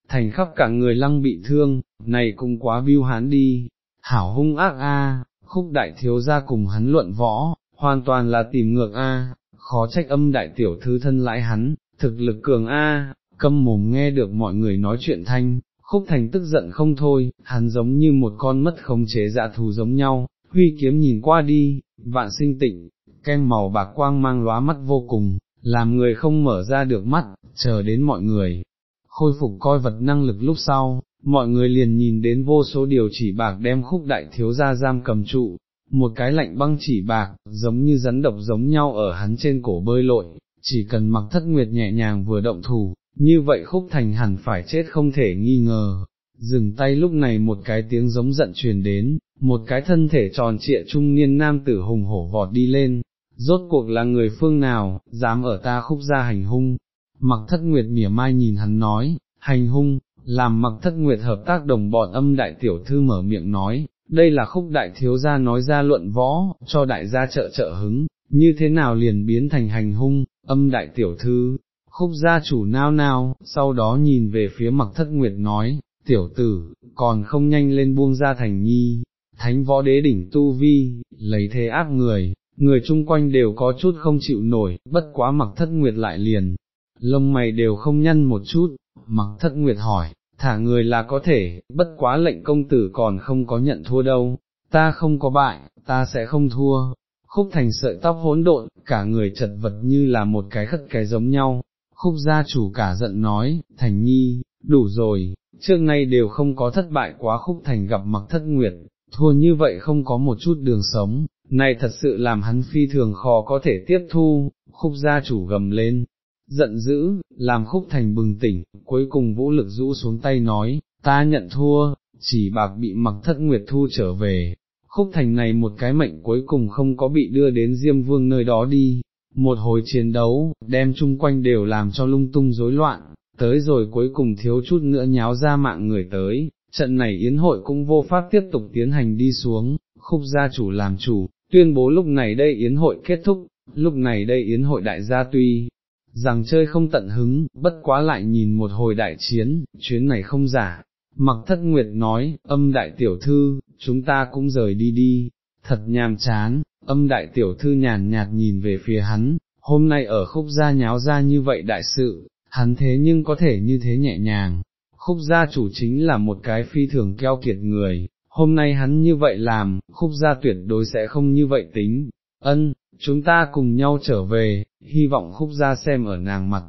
thành khắp cả người lăng bị thương, này cũng quá viêu hán đi, hảo hung ác a, khúc đại thiếu ra cùng hắn luận võ, hoàn toàn là tìm ngược a, khó trách âm đại tiểu thư thân lãi hắn, thực lực cường a, câm mồm nghe được mọi người nói chuyện thanh, khúc thành tức giận không thôi, hắn giống như một con mất khống chế dạ thù giống nhau, huy kiếm nhìn qua đi, vạn sinh tịnh, ken màu bạc quang mang lóa mắt vô cùng, làm người không mở ra được mắt, chờ đến mọi người, khôi phục coi vật năng lực lúc sau, mọi người liền nhìn đến vô số điều chỉ bạc đem khúc đại thiếu gia giam cầm trụ, một cái lạnh băng chỉ bạc, giống như rắn độc giống nhau ở hắn trên cổ bơi lội, chỉ cần mặc thất nguyệt nhẹ nhàng vừa động thủ, như vậy khúc thành hẳn phải chết không thể nghi ngờ. Dừng tay lúc này một cái tiếng giống giận truyền đến, một cái thân thể tròn trịa trung niên nam tử hùng hổ vọt đi lên, rốt cuộc là người phương nào, dám ở ta khúc ra hành hung, mặc thất nguyệt mỉa mai nhìn hắn nói, hành hung, làm mặc thất nguyệt hợp tác đồng bọn âm đại tiểu thư mở miệng nói, đây là khúc đại thiếu gia nói ra luận võ, cho đại gia trợ trợ hứng, như thế nào liền biến thành hành hung, âm đại tiểu thư, khúc gia chủ nao nao, sau đó nhìn về phía mặc thất nguyệt nói, tiểu tử, còn không nhanh lên buông ra thành nhi, thánh võ đế đỉnh tu vi, lấy thế áp người, người chung quanh đều có chút không chịu nổi, bất quá mặc thất nguyệt lại liền, lông mày đều không nhăn một chút, mặc thất nguyệt hỏi, thả người là có thể, bất quá lệnh công tử còn không có nhận thua đâu, ta không có bại, ta sẽ không thua. Khúc thành sợi tóc hỗn độn, cả người chật vật như là một cái khất cái giống nhau, khúc gia chủ cả giận nói, thành nhi, đủ rồi, trước nay đều không có thất bại quá khúc thành gặp mặc thất nguyệt, thua như vậy không có một chút đường sống, này thật sự làm hắn phi thường khó có thể tiếp thu, khúc gia chủ gầm lên, giận dữ, làm khúc thành bừng tỉnh, cuối cùng vũ lực rũ xuống tay nói, ta nhận thua, chỉ bạc bị mặc thất nguyệt thu trở về, khúc thành này một cái mệnh cuối cùng không có bị đưa đến Diêm Vương nơi đó đi, một hồi chiến đấu, đem chung quanh đều làm cho lung tung rối loạn, tới rồi cuối cùng thiếu chút nữa nháo ra mạng người tới, trận này yến hội cũng vô pháp tiếp tục tiến hành đi xuống, khúc gia chủ làm chủ, tuyên bố lúc này đây yến hội kết thúc, lúc này đây yến hội đại gia tuy rằng chơi không tận hứng, bất quá lại nhìn một hồi đại chiến, chuyến này không giả. Mặc thất nguyệt nói, âm đại tiểu thư, chúng ta cũng rời đi đi, thật nhàm chán, âm đại tiểu thư nhàn nhạt nhìn về phía hắn, hôm nay ở khúc gia nháo ra như vậy đại sự, hắn thế nhưng có thể như thế nhẹ nhàng, khúc gia chủ chính là một cái phi thường keo kiệt người, hôm nay hắn như vậy làm, khúc gia tuyệt đối sẽ không như vậy tính, ân, chúng ta cùng nhau trở về, hy vọng khúc gia xem ở nàng mặt.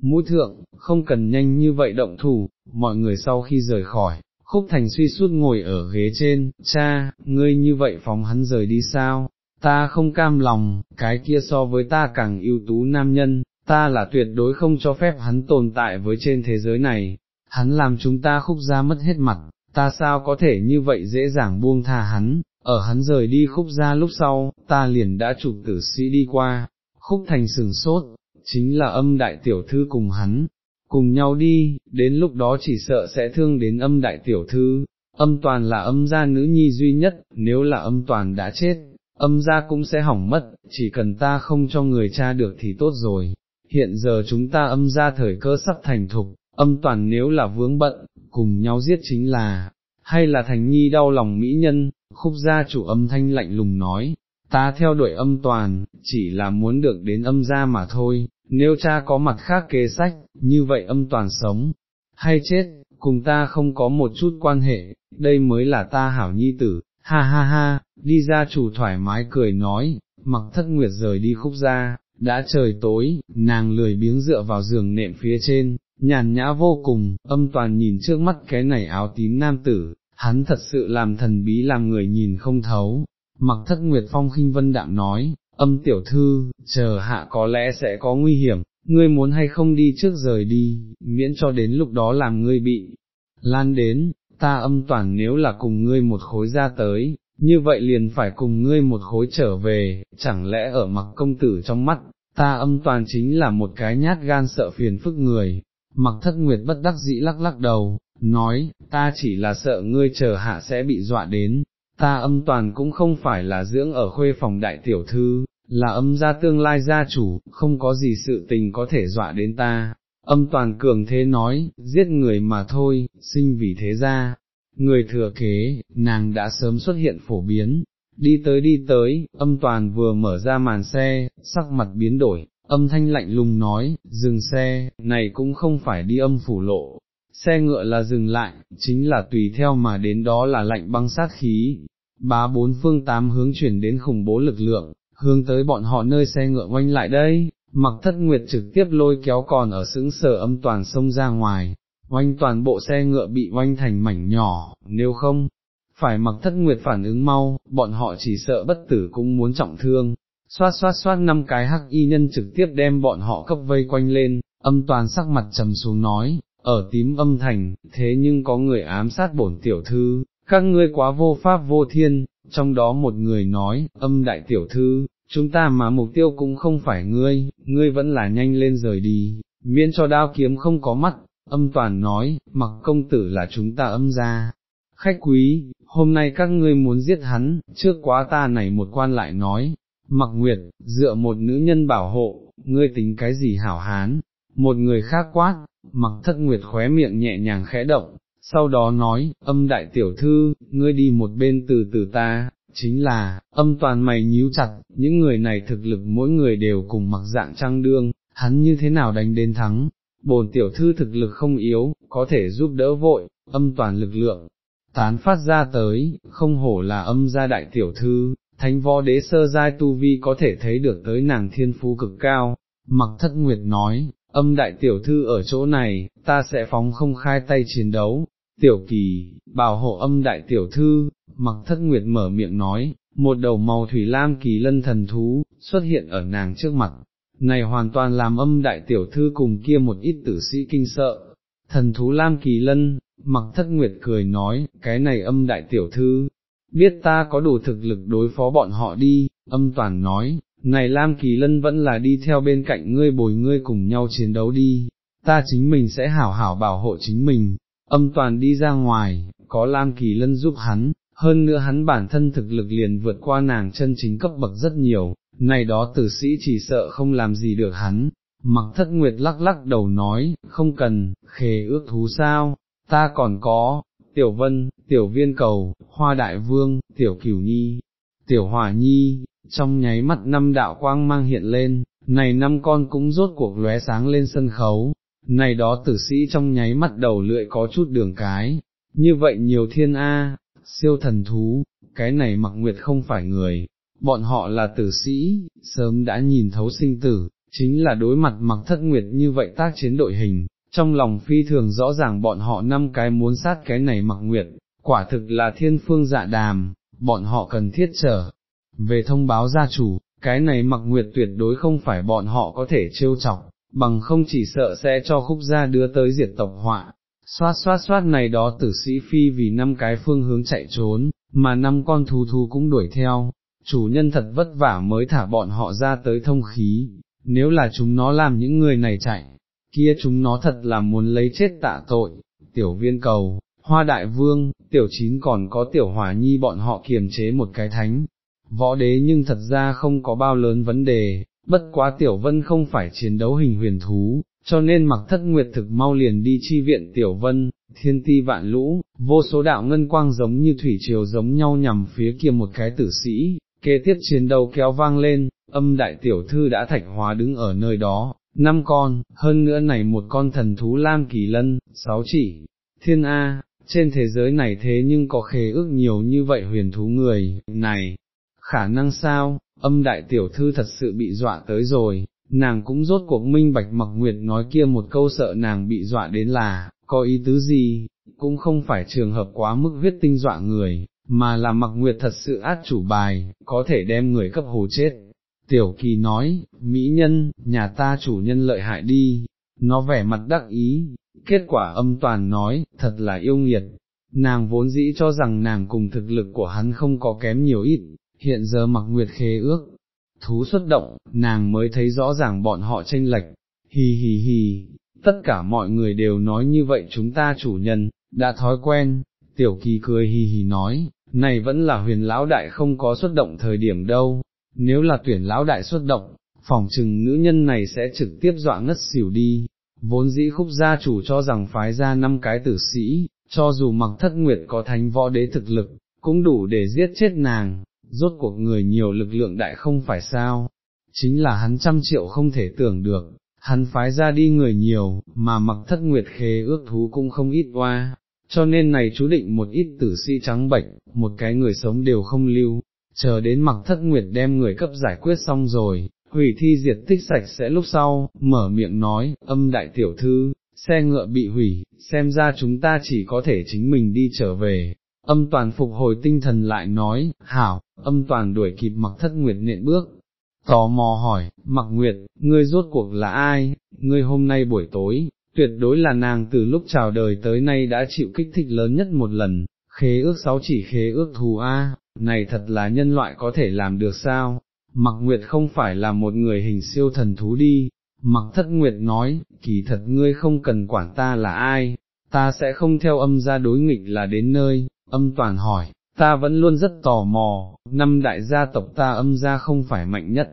Mũi thượng, không cần nhanh như vậy động thủ, mọi người sau khi rời khỏi, khúc thành suy suốt ngồi ở ghế trên, cha, ngươi như vậy phóng hắn rời đi sao, ta không cam lòng, cái kia so với ta càng ưu tú nam nhân, ta là tuyệt đối không cho phép hắn tồn tại với trên thế giới này, hắn làm chúng ta khúc ra mất hết mặt, ta sao có thể như vậy dễ dàng buông tha hắn, ở hắn rời đi khúc ra lúc sau, ta liền đã chụp tử sĩ đi qua, khúc thành sừng sốt, chính là âm đại tiểu thư cùng hắn, cùng nhau đi, đến lúc đó chỉ sợ sẽ thương đến âm đại tiểu thư, âm toàn là âm gia nữ nhi duy nhất, nếu là âm toàn đã chết, âm gia cũng sẽ hỏng mất, chỉ cần ta không cho người cha được thì tốt rồi, hiện giờ chúng ta âm gia thời cơ sắp thành thục, âm toàn nếu là vướng bận, cùng nhau giết chính là, hay là thành nhi đau lòng mỹ nhân, khúc gia chủ âm thanh lạnh lùng nói, ta theo đuổi âm toàn, chỉ là muốn được đến âm gia mà thôi, nếu cha có mặt khác kế sách, như vậy âm toàn sống, hay chết, cùng ta không có một chút quan hệ, đây mới là ta hảo nhi tử, ha ha ha, đi ra chủ thoải mái cười nói, mặc thất nguyệt rời đi khúc ra, đã trời tối, nàng lười biếng dựa vào giường nệm phía trên, nhàn nhã vô cùng, âm toàn nhìn trước mắt cái này áo tím nam tử, hắn thật sự làm thần bí làm người nhìn không thấu, mặc thất nguyệt phong khinh vân đạm nói, âm tiểu thư, chờ hạ có lẽ sẽ có nguy hiểm, ngươi muốn hay không đi trước rời đi, miễn cho đến lúc đó làm ngươi bị lan đến, ta âm toàn nếu là cùng ngươi một khối ra tới, như vậy liền phải cùng ngươi một khối trở về, chẳng lẽ ở mặc công tử trong mắt, ta âm toàn chính là một cái nhát gan sợ phiền phức người, mặc thất nguyệt bất đắc dĩ lắc lắc đầu, nói, ta chỉ là sợ ngươi chờ hạ sẽ bị dọa đến, ta âm toàn cũng không phải là dưỡng ở khuê phòng đại tiểu thư, là âm gia tương lai gia chủ, không có gì sự tình có thể dọa đến ta. Âm toàn cường thế nói, giết người mà thôi, sinh vì thế gia, người thừa kế, nàng đã sớm xuất hiện phổ biến, đi tới đi tới, âm toàn vừa mở ra màn xe, sắc mặt biến đổi, âm thanh lạnh lùng nói, dừng xe, này cũng không phải đi âm phủ lộ, xe ngựa là dừng lại, chính là tùy theo mà đến đó là lạnh băng sát khí, bá bốn phương tám hướng chuyển đến khủng bố lực lượng, hướng tới bọn họ nơi xe ngựa oanh lại đây, mặc thất nguyệt trực tiếp lôi kéo còn ở xứng sở âm toàn sông ra ngoài, oanh toàn bộ xe ngựa bị oanh thành mảnh nhỏ, nếu không, phải mặc thất nguyệt phản ứng mau, bọn họ chỉ sợ bất tử cũng muốn trọng thương. Xoát xoát xoát năm cái hắc y nhân trực tiếp đem bọn họ cấp vây quanh lên, âm toàn sắc mặt trầm xuống nói, ở tím âm thành, thế nhưng có người ám sát bổn tiểu thư, các ngươi quá vô pháp vô thiên, trong đó một người nói, âm đại tiểu thư, chúng ta mà mục tiêu cũng không phải ngươi, ngươi vẫn là nhanh lên rời đi, miễn cho đao kiếm không có mắt, âm toàn nói, mặc công tử là chúng ta âm ra. Khách quý, hôm nay các ngươi muốn giết hắn, trước quá ta này một quan lại nói, mặc nguyệt, dựa một nữ nhân bảo hộ, ngươi tính cái gì hảo hán, một người khác quát, mặc thất nguyệt khóe miệng nhẹ nhàng khẽ động, sau đó nói, âm đại tiểu thư, ngươi đi một bên từ từ ta, chính là, âm toàn mày nhíu chặt, những người này thực lực mỗi người đều cùng mặc dạng trăng đương, hắn như thế nào đánh đến thắng, bồn tiểu thư thực lực không yếu, có thể giúp đỡ vội, âm toàn lực lượng, tán phát ra tới, không hổ là âm gia đại tiểu thư, thánh võ đế sơ giai tu vi có thể thấy được tới nàng thiên phú cực cao, mặc thất nguyệt nói, âm đại tiểu thư ở chỗ này, ta sẽ phóng không khai tay chiến đấu, tiểu kỳ, bảo hộ âm đại tiểu thư, mặc thất nguyệt mở miệng nói, một đầu màu thủy lam kỳ lân thần thú, xuất hiện ở nàng trước mặt, này hoàn toàn làm âm đại tiểu thư cùng kia một ít tử sĩ kinh sợ, thần thú lam kỳ lân, mặc thất nguyệt cười nói, cái này âm đại tiểu thư, biết ta có đủ thực lực đối phó bọn họ đi, âm toàn nói, này lam kỳ lân vẫn là đi theo bên cạnh ngươi bồi ngươi cùng nhau chiến đấu đi, ta chính mình sẽ hảo hảo bảo hộ chính mình, âm toàn đi ra ngoài, có Lam Kỳ Lân giúp hắn, hơn nữa hắn bản thân thực lực liền vượt qua nàng chân chính cấp bậc rất nhiều, này đó tử sĩ chỉ sợ không làm gì được hắn. Mặc thất nguyệt lắc lắc đầu nói, không cần, khề ước thú sao, ta còn có, tiểu vân, tiểu viên cầu, hoa đại vương, tiểu cửu nhi, tiểu hỏa nhi, trong nháy mắt năm đạo quang mang hiện lên, này năm con cũng rốt cuộc lóe sáng lên sân khấu, này đó tử sĩ trong nháy mắt đầu lưỡi có chút đường cái, như vậy nhiều thiên A, siêu thần thú, cái này mặc nguyệt không phải người, bọn họ là tử sĩ, sớm đã nhìn thấu sinh tử, chính là đối mặt mặc thất nguyệt như vậy tác chiến đội hình, trong lòng phi thường rõ ràng bọn họ năm cái muốn sát cái này mặc nguyệt, quả thực là thiên phương dạ đàm, bọn họ cần thiết trở về thông báo gia chủ, cái này mặc nguyệt tuyệt đối không phải bọn họ có thể trêu chọc, bằng không chỉ sợ sẽ cho khúc gia đưa tới diệt tộc họa. Xoát xoát xoát này đó tử sĩ phi vì năm cái phương hướng chạy trốn, mà năm con thú thú cũng đuổi theo, chủ nhân thật vất vả mới thả bọn họ ra tới thông khí, nếu là chúng nó làm những người này chạy, kia chúng nó thật là muốn lấy chết tạ tội, tiểu viên cầu, hoa đại vương, tiểu chín còn có tiểu hỏa nhi bọn họ kiềm chế một cái thánh, võ đế nhưng thật ra không có bao lớn vấn đề, bất quá tiểu vân không phải chiến đấu hình huyền thú, cho nên mặc thất nguyệt thực mau liền đi chi viện tiểu vân, thiên ti vạn lũ, vô số đạo ngân quang giống như thủy triều giống nhau nhằm phía kia một cái tử sĩ, kế tiếp chiến đấu kéo vang lên, âm đại tiểu thư đã thạch hóa đứng ở nơi đó, năm con, hơn nữa này một con thần thú lam kỳ lân, sáu chỉ, thiên A, trên thế giới này thế nhưng có khế ước nhiều như vậy huyền thú người, này, khả năng sao, âm đại tiểu thư thật sự bị dọa tới rồi, nàng cũng rốt cuộc minh bạch mặc nguyệt nói kia một câu sợ nàng bị dọa đến là, có ý tứ gì, cũng không phải trường hợp quá mức viết tinh dọa người, mà là mặc nguyệt thật sự át chủ bài, có thể đem người cấp hồ chết. Tiểu kỳ nói, Mỹ nhân, nhà ta chủ nhân lợi hại đi, nó vẻ mặt đắc ý, kết quả âm toàn nói, thật là yêu nghiệt, nàng vốn dĩ cho rằng nàng cùng thực lực của hắn không có kém nhiều ít, hiện giờ mặc nguyệt khế ước, thú xuất động, nàng mới thấy rõ ràng bọn họ tranh lệch, hì hì hì, tất cả mọi người đều nói như vậy chúng ta chủ nhân, đã thói quen, tiểu kỳ cười hì hì nói, này vẫn là huyền lão đại không có xuất động thời điểm đâu, nếu là tuyển lão đại xuất động, phòng trừng nữ nhân này sẽ trực tiếp dọa ngất xỉu đi, vốn dĩ khúc gia chủ cho rằng phái ra năm cái tử sĩ, cho dù mặc thất nguyệt có thánh võ đế thực lực, cũng đủ để giết chết nàng, rốt cuộc người nhiều lực lượng đại không phải sao, chính là hắn trăm triệu không thể tưởng được, hắn phái ra đi người nhiều, mà mặc thất nguyệt khế ước thú cũng không ít qua, cho nên này chú định một ít tử sĩ trắng bệnh, một cái người sống đều không lưu, chờ đến mặc thất nguyệt đem người cấp giải quyết xong rồi, hủy thi diệt tích sạch sẽ lúc sau, mở miệng nói, âm đại tiểu thư, xe ngựa bị hủy, xem ra chúng ta chỉ có thể chính mình đi trở về. Âm toàn phục hồi tinh thần lại nói, hảo, âm toàn đuổi kịp mặc thất nguyệt nện bước, tò mò hỏi, mặc nguyệt, ngươi rốt cuộc là ai, ngươi hôm nay buổi tối, tuyệt đối là nàng từ lúc chào đời tới nay đã chịu kích thích lớn nhất một lần, khế ước sáu chỉ khế ước thù A, này thật là nhân loại có thể làm được sao, mặc nguyệt không phải là một người hình siêu thần thú đi, mặc thất nguyệt nói, kỳ thật ngươi không cần quản ta là ai, ta sẽ không theo âm ra đối nghịch là đến nơi, âm toàn hỏi, ta vẫn luôn rất tò mò, năm đại gia tộc ta âm ra không phải mạnh nhất,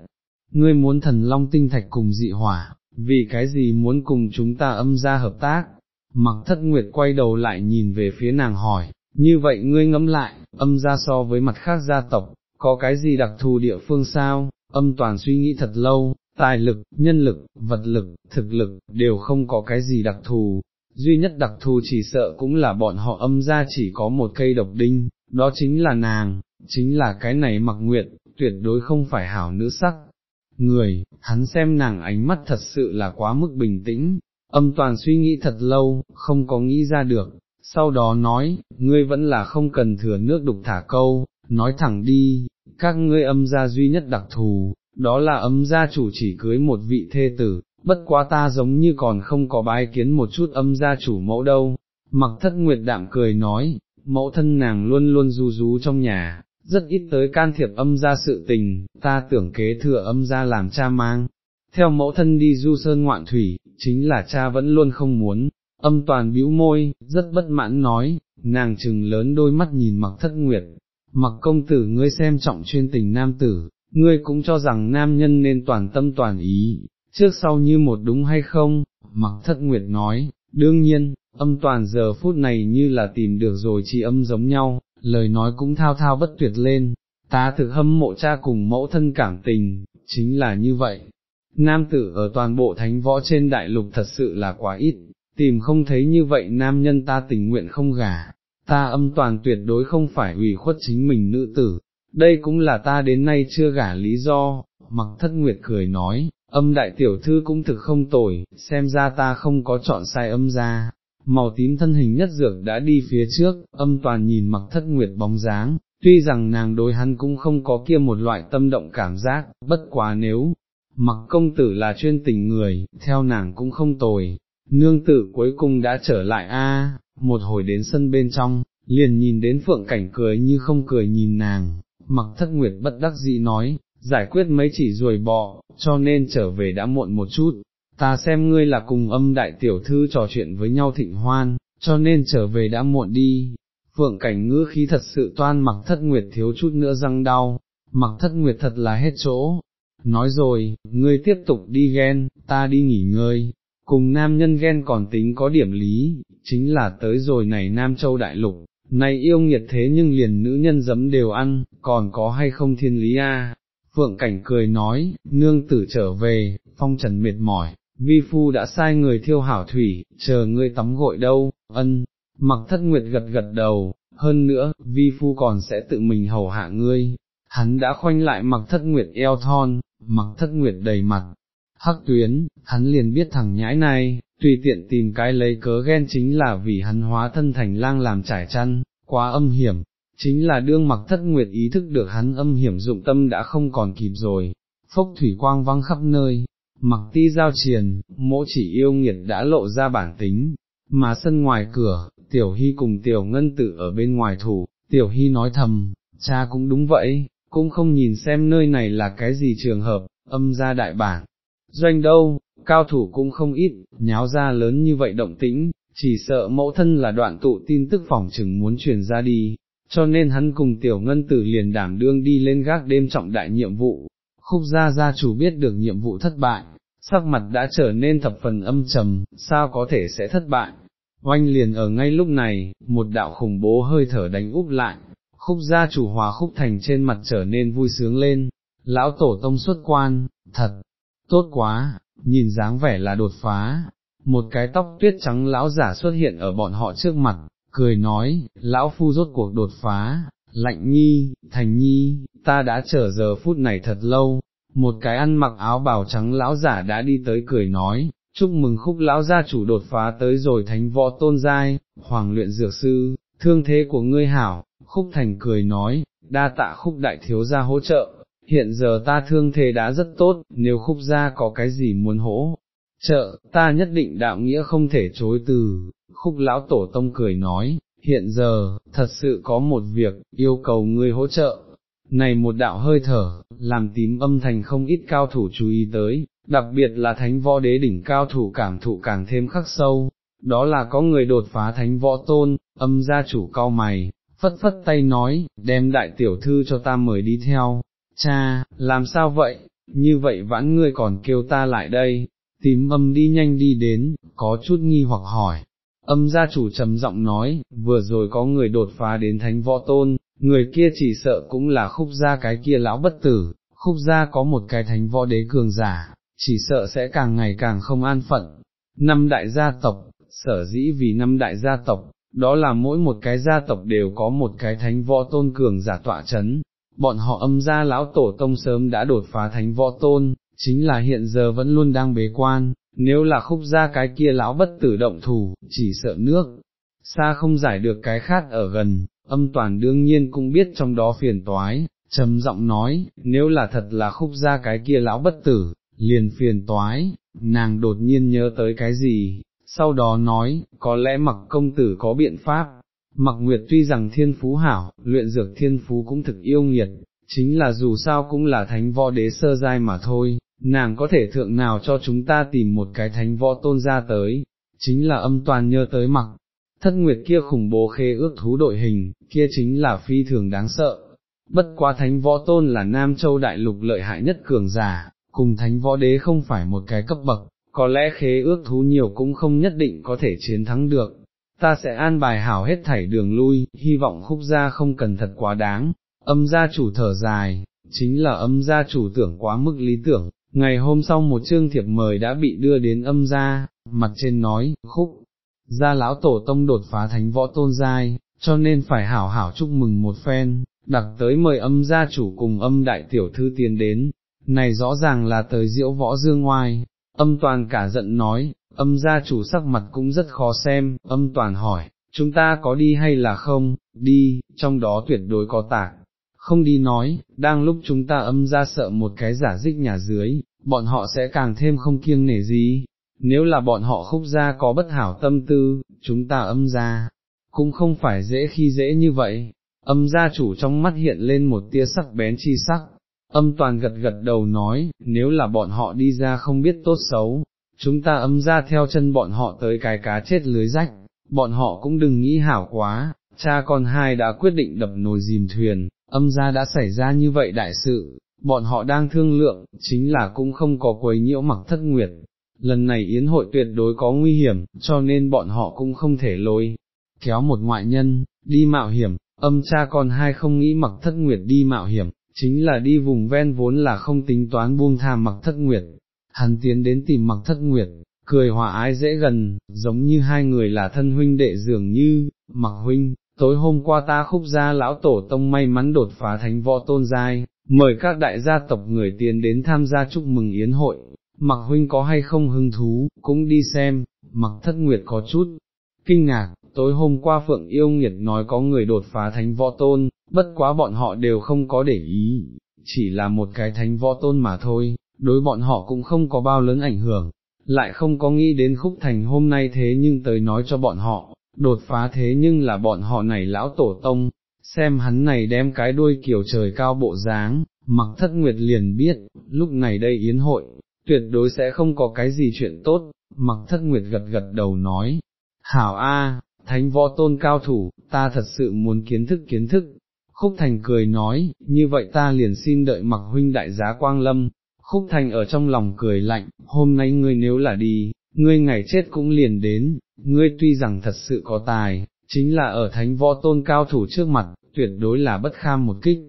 ngươi muốn thần long tinh thạch cùng dị hỏa, vì cái gì muốn cùng chúng ta âm ra hợp tác, mặc thất nguyệt quay đầu lại nhìn về phía nàng hỏi, như vậy ngươi ngẫm lại, âm ra so với mặt khác gia tộc, có cái gì đặc thù địa phương sao, âm toàn suy nghĩ thật lâu, tài lực, nhân lực, vật lực, thực lực, đều không có cái gì đặc thù, duy nhất đặc thù chỉ sợ cũng là bọn họ âm ra chỉ có một cây độc đinh, đó chính là nàng, chính là cái này mặc nguyện, tuyệt đối không phải hảo nữ sắc. Người, hắn xem nàng ánh mắt thật sự là quá mức bình tĩnh, âm toàn suy nghĩ thật lâu, không có nghĩ ra được, sau đó nói, ngươi vẫn là không cần thừa nước đục thả câu, nói thẳng đi, các ngươi âm gia duy nhất đặc thù, đó là âm gia chủ chỉ cưới một vị thê tử, bất quá ta giống như còn không có bái kiến một chút âm gia chủ mẫu đâu. Mặc thất nguyệt đạm cười nói, mẫu thân nàng luôn luôn du rú trong nhà, rất ít tới can thiệp âm gia sự tình, ta tưởng kế thừa âm gia làm cha mang. Theo mẫu thân đi du sơn ngoạn thủy, chính là cha vẫn luôn không muốn, âm toàn bĩu môi, rất bất mãn nói, nàng trừng lớn đôi mắt nhìn mặc thất nguyệt, mặc công tử ngươi xem trọng chuyên tình nam tử, ngươi cũng cho rằng nam nhân nên toàn tâm toàn ý, trước sau như một đúng hay không, mặc thất nguyệt nói, đương nhiên, âm toàn giờ phút này như là tìm được rồi chỉ âm giống nhau, lời nói cũng thao thao bất tuyệt lên, ta thực hâm mộ cha cùng mẫu thân cảm tình, chính là như vậy. Nam tử ở toàn bộ thánh võ trên đại lục thật sự là quá ít, tìm không thấy như vậy nam nhân ta tình nguyện không gả, ta âm toàn tuyệt đối không phải ủy khuất chính mình nữ tử, đây cũng là ta đến nay chưa gả lý do, mặc thất nguyệt cười nói, âm đại tiểu thư cũng thực không tồi, xem ra ta không có chọn sai âm ra. Màu tím thân hình nhất dược đã đi phía trước, âm toàn nhìn mặc thất nguyệt bóng dáng, tuy rằng nàng đối hắn cũng không có kia một loại tâm động cảm giác, bất quá nếu, mặc công tử là chuyên tình người, theo nàng cũng không tồi, nương tử cuối cùng đã trở lại a một hồi đến sân bên trong, liền nhìn đến phượng cảnh cười như không cười nhìn nàng, mặc thất nguyệt bất đắc dĩ nói, giải quyết mấy chỉ ruồi bọ, cho nên trở về đã muộn một chút, ta xem ngươi là cùng âm đại tiểu thư trò chuyện với nhau thịnh hoan, cho nên trở về đã muộn đi. Phượng cảnh ngữ khí thật sự toan mặc thất nguyệt thiếu chút nữa răng đau, mặc thất nguyệt thật là hết chỗ. Nói rồi, ngươi tiếp tục đi ghen, ta đi nghỉ ngơi, cùng nam nhân ghen còn tính có điểm lý, chính là tới rồi này Nam Châu Đại Lục, này yêu nghiệt thế nhưng liền nữ nhân dấm đều ăn, còn có hay không thiên lý a? Phượng Cảnh cười nói, nương tử trở về, phong trần mệt mỏi, vi phu đã sai người thiêu hảo thủy, chờ ngươi tắm gội đâu, ân, mặc thất nguyệt gật gật đầu, hơn nữa, vi phu còn sẽ tự mình hầu hạ ngươi. Hắn đã khoanh lại mặc thất nguyệt eo thon, mặc thất nguyệt đầy mặt, hắc tuyến, hắn liền biết thằng nhãi này, tùy tiện tìm cái lấy cớ ghen chính là vì hắn hóa thân thành lang làm trải chăn, quá âm hiểm, chính là đương mặc thất nguyệt ý thức được hắn âm hiểm dụng tâm đã không còn kịp rồi, phốc thủy quang văng khắp nơi, mặc ti giao triền, mỗ chỉ yêu nghiệt đã lộ ra bản tính, mà sân ngoài cửa, tiểu hy cùng tiểu ngân tử ở bên ngoài thủ, tiểu hy nói thầm, cha cũng đúng vậy, cũng không nhìn xem nơi này là cái gì trường hợp, âm ra đại bản, doanh đâu, cao thủ cũng không ít, nháo ra lớn như vậy động tĩnh, chỉ sợ mẫu thân là đoạn tụ tin tức phỏng chừng muốn truyền ra đi, cho nên hắn cùng tiểu ngân tử liền đảm đương đi lên gác đêm trọng đại nhiệm vụ, khúc gia gia chủ biết được nhiệm vụ thất bại, sắc mặt đã trở nên thập phần âm trầm, sao có thể sẽ thất bại. Oanh liền ở ngay lúc này, một đạo khủng bố hơi thở đánh úp lại, khúc gia chủ hòa khúc thành trên mặt trở nên vui sướng lên, lão tổ tông xuất quan, thật, tốt quá, nhìn dáng vẻ là đột phá, một cái tóc tuyết trắng lão giả xuất hiện ở bọn họ trước mặt, cười nói, lão phu rốt cuộc đột phá, lạnh nhi, thành nhi, ta đã chờ giờ phút này thật lâu, một cái ăn mặc áo bào trắng lão giả đã đi tới cười nói, chúc mừng khúc lão gia chủ đột phá tới rồi thánh võ tôn giai, hoàng luyện dược sư, thương thế của ngươi hảo, khúc thành cười nói, đa tạ khúc đại thiếu gia hỗ trợ, hiện giờ ta thương thế đã rất tốt, nếu khúc gia có cái gì muốn hỗ trợ, ta nhất định đạo nghĩa không thể chối từ, khúc lão tổ tông cười nói, hiện giờ, thật sự có một việc, yêu cầu ngươi hỗ trợ. Này một đạo hơi thở, làm tím âm thành không ít cao thủ chú ý tới, đặc biệt là thánh võ đế đỉnh cao thủ cảm thụ càng thêm khắc sâu, đó là có người đột phá thánh võ tôn, âm gia chủ cao mày, phất phất tay nói, đem đại tiểu thư cho ta mời đi theo, cha, làm sao vậy, như vậy vãn ngươi còn kêu ta lại đây, tím âm đi nhanh đi đến, có chút nghi hoặc hỏi. Âm gia chủ trầm giọng nói, vừa rồi có người đột phá đến thánh võ tôn, người kia chỉ sợ cũng là khúc gia cái kia lão bất tử, khúc gia có một cái thánh võ đế cường giả, chỉ sợ sẽ càng ngày càng không an phận. Năm đại gia tộc, sở dĩ vì năm đại gia tộc, đó là mỗi một cái gia tộc đều có một cái thánh võ tôn cường giả tọa chấn, bọn họ âm gia lão tổ tông sớm đã đột phá thánh võ tôn, chính là hiện giờ vẫn luôn đang bế quan, nếu là khúc gia cái kia lão bất tử động thủ, chỉ sợ nước, xa không giải được cái khác ở gần, âm toàn đương nhiên cũng biết trong đó phiền toái, trầm giọng nói, nếu là thật là khúc gia cái kia lão bất tử, liền phiền toái, nàng đột nhiên nhớ tới cái gì, sau đó nói, có lẽ mặc công tử có biện pháp, mặc nguyệt tuy rằng thiên phú hảo, luyện dược thiên phú cũng thực yêu nghiệt, chính là dù sao cũng là thánh võ đế sơ giai mà thôi, nàng có thể thượng nào cho chúng ta tìm một cái thánh võ tôn ra tới, chính là âm toàn nhớ tới mặc, thất nguyệt kia khủng bố khê ước thú đội hình, kia chính là phi thường đáng sợ. Bất quá thánh võ tôn là Nam Châu Đại Lục lợi hại nhất cường giả, cùng thánh võ đế không phải một cái cấp bậc, có lẽ khế ước thú nhiều cũng không nhất định có thể chiến thắng được. Ta sẽ an bài hảo hết thảy đường lui, hy vọng khúc gia không cần thật quá đáng, âm gia chủ thở dài, chính là âm gia chủ tưởng quá mức lý tưởng, ngày hôm sau một chương thiệp mời đã bị đưa đến âm gia, mặt trên nói, khúc, gia lão tổ tông đột phá thánh võ tôn giai, cho nên phải hảo hảo chúc mừng một phen, đặc tới mời âm gia chủ cùng âm đại tiểu thư tiến đến, này rõ ràng là tới diễu võ dương ngoài, âm toàn cả giận nói, âm gia chủ sắc mặt cũng rất khó xem, âm toàn hỏi, chúng ta có đi hay là không, đi, trong đó tuyệt đối có tạc, không đi nói, đang lúc chúng ta âm ra sợ một cái giả dích nhà dưới, bọn họ sẽ càng thêm không kiêng nể gì, nếu là bọn họ khúc ra có bất hảo tâm tư, chúng ta âm ra, cũng không phải dễ khi dễ như vậy, âm gia chủ trong mắt hiện lên một tia sắc bén chi sắc, âm toàn gật gật đầu nói, nếu là bọn họ đi ra không biết tốt xấu, chúng ta âm ra theo chân bọn họ tới cái cá chết lưới rách, bọn họ cũng đừng nghĩ hảo quá, cha con hai đã quyết định đập nồi dìm thuyền, âm ra đã xảy ra như vậy đại sự, bọn họ đang thương lượng, chính là cũng không có quấy nhiễu mặc thất nguyệt. Lần này yến hội tuyệt đối có nguy hiểm, cho nên bọn họ cũng không thể lôi, kéo một ngoại nhân, đi mạo hiểm, âm cha con hai không nghĩ mặc thất nguyệt đi mạo hiểm, chính là đi vùng ven vốn là không tính toán buông tha mặc thất nguyệt. Hắn tiến đến tìm mặc thất nguyệt, cười hòa ái dễ gần, giống như hai người là thân huynh đệ dường như, mặc huynh, tối hôm qua ta khúc gia lão tổ tông may mắn đột phá thánh võ tôn giai, mời các đại gia tộc người tiến đến tham gia chúc mừng yến hội, mặc huynh có hay không hứng thú, cũng đi xem, mặc thất nguyệt có chút, kinh ngạc, tối hôm qua Phượng Yêu Nghiệt nói có người đột phá thánh võ tôn, bất quá bọn họ đều không có để ý, chỉ là một cái thánh võ tôn mà thôi, đối bọn họ cũng không có bao lớn ảnh hưởng, lại không có nghĩ đến khúc thành hôm nay thế nhưng tới nói cho bọn họ, đột phá thế nhưng là bọn họ này lão tổ tông, xem hắn này đem cái đuôi kiểu trời cao bộ dáng, mặc thất nguyệt liền biết, lúc này đây yến hội, tuyệt đối sẽ không có cái gì chuyện tốt, mặc thất nguyệt gật gật đầu nói, hảo a, thánh võ tôn cao thủ, ta thật sự muốn kiến thức kiến thức. Khúc Thành cười nói, như vậy ta liền xin đợi mặc huynh đại giá quang lâm, Khúc Thành ở trong lòng cười lạnh, hôm nay ngươi nếu là đi, ngươi ngày chết cũng liền đến, ngươi tuy rằng thật sự có tài, chính là ở thánh võ tôn cao thủ trước mặt, tuyệt đối là bất kham một kích.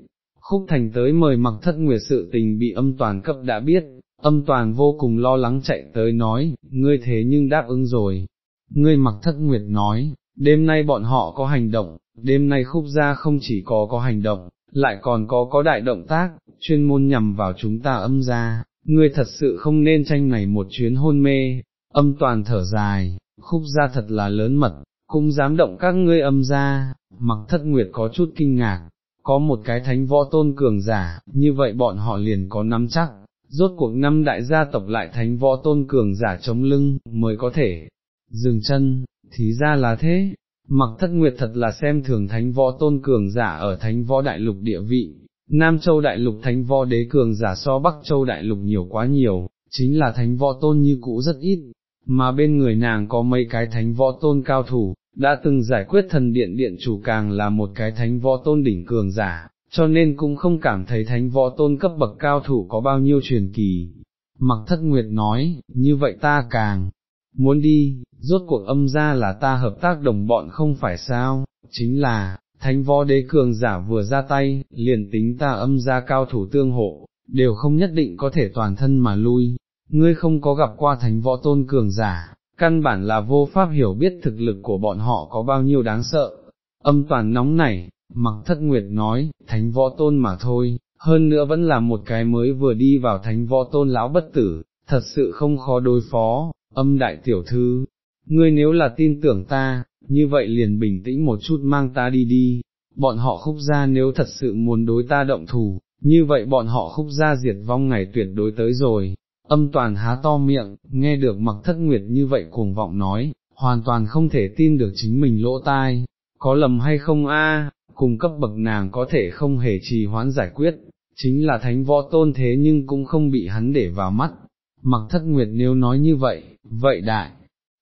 Khúc Thành tới mời mặc thất nguyệt sự tình bị âm toàn cấp đã biết, âm toàn vô cùng lo lắng chạy tới nói, ngươi thế nhưng đáp ứng rồi. Ngươi mặc thất nguyệt nói, đêm nay bọn họ có hành động, đêm nay khúc gia không chỉ có có hành động, lại còn có có đại động tác, chuyên môn nhằm vào chúng ta âm gia, ngươi thật sự không nên tranh này một chuyến hôn mê, âm toàn thở dài, khúc gia thật là lớn mật, cũng dám động các ngươi âm gia, mặc thất nguyệt có chút kinh ngạc, có một cái thánh võ tôn cường giả, như vậy bọn họ liền có nắm chắc, rốt cuộc năm đại gia tộc lại thánh võ tôn cường giả chống lưng, mới có thể dừng chân, thì ra là thế, mặc thất nguyệt thật là xem thường thánh võ tôn cường giả ở thánh võ đại lục địa vị, Nam Châu đại lục thánh võ đế cường giả so Bắc Châu đại lục nhiều quá nhiều, chính là thánh võ tôn như cũ rất ít, mà bên người nàng có mấy cái thánh võ tôn cao thủ, đã từng giải quyết thần điện điện chủ càng là một cái thánh võ tôn đỉnh cường giả, cho nên cũng không cảm thấy thánh võ tôn cấp bậc cao thủ có bao nhiêu truyền kỳ. Mặc thất nguyệt nói, như vậy ta càng muốn đi, rốt cuộc âm ra là ta hợp tác đồng bọn không phải sao, chính là, thánh võ đế cường giả vừa ra tay, liền tính ta âm ra cao thủ tương hộ, đều không nhất định có thể toàn thân mà lui, ngươi không có gặp qua thánh võ tôn cường giả, căn bản là vô pháp hiểu biết thực lực của bọn họ có bao nhiêu đáng sợ. Âm toàn nóng này mặc thất nguyệt nói, thánh võ tôn mà thôi, hơn nữa vẫn là một cái mới vừa đi vào thánh võ tôn lão bất tử, thật sự không khó đối phó, âm đại tiểu thư, ngươi nếu là tin tưởng ta, như vậy liền bình tĩnh một chút mang ta đi đi, bọn họ khúc ra nếu thật sự muốn đối ta động thủ, như vậy bọn họ khúc ra diệt vong ngày tuyệt đối tới rồi. Âm toàn há to miệng, nghe được mặc thất nguyệt như vậy cuồng vọng nói, hoàn toàn không thể tin được chính mình lỗ tai, có lầm hay không a? cùng cấp bậc nàng có thể không hề trì hoãn giải quyết, chính là thánh võ tôn thế nhưng cũng không bị hắn để vào mắt, mặc thất nguyệt nếu nói như vậy, vậy đại,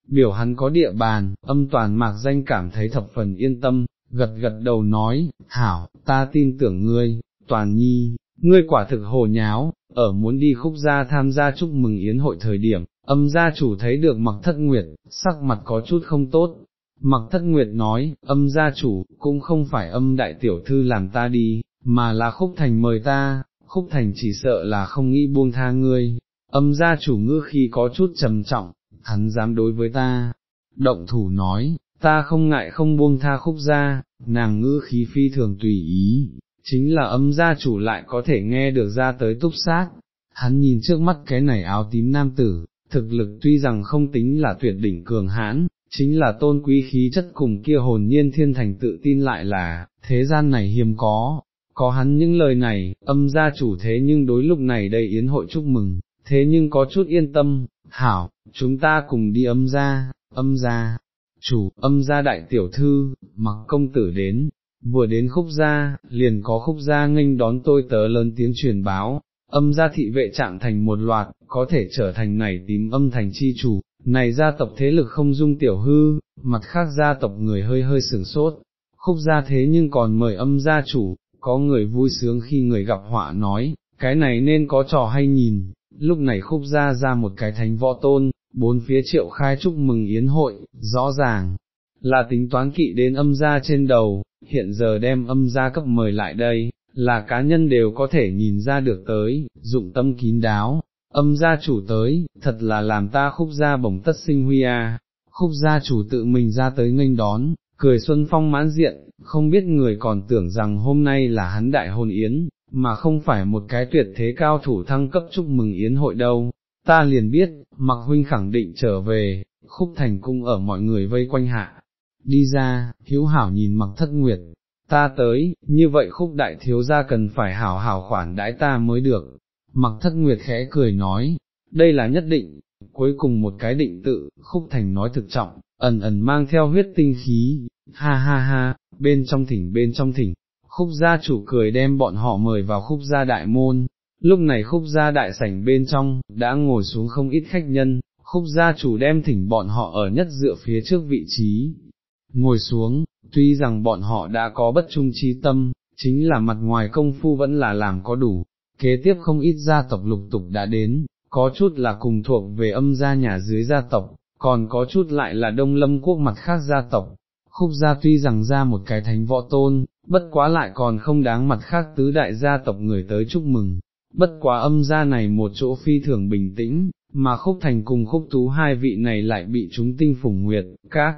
biểu hắn có địa bàn, âm toàn mạc danh cảm thấy thập phần yên tâm, gật gật đầu nói, hảo, ta tin tưởng ngươi, toàn nhi, ngươi quả thực hồ nháo, ở muốn đi khúc gia tham gia chúc mừng yến hội thời điểm, âm gia chủ thấy được mặc thất nguyệt, sắc mặt có chút không tốt. Mặc thất nguyệt nói, âm gia chủ, cũng không phải âm đại tiểu thư làm ta đi, mà là khúc thành mời ta, khúc thành chỉ sợ là không nghĩ buông tha ngươi, âm gia chủ ngữ khi có chút trầm trọng, hắn dám đối với ta, động thủ nói, ta không ngại không buông tha khúc gia, nàng ngữ khí phi thường tùy ý, chính là âm gia chủ lại có thể nghe được ra tới túc sát. Hắn nhìn trước mắt cái này áo tím nam tử, thực lực tuy rằng không tính là tuyệt đỉnh cường hãn, chính là tôn quý khí chất cùng kia hồn nhiên thiên thành tự tin lại là, thế gian này hiếm có, có hắn những lời này, âm gia chủ thế nhưng đối lúc này đây yến hội chúc mừng, thế nhưng có chút yên tâm, hảo, chúng ta cùng đi âm gia, âm gia, chủ, âm gia đại tiểu thư, mặc công tử đến, vừa đến khúc gia, liền có khúc gia nghênh đón tôi tớ lớn tiếng truyền báo, âm gia thị vệ trạng thành một loạt, có thể trở thành này tím âm thành chi chủ, này gia tộc thế lực không dung tiểu hư, mặt khác gia tộc người hơi hơi sửng sốt, khúc gia thế nhưng còn mời âm gia chủ, có người vui sướng khi người gặp họa nói, cái này nên có trò hay nhìn, lúc này khúc gia ra một cái thánh võ tôn, bốn phía triệu khai chúc mừng yến hội, rõ ràng, là tính toán kỵ đến âm gia trên đầu, hiện giờ đem âm gia cấp mời lại đây, là cá nhân đều có thể nhìn ra được tới, dụng tâm kín đáo, âm gia chủ tới, thật là làm ta khúc gia bổng tất sinh huy a. khúc gia chủ tự mình ra tới nghênh đón, cười xuân phong mãn diện, không biết người còn tưởng rằng hôm nay là hắn đại hôn yến, mà không phải một cái tuyệt thế cao thủ thăng cấp chúc mừng yến hội đâu, ta liền biết, mặc huynh khẳng định trở về, khúc thành cung ở mọi người vây quanh hạ, đi ra, hiếu hảo nhìn mặc thất nguyệt, ta tới, như vậy khúc đại thiếu gia cần phải hảo hảo khoản đãi ta mới được, mặc thất nguyệt khẽ cười nói, đây là nhất định, cuối cùng một cái định tự, khúc thành nói thực trọng, ẩn ẩn mang theo huyết tinh khí, ha ha ha, bên trong thỉnh bên trong thỉnh, khúc gia chủ cười đem bọn họ mời vào khúc gia đại môn, lúc này khúc gia đại sảnh bên trong, đã ngồi xuống không ít khách nhân, khúc gia chủ đem thỉnh bọn họ ở nhất dựa phía trước vị trí, ngồi xuống, tuy rằng bọn họ đã có bất trung trí tâm, chính là mặt ngoài công phu vẫn là làm có đủ, kế tiếp không ít gia tộc lục tục đã đến, có chút là cùng thuộc về âm gia nhà dưới gia tộc, còn có chút lại là đông lâm quốc mặt khác gia tộc, khúc gia tuy rằng ra một cái thánh võ tôn, bất quá lại còn không đáng mặt khác tứ đại gia tộc người tới chúc mừng, bất quá âm gia này một chỗ phi thường bình tĩnh, mà khúc thành cùng khúc tú hai vị này lại bị chúng tinh phủng nguyệt, các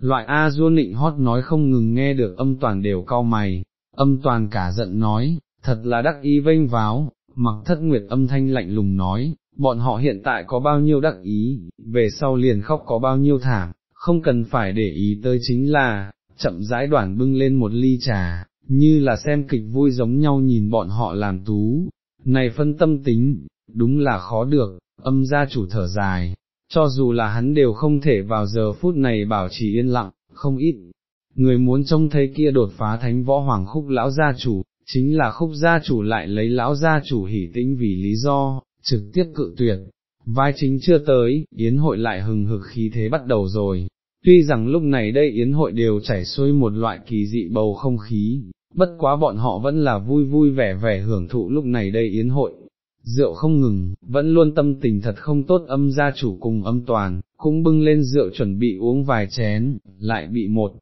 loại A du nịnh hót nói không ngừng nghe được âm toàn đều cau mày, âm toàn cả giận nói, thật là đắc ý vênh váo, mặc thất nguyệt âm thanh lạnh lùng nói, bọn họ hiện tại có bao nhiêu đắc ý, về sau liền khóc có bao nhiêu thảm, không cần phải để ý tới chính là, chậm rãi đoàn bưng lên một ly trà, như là xem kịch vui giống nhau nhìn bọn họ làm tú, này phân tâm tính, đúng là khó được, âm gia chủ thở dài, cho dù là hắn đều không thể vào giờ phút này bảo trì yên lặng, không ít. Người muốn trông thấy kia đột phá thánh võ hoàng khúc lão gia chủ, chính là khúc gia chủ lại lấy lão gia chủ hỉ tĩnh vì lý do, trực tiếp cự tuyệt. Vai chính chưa tới, yến hội lại hừng hực khí thế bắt đầu rồi. Tuy rằng lúc này đây yến hội đều chảy xuôi một loại kỳ dị bầu không khí, bất quá bọn họ vẫn là vui vui vẻ vẻ hưởng thụ lúc này đây yến hội, rượu không ngừng, vẫn luôn tâm tình thật không tốt âm gia chủ cùng âm toàn, cũng bưng lên rượu chuẩn bị uống vài chén, lại bị một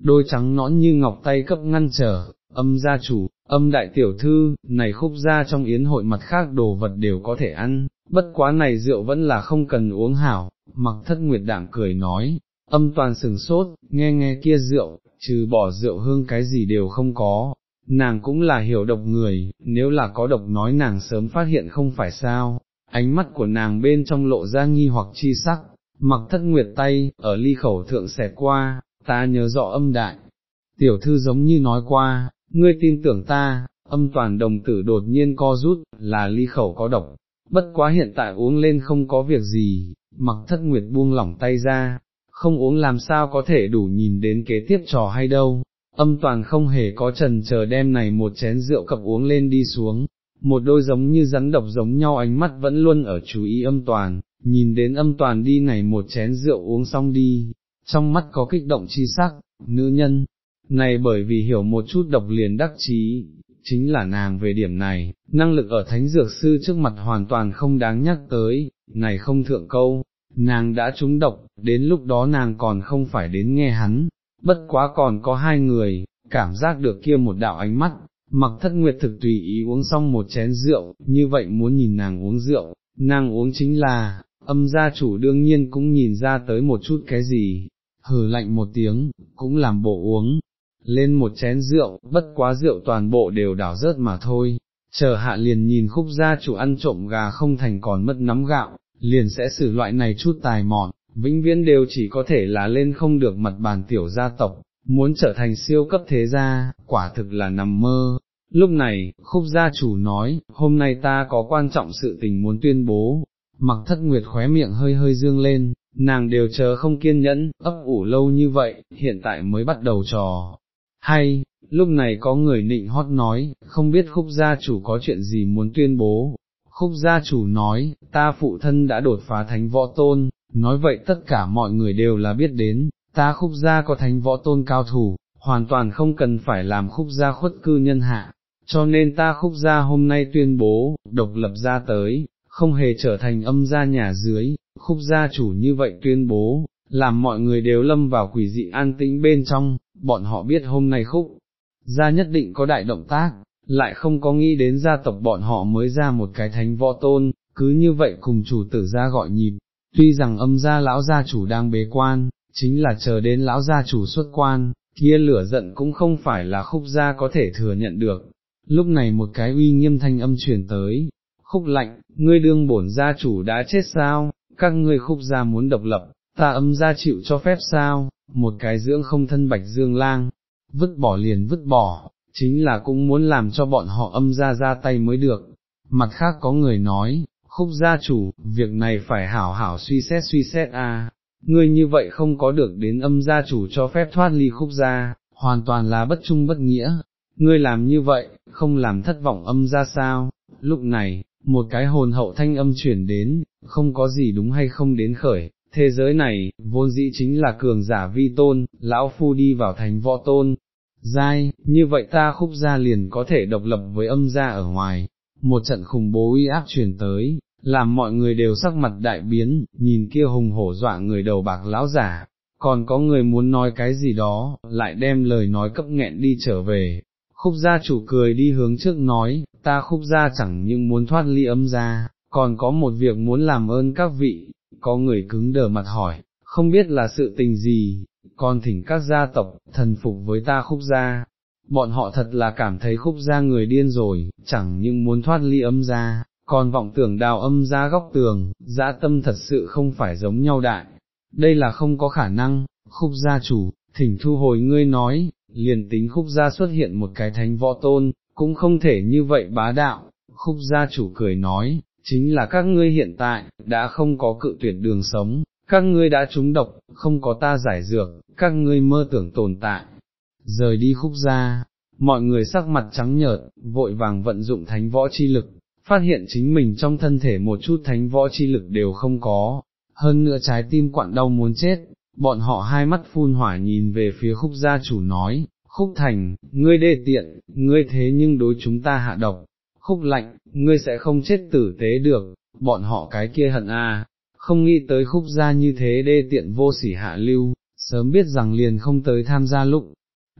đôi trắng nõn như ngọc tay cấp ngăn trở, âm gia chủ, âm đại tiểu thư, này khúc ra trong yến hội mặt khác đồ vật đều có thể ăn, bất quá này rượu vẫn là không cần uống hảo, mặc thất nguyệt đảng cười nói, âm toàn sừng sốt, nghe nghe kia rượu, trừ bỏ rượu hương cái gì đều không có, nàng cũng là hiểu độc người, nếu là có độc nói nàng sớm phát hiện không phải sao, ánh mắt của nàng bên trong lộ ra nghi hoặc chi sắc, mặc thất nguyệt tay, ở ly khẩu thượng xẹt qua, ta nhớ rõ âm đại, tiểu thư giống như nói qua, ngươi tin tưởng ta, âm toàn đồng tử đột nhiên co rút, là ly khẩu có độc, bất quá hiện tại uống lên không có việc gì, mặc thất nguyệt buông lỏng tay ra, không uống làm sao có thể đủ nhìn đến kế tiếp trò hay đâu, âm toàn không hề có trần chờ đem này một chén rượu cập uống lên đi xuống, một đôi giống như rắn độc giống nhau ánh mắt vẫn luôn ở chú ý âm toàn, nhìn đến âm toàn đi này một chén rượu uống xong đi, trong mắt có kích động chi sắc, nữ nhân, này bởi vì hiểu một chút độc liền đắc chí, chính là nàng về điểm này, năng lực ở thánh dược sư trước mặt hoàn toàn không đáng nhắc tới, này không thượng câu, nàng đã trúng độc, đến lúc đó nàng còn không phải đến nghe hắn, bất quá còn có hai người, cảm giác được kia một đạo ánh mắt, mặc thất nguyệt thực tùy ý uống xong một chén rượu, như vậy muốn nhìn nàng uống rượu, nàng uống chính là, âm gia chủ đương nhiên cũng nhìn ra tới một chút cái gì, hừ lạnh một tiếng, cũng làm bộ uống, lên một chén rượu, bất quá rượu toàn bộ đều đảo rớt mà thôi, chờ hạ liền nhìn khúc gia chủ ăn trộm gà không thành còn mất nắm gạo, liền sẽ xử loại này chút tài mọn, vĩnh viễn đều chỉ có thể là lên không được mặt bàn tiểu gia tộc, muốn trở thành siêu cấp thế gia, quả thực là nằm mơ. Lúc này, khúc gia chủ nói, hôm nay ta có quan trọng sự tình muốn tuyên bố, mặc thất nguyệt khóe miệng hơi hơi dương lên, nàng đều chờ không kiên nhẫn, ấp ủ lâu như vậy, hiện tại mới bắt đầu trò. Hay, lúc này có người nịnh hót nói, không biết khúc gia chủ có chuyện gì muốn tuyên bố. Khúc gia chủ nói, ta phụ thân đã đột phá thánh võ tôn, nói vậy tất cả mọi người đều là biết đến, ta khúc gia có thánh võ tôn cao thủ, hoàn toàn không cần phải làm khúc gia khuất cư nhân hạ, cho nên ta khúc gia hôm nay tuyên bố, độc lập ra tới, không hề trở thành âm gia nhà dưới, khúc gia chủ như vậy tuyên bố, làm mọi người đều lâm vào quỷ dị an tĩnh bên trong, bọn họ biết hôm nay khúc, gia nhất định có đại động tác, lại không có nghĩ đến gia tộc bọn họ mới ra một cái thánh võ tôn, cứ như vậy cùng chủ tử gia gọi nhịp, tuy rằng âm gia lão gia chủ đang bế quan, chính là chờ đến lão gia chủ xuất quan, kia lửa giận cũng không phải là khúc gia có thể thừa nhận được. Lúc này một cái uy nghiêm thanh âm truyền tới, khúc lạnh, ngươi đương bổn gia chủ đã chết sao, các ngươi khúc gia muốn độc lập, ta âm gia chịu cho phép sao, một cái dưỡng không thân bạch dương lang, vứt bỏ liền vứt bỏ, chính là cũng muốn làm cho bọn họ âm gia ra tay mới được. Mặt khác có người nói, khúc gia chủ, việc này phải hảo hảo suy xét suy xét a. ngươi như vậy không có được đến âm gia chủ cho phép thoát ly khúc gia, hoàn toàn là bất trung bất nghĩa, ngươi làm như vậy, không làm thất vọng âm gia sao, lúc này, một cái hồn hậu thanh âm chuyển đến, không có gì đúng hay không đến khởi, thế giới này, vốn dĩ chính là cường giả vi tôn, lão phu đi vào thành võ tôn, giai, như vậy ta khúc gia liền có thể độc lập với âm gia ở ngoài, một trận khủng bố uy áp truyền tới, làm mọi người đều sắc mặt đại biến, nhìn kia hùng hổ dọa người đầu bạc lão giả, còn có người muốn nói cái gì đó, lại đem lời nói cấp nghẹn đi trở về. Khúc gia chủ cười đi hướng trước nói, ta khúc gia chẳng những muốn thoát ly âm gia, còn có một việc muốn làm ơn các vị, có người cứng đờ mặt hỏi, không biết là sự tình gì, còn thỉnh các gia tộc, thần phục với ta khúc gia. Bọn họ thật là cảm thấy khúc gia người điên rồi, chẳng những muốn thoát ly âm gia, còn vọng tưởng đào âm gia góc tường, dã tâm thật sự không phải giống nhau đại. Đây là không có khả năng, khúc gia chủ, thỉnh thu hồi ngươi nói, liền tính khúc gia xuất hiện một cái thánh võ tôn, cũng không thể như vậy bá đạo, khúc gia chủ cười nói, chính là các ngươi hiện tại, đã không có cự tuyệt đường sống, các ngươi đã trúng độc, không có ta giải dược, các ngươi mơ tưởng tồn tại. Rời đi khúc gia, mọi người sắc mặt trắng nhợt, vội vàng vận dụng thánh võ chi lực, phát hiện chính mình trong thân thể một chút thánh võ chi lực đều không có, hơn nữa trái tim quặn đau muốn chết, bọn họ hai mắt phun hỏa nhìn về phía khúc gia chủ nói, khúc thành, ngươi đê tiện, ngươi thế nhưng đối chúng ta hạ độc, khúc lạnh, ngươi sẽ không chết tử tế được, bọn họ cái kia hận a, không nghĩ tới khúc gia như thế đê tiện vô sỉ hạ lưu, sớm biết rằng liền không tới tham gia lúc.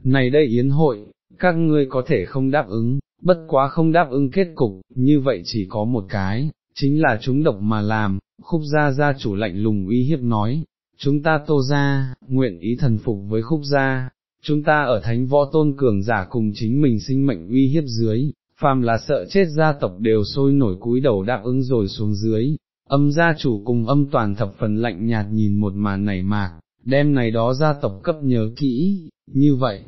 Này đây yến hội, các ngươi có thể không đáp ứng, bất quá không đáp ứng kết cục, như vậy chỉ có một cái, chính là chúng độc mà làm, khúc gia gia chủ lạnh lùng uy hiếp nói, chúng ta tô ra, nguyện ý thần phục với khúc gia, chúng ta ở thánh võ tôn cường giả cùng chính mình sinh mệnh uy hiếp dưới, phàm là sợ chết gia tộc đều sôi nổi cúi đầu đáp ứng rồi xuống dưới, âm gia chủ cùng âm toàn thập phần lạnh nhạt nhìn một màn nảy mạc, đem này đó gia tộc cấp nhớ kỹ, như vậy,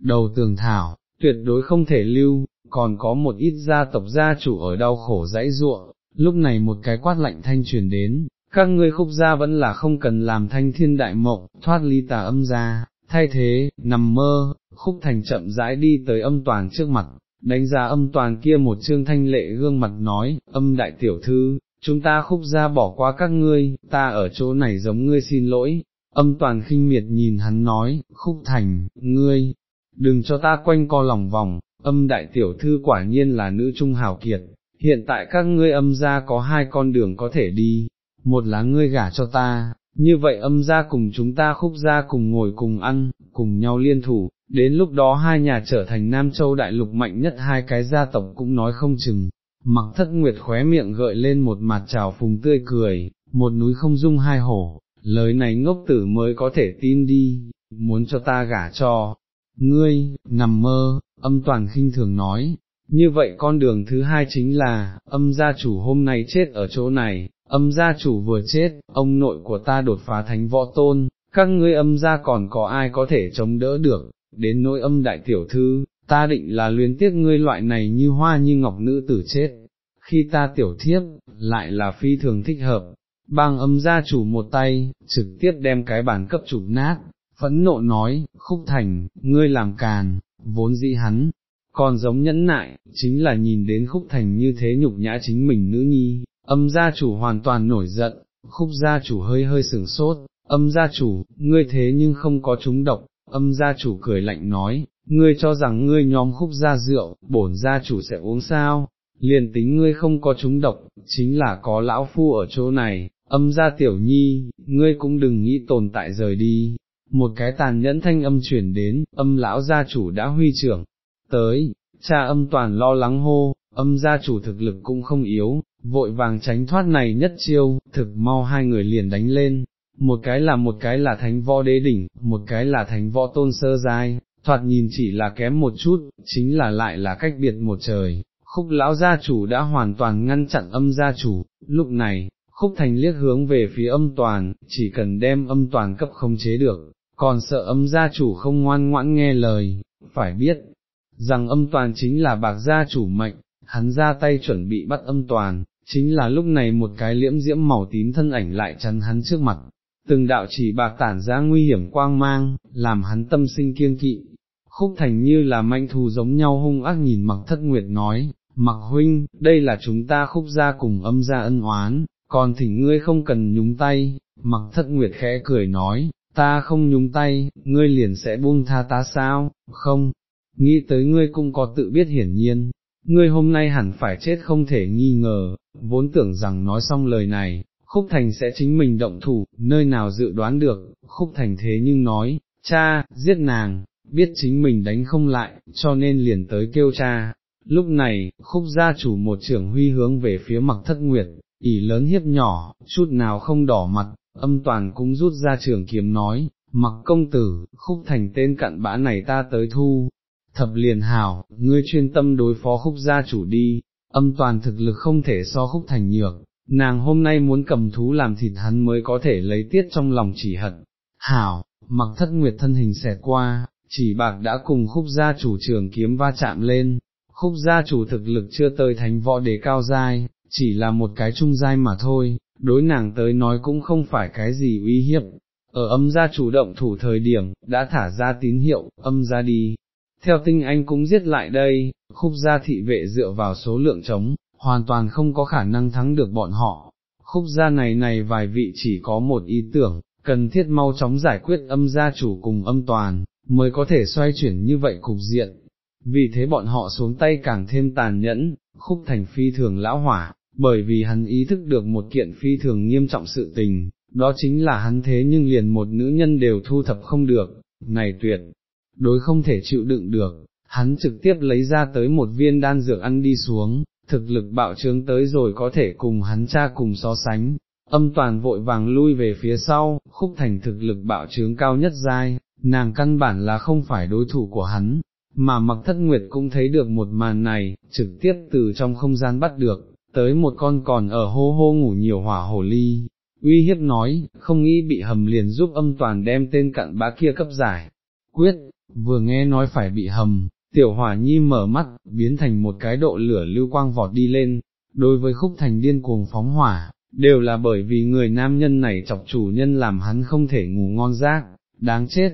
đầu tường thảo, tuyệt đối không thể lưu, còn có một ít gia tộc gia chủ ở đau khổ dãy ruộng, lúc này một cái quát lạnh thanh truyền đến, các ngươi khúc gia vẫn là không cần làm thanh thiên đại mộng, thoát ly tà âm gia, thay thế, nằm mơ, khúc thành chậm rãi đi tới âm toàn trước mặt, đánh giá âm toàn kia một trương thanh lệ gương mặt nói, âm đại tiểu thư, chúng ta khúc ra bỏ qua các ngươi, ta ở chỗ này giống ngươi xin lỗi, âm toàn khinh miệt nhìn hắn nói, khúc thành, ngươi, đừng cho ta quanh co lòng vòng, âm đại tiểu thư quả nhiên là nữ trung hào kiệt, hiện tại các ngươi âm ra có hai con đường có thể đi, một là ngươi gả cho ta, như vậy âm ra cùng chúng ta khúc ra cùng ngồi cùng ăn, cùng nhau liên thủ, đến lúc đó hai nhà trở thành Nam Châu đại lục mạnh nhất hai cái gia tộc cũng nói không chừng, mặc thất nguyệt khóe miệng gợi lên một mặt trào phùng tươi cười, một núi không dung hai hổ, lời này ngốc tử mới có thể tin đi, muốn cho ta gả cho, ngươi, nằm mơ, âm toàn khinh thường nói, như vậy con đường thứ hai chính là, âm gia chủ hôm nay chết ở chỗ này, âm gia chủ vừa chết, ông nội của ta đột phá thánh võ tôn, các ngươi âm gia còn có ai có thể chống đỡ được, đến nỗi âm đại tiểu thư, ta định là luyến tiếc ngươi loại này như hoa như ngọc nữ tử chết, khi ta tiểu thiếp, lại là phi thường thích hợp, bang âm gia chủ một tay, trực tiếp đem cái bàn cấp chụp nát, phẫn nộ nói, khúc thành, ngươi làm càn, vốn dĩ hắn, còn giống nhẫn nại, chính là nhìn đến khúc thành như thế nhục nhã chính mình nữ nhi, âm gia chủ hoàn toàn nổi giận, khúc gia chủ hơi hơi sửng sốt, âm gia chủ, ngươi thế nhưng không có trúng độc, âm gia chủ cười lạnh nói, ngươi cho rằng ngươi nhóm khúc gia rượu, bổn gia chủ sẽ uống sao, liền tính ngươi không có trúng độc, chính là có lão phu ở chỗ này, âm gia tiểu nhi, ngươi cũng đừng nghĩ tồn tại rời đi. Một cái tàn nhẫn thanh âm chuyển đến, âm lão gia chủ đã huy trưởng, tới, cha âm toàn lo lắng hô, âm gia chủ thực lực cũng không yếu, vội vàng tránh thoát này nhất chiêu, thực mau hai người liền đánh lên, một cái là một cái là thánh võ đế đỉnh, một cái là thánh võ tôn sơ giai, thoạt nhìn chỉ là kém một chút, chính là lại là cách biệt một trời, khúc lão gia chủ đã hoàn toàn ngăn chặn âm gia chủ, lúc này, khúc thành liếc hướng về phía âm toàn, chỉ cần đem âm toàn cấp không chế được, còn sợ âm gia chủ không ngoan ngoãn nghe lời, phải biết, rằng âm toàn chính là bạc gia chủ mệnh, hắn ra tay chuẩn bị bắt âm toàn, chính là lúc này một cái liễm diễm màu tím thân ảnh lại chắn hắn trước mặt, từng đạo chỉ bạc tản ra nguy hiểm quang mang, làm hắn tâm sinh kiêng kỵ. Khúc thành như là manh thù giống nhau hung ác nhìn mặc thất nguyệt nói, mặc huynh, đây là chúng ta khúc ra cùng âm ra ân oán, còn thỉnh ngươi không cần nhúng tay, mặc thất nguyệt khẽ cười nói, ta không nhúng tay, ngươi liền sẽ buông tha ta sao, không, nghĩ tới ngươi cũng có tự biết hiển nhiên, ngươi hôm nay hẳn phải chết không thể nghi ngờ, vốn tưởng rằng nói xong lời này, Khúc Thành sẽ chính mình động thủ, nơi nào dự đoán được, Khúc Thành thế nhưng nói, cha, giết nàng, biết chính mình đánh không lại, cho nên liền tới kêu cha. Lúc này, khúc gia chủ một trưởng huy hướng về phía mặc thất nguyệt, ỉ lớn hiếp nhỏ, chút nào không đỏ mặt, âm toàn cũng rút ra trường kiếm nói, mặc công tử, khúc thành tên cặn bã này ta tới thu, thập liền hảo, ngươi chuyên tâm đối phó khúc gia chủ đi, âm toàn thực lực không thể so khúc thành nhược, nàng hôm nay muốn cầm thú làm thịt hắn mới có thể lấy tiết trong lòng chỉ hận. Hảo, mặc thất nguyệt thân hình xẹt qua, chỉ bạc đã cùng khúc gia chủ trường kiếm va chạm lên, khúc gia chủ thực lực chưa tới thánh võ đế cao giai, chỉ là một cái trung giai mà thôi, đối nàng tới nói cũng không phải cái gì uy hiếp. Ở âm gia chủ động thủ thời điểm, đã thả ra tín hiệu, âm ra đi. Theo tinh anh cũng giết lại đây, khúc gia thị vệ dựa vào số lượng trống, hoàn toàn không có khả năng thắng được bọn họ. Khúc gia này này vài vị chỉ có một ý tưởng, cần thiết mau chóng giải quyết âm gia chủ cùng âm toàn, mới có thể xoay chuyển như vậy cục diện. Vì thế bọn họ xuống tay càng thêm tàn nhẫn, khúc thành phi thường lão hỏa, bởi vì hắn ý thức được một kiện phi thường nghiêm trọng sự tình, đó chính là hắn thế nhưng liền một nữ nhân đều thu thập không được, này tuyệt, đối không thể chịu đựng được, hắn trực tiếp lấy ra tới một viên đan dược ăn đi xuống, thực lực bạo trướng tới rồi có thể cùng hắn cha cùng so sánh, âm toàn vội vàng lui về phía sau, khúc thành thực lực bạo trướng cao nhất giai, nàng căn bản là không phải đối thủ của hắn, mà mặc thất nguyệt cũng thấy được một màn này, trực tiếp từ trong không gian bắt được, tới một con còn ở hô hô ngủ nhiều hỏa hồ ly, uy hiếp nói, không nghĩ bị hầm liền giúp âm toàn đem tên cặn bá kia cấp giải, quyết, vừa nghe nói phải bị hầm, tiểu hỏa nhi mở mắt, biến thành một cái độ lửa lưu quang vọt đi lên, đối với khúc thành điên cuồng phóng hỏa, đều là bởi vì người nam nhân này chọc chủ nhân làm hắn không thể ngủ ngon giấc, đáng chết.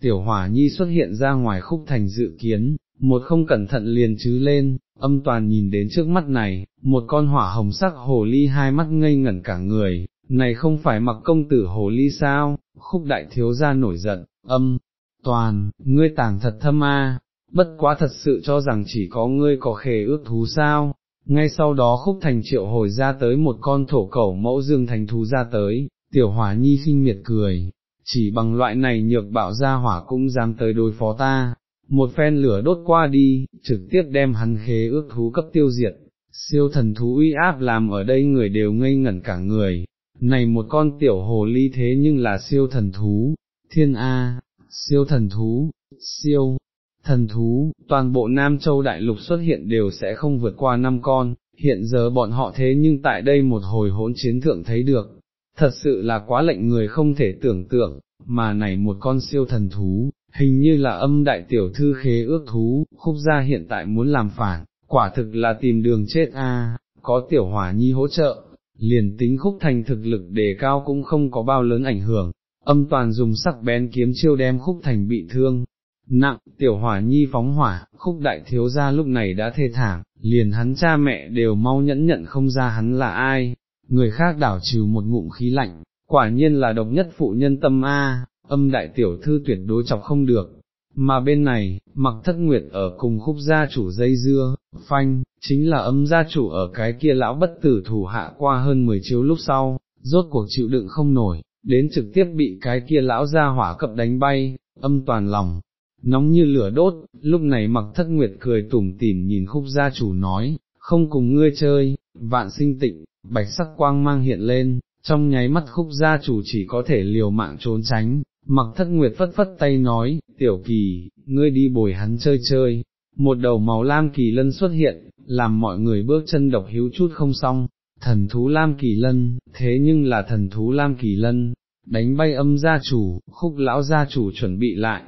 Tiểu hỏa nhi xuất hiện ra ngoài khúc thành dự kiến, một không cẩn thận liền chứ lên, âm toàn nhìn đến trước mắt này, một con hỏa hồng sắc hồ ly hai mắt ngây ngẩn cả người, này không phải mặc công tử hồ ly sao, khúc đại thiếu ra nổi giận, âm, toàn, ngươi tàng thật thâm a, bất quá thật sự cho rằng chỉ có ngươi có khề ước thú sao, ngay sau đó khúc thành triệu hồi ra tới một con thổ cẩu mẫu dương thành thú ra tới, tiểu hỏa nhi khinh miệt cười, chỉ bằng loại này nhược bảo ra hỏa cũng dám tới đối phó ta, một phen lửa đốt qua đi, trực tiếp đem hắn khế ước thú cấp tiêu diệt, siêu thần thú uy áp làm ở đây người đều ngây ngẩn cả người, này một con tiểu hồ ly thế nhưng là siêu thần thú, thiên A, siêu thần thú, siêu, thần thú, toàn bộ Nam Châu Đại Lục xuất hiện đều sẽ không vượt qua năm con, hiện giờ bọn họ thế nhưng tại đây một hồi hỗn chiến thượng thấy được, thật sự là quá lệnh người không thể tưởng tượng, mà này một con siêu thần thú, hình như là âm đại tiểu thư khế ước thú, khúc gia hiện tại muốn làm phản, quả thực là tìm đường chết a. có tiểu hỏa nhi hỗ trợ, liền tính khúc thành thực lực đề cao cũng không có bao lớn ảnh hưởng, âm toàn dùng sắc bén kiếm chiêu đem khúc thành bị thương. Nặng, tiểu hỏa nhi phóng hỏa, khúc đại thiếu gia lúc này đã thê thảm, liền hắn cha mẹ đều mau nhẫn nhận không ra hắn là ai, người khác đảo trừ một ngụm khí lạnh, quả nhiên là độc nhất phụ nhân tâm A, âm đại tiểu thư tuyệt đối chọc không được. Mà bên này, mặc thất nguyệt ở cùng khúc gia chủ dây dưa, phanh, chính là âm gia chủ ở cái kia lão bất tử thủ hạ qua hơn 10 chiếu lúc sau, rốt cuộc chịu đựng không nổi, đến trực tiếp bị cái kia lão gia hỏa cập đánh bay, âm toàn lòng, nóng như lửa đốt, lúc này mặc thất nguyệt cười tủm tỉm nhìn khúc gia chủ nói, không cùng ngươi chơi, vạn sinh tịnh, bạch sắc quang mang hiện lên, trong nháy mắt khúc gia chủ chỉ có thể liều mạng trốn tránh, mặc thất nguyệt phất phất tay nói, tiểu kỳ, ngươi đi bồi hắn chơi chơi, một đầu màu lam kỳ lân xuất hiện, làm mọi người bước chân độc hiếu chút không xong, thần thú lam kỳ lân, thế nhưng là thần thú lam kỳ lân, đánh bay âm gia chủ, khúc lão gia chủ chuẩn bị lại.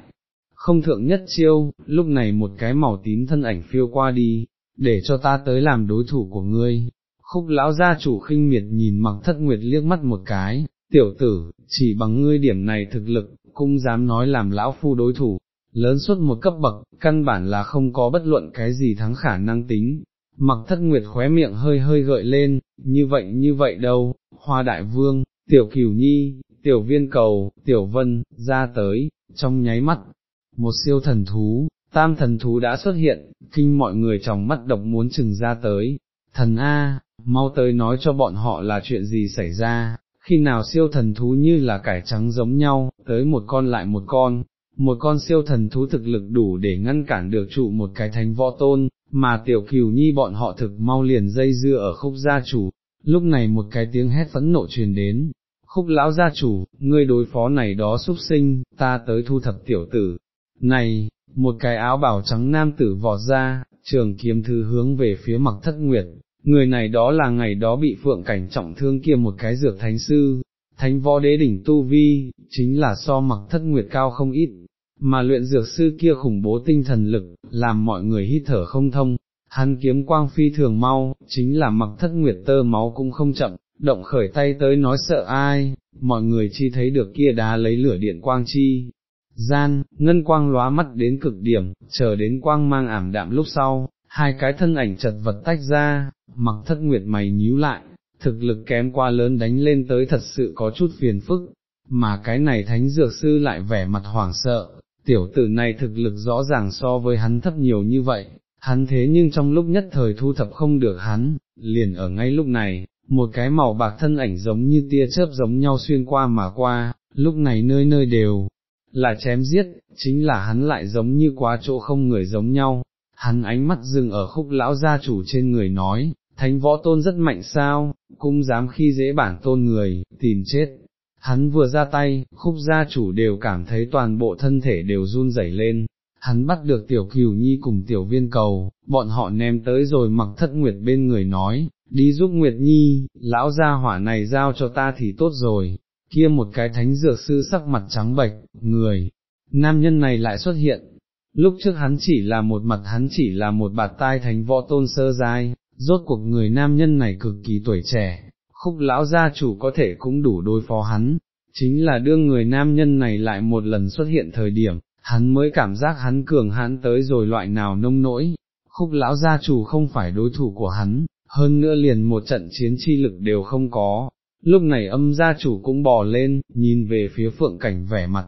Không thượng nhất chiêu, lúc này một cái màu tím thân ảnh phiêu qua đi, để cho ta tới làm đối thủ của ngươi. Khúc lão gia chủ khinh miệt nhìn mặc thất nguyệt liếc mắt một cái, tiểu tử, chỉ bằng ngươi điểm này thực lực, cũng dám nói làm lão phu đối thủ, lớn suốt một cấp bậc, căn bản là không có bất luận cái gì thắng khả năng tính. Mặc thất nguyệt khóe miệng hơi hơi gợi lên, như vậy như vậy đâu, hoa đại vương, tiểu cửu nhi, tiểu viên cầu, tiểu vân, ra tới, trong nháy mắt, một siêu thần thú, tam thần thú đã xuất hiện, kinh mọi người trong mắt độc muốn chừng ra tới, thần A, mau tới nói cho bọn họ là chuyện gì xảy ra, khi nào siêu thần thú như là cải trắng giống nhau, tới một con lại một con, một con siêu thần thú thực lực đủ để ngăn cản được trụ một cái thánh võ tôn, mà tiểu kiều nhi bọn họ thực mau liền dây dưa ở khúc gia chủ, lúc này một cái tiếng hét phẫn nộ truyền đến, khúc lão gia chủ, ngươi đối phó này đó xúc sinh, ta tới thu thập tiểu tử, này, một cái áo bảo trắng nam tử vọt ra, trường kiếm thư hướng về phía mặc thất nguyệt, người này đó là ngày đó bị phượng cảnh trọng thương kia một cái dược thánh sư, thánh võ đế đỉnh tu vi, chính là so mặc thất nguyệt cao không ít, mà luyện dược sư kia khủng bố tinh thần lực, làm mọi người hít thở không thông, hắn kiếm quang phi thường mau, chính là mặc thất nguyệt tơ máu cũng không chậm, động khởi tay tới nói sợ ai, mọi người chi thấy được kia đá lấy lửa điện quang chi. Gian, ngân quang lóa mắt đến cực điểm, chờ đến quang mang ảm đạm lúc sau, hai cái thân ảnh chật vật tách ra, mặc thất nguyệt mày nhíu lại, thực lực kém qua lớn đánh lên tới thật sự có chút phiền phức, mà cái này thánh dược sư lại vẻ mặt hoảng sợ, tiểu tử này thực lực rõ ràng so với hắn thấp nhiều như vậy, hắn thế nhưng trong lúc nhất thời thu thập không được hắn, liền ở ngay lúc này, một cái màu bạc thân ảnh giống như tia chớp giống nhau xuyên qua mà qua, lúc này nơi nơi đều là chém giết, chính là hắn lại giống như quá chỗ không người giống nhau, hắn ánh mắt dừng ở khúc lão gia chủ trên người nói, thánh võ tôn rất mạnh sao, cũng dám khi dễ bản tôn người, tìm chết. Hắn vừa ra tay, khúc gia chủ đều cảm thấy toàn bộ thân thể đều run rẩy lên, hắn bắt được tiểu cửu nhi cùng tiểu viên cầu, bọn họ ném tới rồi mặc thất nguyệt bên người nói, đi giúp Nguyệt Nhi, lão gia hỏa này giao cho ta thì tốt rồi, kia một cái thánh dược sư sắc mặt trắng bệch, người, nam nhân này lại xuất hiện, lúc trước hắn chỉ là một mặt hắn chỉ là một bạt tai thánh võ tôn sơ giai, rốt cuộc người nam nhân này cực kỳ tuổi trẻ, khúc lão gia chủ có thể cũng đủ đối phó hắn, chính là đương người nam nhân này lại một lần xuất hiện thời điểm, hắn mới cảm giác hắn cường hắn tới rồi loại nào nông nỗi, khúc lão gia chủ không phải đối thủ của hắn, hơn nữa liền một trận chiến chi lực đều không có. Lúc này âm gia chủ cũng bò lên, nhìn về phía phượng cảnh vẻ mặt,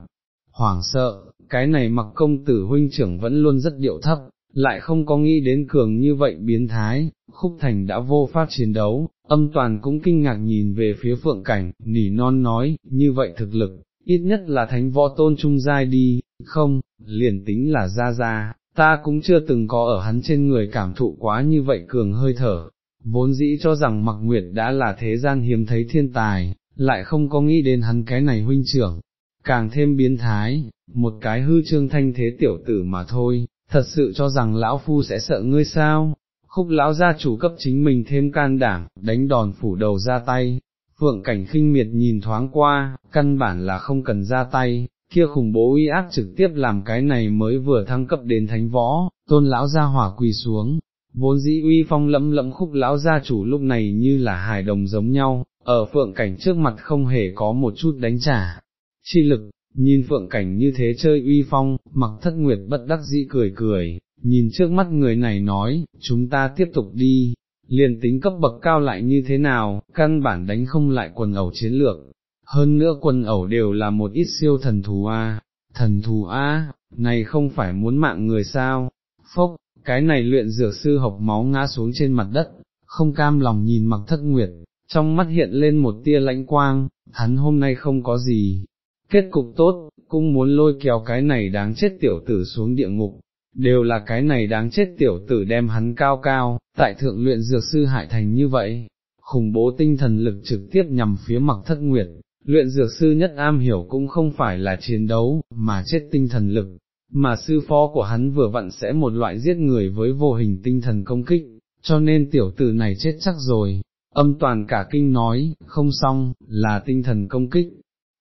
hoảng sợ, cái này mặc công tử huynh trưởng vẫn luôn rất điệu thấp, lại không có nghĩ đến cường như vậy biến thái, khúc thành đã vô pháp chiến đấu, âm toàn cũng kinh ngạc nhìn về phía phượng cảnh, nỉ non nói, như vậy thực lực, ít nhất là thánh võ tôn trung giai đi, không, liền tính là ra ra, ta cũng chưa từng có ở hắn trên người cảm thụ quá như vậy cường hơi thở, vốn dĩ cho rằng mặc nguyệt đã là thế gian hiếm thấy thiên tài, lại không có nghĩ đến hắn cái này huynh trưởng, càng thêm biến thái, một cái hư trương thanh thế tiểu tử mà thôi, thật sự cho rằng lão phu sẽ sợ ngươi sao, khúc lão gia chủ cấp chính mình thêm can đảm, đánh đòn phủ đầu ra tay, phượng cảnh khinh miệt nhìn thoáng qua, căn bản là không cần ra tay, kia khủng bố uy ác trực tiếp làm cái này mới vừa thăng cấp đến thánh võ, tôn lão gia hỏa quỳ xuống, vốn dĩ uy phong lẫm lẫm khúc lão gia chủ lúc này như là hài đồng giống nhau, ở phượng cảnh trước mặt không hề có một chút đánh trả, chi lực, nhìn phượng cảnh như thế chơi uy phong, mặc thất nguyệt bất đắc dĩ cười cười, nhìn trước mắt người này nói, chúng ta tiếp tục đi, liền tính cấp bậc cao lại như thế nào, căn bản đánh không lại quần ẩu chiến lược, hơn nữa quần ẩu đều là một ít siêu thần thù a, thần thù a, này không phải muốn mạng người sao, phốc, cái này luyện dược sư học máu ngã xuống trên mặt đất, không cam lòng nhìn mặc thất nguyệt, trong mắt hiện lên một tia lãnh quang, hắn hôm nay không có gì, kết cục tốt, cũng muốn lôi kéo cái này đáng chết tiểu tử xuống địa ngục, đều là cái này đáng chết tiểu tử đem hắn cao cao, tại thượng luyện dược sư hại thành như vậy, khủng bố tinh thần lực trực tiếp nhằm phía mặc thất nguyệt, luyện dược sư nhất am hiểu cũng không phải là chiến đấu, mà chết tinh thần lực, mà sư phó của hắn vừa vặn sẽ một loại giết người với vô hình tinh thần công kích, cho nên tiểu tử này chết chắc rồi, âm toàn cả kinh nói, không xong, là tinh thần công kích.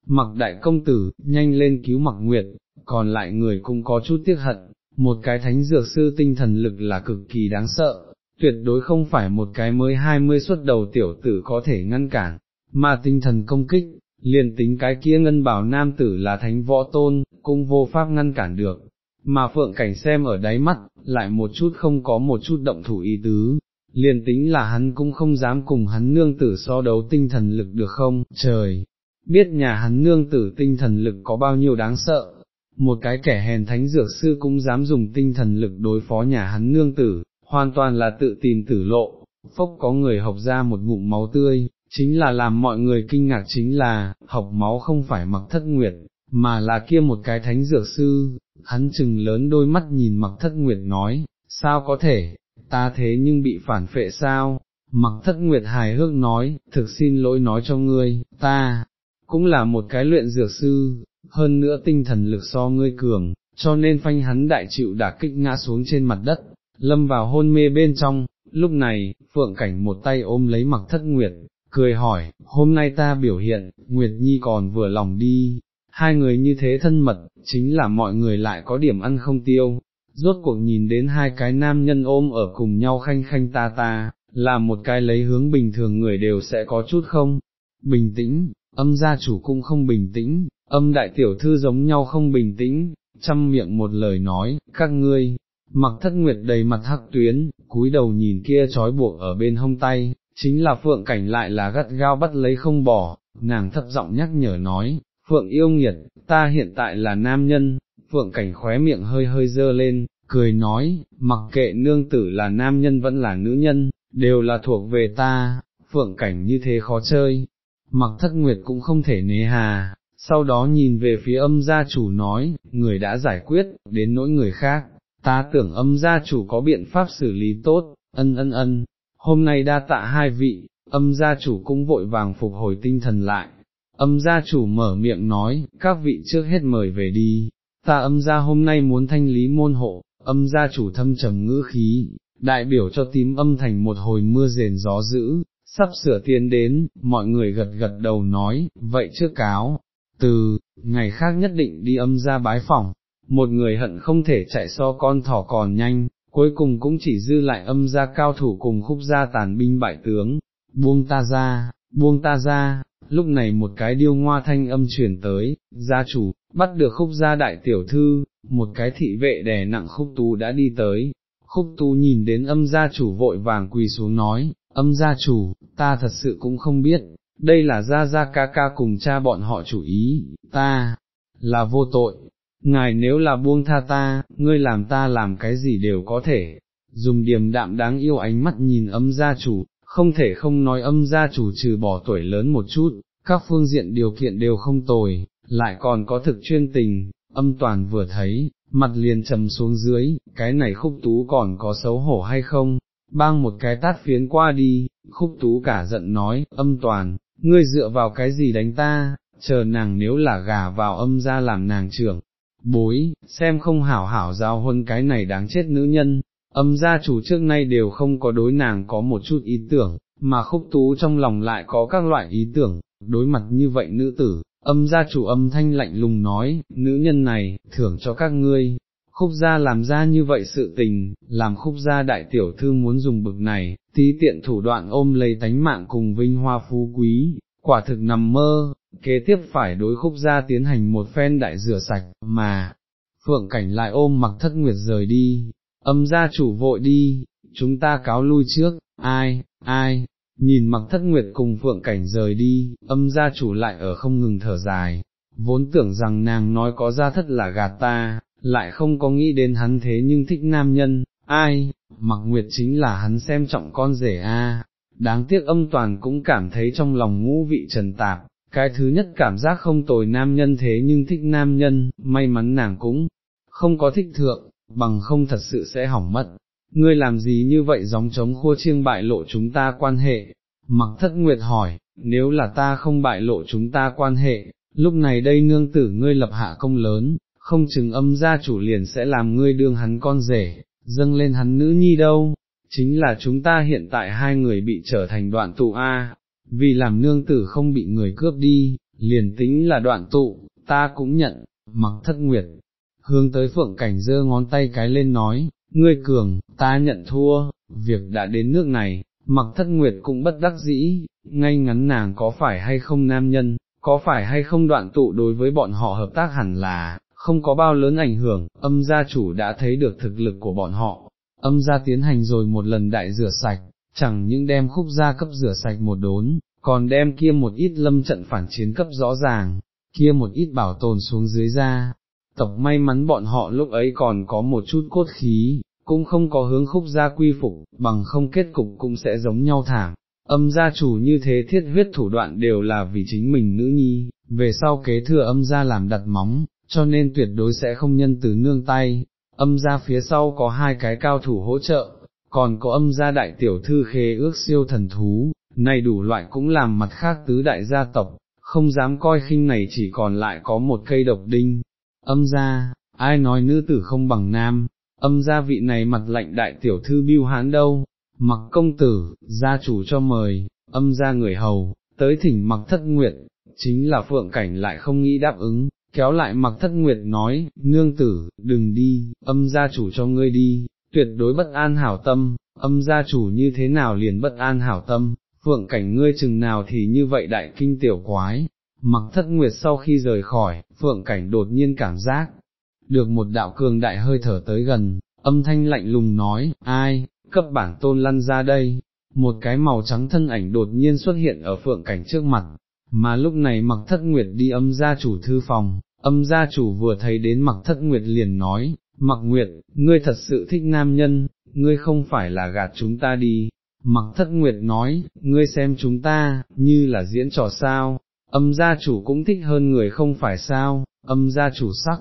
Mặc đại công tử, nhanh lên cứu mặc nguyệt, còn lại người cũng có chút tiếc hận, một cái thánh dược sư tinh thần lực là cực kỳ đáng sợ, tuyệt đối không phải một cái mới hai mươi xuất đầu tiểu tử có thể ngăn cản, mà tinh thần công kích, liền tính cái kia ngân bảo nam tử là thánh võ tôn, cũng vô pháp ngăn cản được, mà phượng cảnh xem ở đáy mắt, lại một chút không có một chút động thủ ý tứ, liền tính là hắn cũng không dám cùng hắn nương tử so đấu tinh thần lực được không, trời, biết nhà hắn nương tử tinh thần lực có bao nhiêu đáng sợ, một cái kẻ hèn thánh dược sư cũng dám dùng tinh thần lực đối phó nhà hắn nương tử, hoàn toàn là tự tìm tử lộ, phốc có người học ra một ngụm máu tươi, chính là làm mọi người kinh ngạc chính là, học máu không phải mặc thất nguyệt, mà là kia một cái thánh dược sư, hắn chừng lớn đôi mắt nhìn mặc thất nguyệt nói, sao có thể, ta thế nhưng bị phản phệ sao, mặc thất nguyệt hài hước nói, thực xin lỗi nói cho ngươi, ta, cũng là một cái luyện dược sư, hơn nữa tinh thần lực so ngươi cường, cho nên phanh hắn đại chịu đả kích ngã xuống trên mặt đất, lâm vào hôn mê bên trong, lúc này, phượng cảnh một tay ôm lấy mặc thất nguyệt, cười hỏi, hôm nay ta biểu hiện, Nguyệt Nhi còn vừa lòng đi, hai người như thế thân mật, chính là mọi người lại có điểm ăn không tiêu, rốt cuộc nhìn đến hai cái nam nhân ôm ở cùng nhau khanh khanh ta ta, là một cái lấy hướng bình thường người đều sẽ có chút không, bình tĩnh, âm gia chủ cũng không bình tĩnh, âm đại tiểu thư giống nhau không bình tĩnh, chăm miệng một lời nói, các ngươi, mặc thất nguyệt đầy mặt hắc tuyến, cúi đầu nhìn kia trói buộc ở bên hông tay, chính là phượng cảnh lại là gắt gao bắt lấy không bỏ, nàng thấp giọng nhắc nhở nói, phượng yêu nghiệt, ta hiện tại là nam nhân, phượng cảnh khóe miệng hơi hơi dơ lên, cười nói, mặc kệ nương tử là nam nhân vẫn là nữ nhân, đều là thuộc về ta, phượng cảnh như thế khó chơi, mặc thất nguyệt cũng không thể nế hà, sau đó nhìn về phía âm gia chủ nói, người đã giải quyết, đến nỗi người khác, ta tưởng âm gia chủ có biện pháp xử lý tốt, ân ân ân, hôm nay đa tạ hai vị, âm gia chủ cũng vội vàng phục hồi tinh thần lại, âm gia chủ mở miệng nói, các vị trước hết mời về đi, ta âm gia hôm nay muốn thanh lý môn hộ, âm gia chủ thâm trầm ngữ khí, đại biểu cho tím âm thành một hồi mưa rền gió dữ, sắp sửa tiến đến, mọi người gật gật đầu nói, vậy trước cáo, từ, ngày khác nhất định đi âm ra bái phỏng, một người hận không thể chạy so con thỏ còn nhanh, cuối cùng cũng chỉ dư lại âm ra cao thủ cùng khúc gia tàn binh bại tướng, buông ta ra, buông ta ra, lúc này một cái điêu ngoa thanh âm chuyển tới, gia chủ, bắt được khúc gia đại tiểu thư, một cái thị vệ đè nặng khúc tú đã đi tới, khúc tú nhìn đến âm gia chủ vội vàng quỳ xuống nói, âm gia chủ, ta thật sự cũng không biết, đây là gia gia ca ca cùng cha bọn họ chủ ý, ta, là vô tội, ngài nếu là buông tha ta, ngươi làm ta làm cái gì đều có thể, dùng điềm đạm đáng yêu ánh mắt nhìn âm gia chủ, không thể không nói âm gia chủ trừ bỏ tuổi lớn một chút, các phương diện điều kiện đều không tồi, lại còn có thực chuyên tình, âm toàn vừa thấy, mặt liền trầm xuống dưới, cái này khúc tú còn có xấu hổ hay không, bang một cái tát phiến qua đi, khúc tú cả giận nói, âm toàn, ngươi dựa vào cái gì đánh ta, chờ nàng nếu là gà vào âm ra làm nàng trưởng, bối, xem không hảo hảo giao huân cái này đáng chết nữ nhân, âm gia chủ trước nay đều không có đối nàng có một chút ý tưởng, mà khúc tú trong lòng lại có các loại ý tưởng, đối mặt như vậy nữ tử, âm gia chủ âm thanh lạnh lùng nói, nữ nhân này, thưởng cho các ngươi, khúc gia làm ra như vậy sự tình, làm khúc gia đại tiểu thư muốn dùng bực này, tí tiện thủ đoạn ôm lấy tánh mạng cùng vinh hoa phú quý, quả thực nằm mơ, kế tiếp phải đối khúc gia tiến hành một phen đại rửa sạch, mà, phượng cảnh lại ôm mặc thất nguyệt rời đi, âm gia chủ vội đi, chúng ta cáo lui trước, ai, ai, nhìn mặc thất nguyệt cùng phượng cảnh rời đi, âm gia chủ lại ở không ngừng thở dài, vốn tưởng rằng nàng nói có ra thất là gạt ta, lại không có nghĩ đến hắn thế nhưng thích nam nhân, ai, mặc nguyệt chính là hắn xem trọng con rể a. đáng tiếc âm toàn cũng cảm thấy trong lòng ngũ vị trần tạp, cái thứ nhất cảm giác không tồi nam nhân thế nhưng thích nam nhân, may mắn nàng cũng không có thích thượng, bằng không thật sự sẽ hỏng mất. Ngươi làm gì như vậy giống chống khua chiêng bại lộ chúng ta quan hệ? Mặc thất nguyệt hỏi, nếu là ta không bại lộ chúng ta quan hệ, lúc này đây nương tử ngươi lập hạ công lớn, không chừng âm gia chủ liền sẽ làm ngươi đương hắn con rể, dâng lên hắn nữ nhi đâu, chính là chúng ta hiện tại hai người bị trở thành đoạn tụ A, vì làm nương tử không bị người cướp đi, liền tính là đoạn tụ, ta cũng nhận, mặc thất nguyệt, hướng tới phượng cảnh giơ ngón tay cái lên nói, ngươi cường, ta nhận thua, việc đã đến nước này, mặc thất nguyệt cũng bất đắc dĩ, ngay ngắn nàng có phải hay không nam nhân, có phải hay không đoạn tụ đối với bọn họ hợp tác hẳn là, không có bao lớn ảnh hưởng, âm gia chủ đã thấy được thực lực của bọn họ, âm gia tiến hành rồi một lần đại rửa sạch, chẳng những đem khúc gia cấp rửa sạch một đốn, còn đem kia một ít lâm trận phản chiến cấp rõ ràng, kia một ít bảo tồn xuống dưới ra. Tộc may mắn bọn họ lúc ấy còn có một chút cốt khí, cũng không có hướng khúc gia quy phục, bằng không kết cục cũng sẽ giống nhau thảm. Âm gia chủ như thế thiết huyết thủ đoạn đều là vì chính mình nữ nhi, về sau kế thừa âm gia làm đặt móng, cho nên tuyệt đối sẽ không nhân từ nương tay, âm gia phía sau có hai cái cao thủ hỗ trợ, còn có âm gia đại tiểu thư khế ước siêu thần thú, này đủ loại cũng làm mặt khác tứ đại gia tộc, không dám coi khinh này chỉ còn lại có một cây độc đinh. Âm gia, ai nói nữ tử không bằng nam, âm gia vị này mặt lạnh đại tiểu thư biêu hán đâu, mặc công tử, gia chủ cho mời, âm gia người hầu, tới thỉnh mặc thất nguyệt, chính là phượng cảnh lại không nghĩ đáp ứng, kéo lại mặc thất nguyệt nói, nương tử, đừng đi, âm gia chủ cho ngươi đi, tuyệt đối bất an hảo tâm, âm gia chủ như thế nào liền bất an hảo tâm, phượng cảnh ngươi chừng nào thì như vậy đại kinh tiểu quái, mặc thất nguyệt sau khi rời khỏi, phượng cảnh đột nhiên cảm giác, được một đạo cường đại hơi thở tới gần, âm thanh lạnh lùng nói, ai, cấp bản tôn lăn ra đây, một cái màu trắng thân ảnh đột nhiên xuất hiện ở phượng cảnh trước mặt, mà lúc này mặc thất nguyệt đi âm gia chủ thư phòng, âm gia chủ vừa thấy đến mặc thất nguyệt liền nói, mặc nguyệt, ngươi thật sự thích nam nhân, ngươi không phải là gạt chúng ta đi. Mặc thất nguyệt nói, ngươi xem chúng ta, như là diễn trò sao, âm gia chủ cũng thích hơn người không phải sao, âm gia chủ sắc,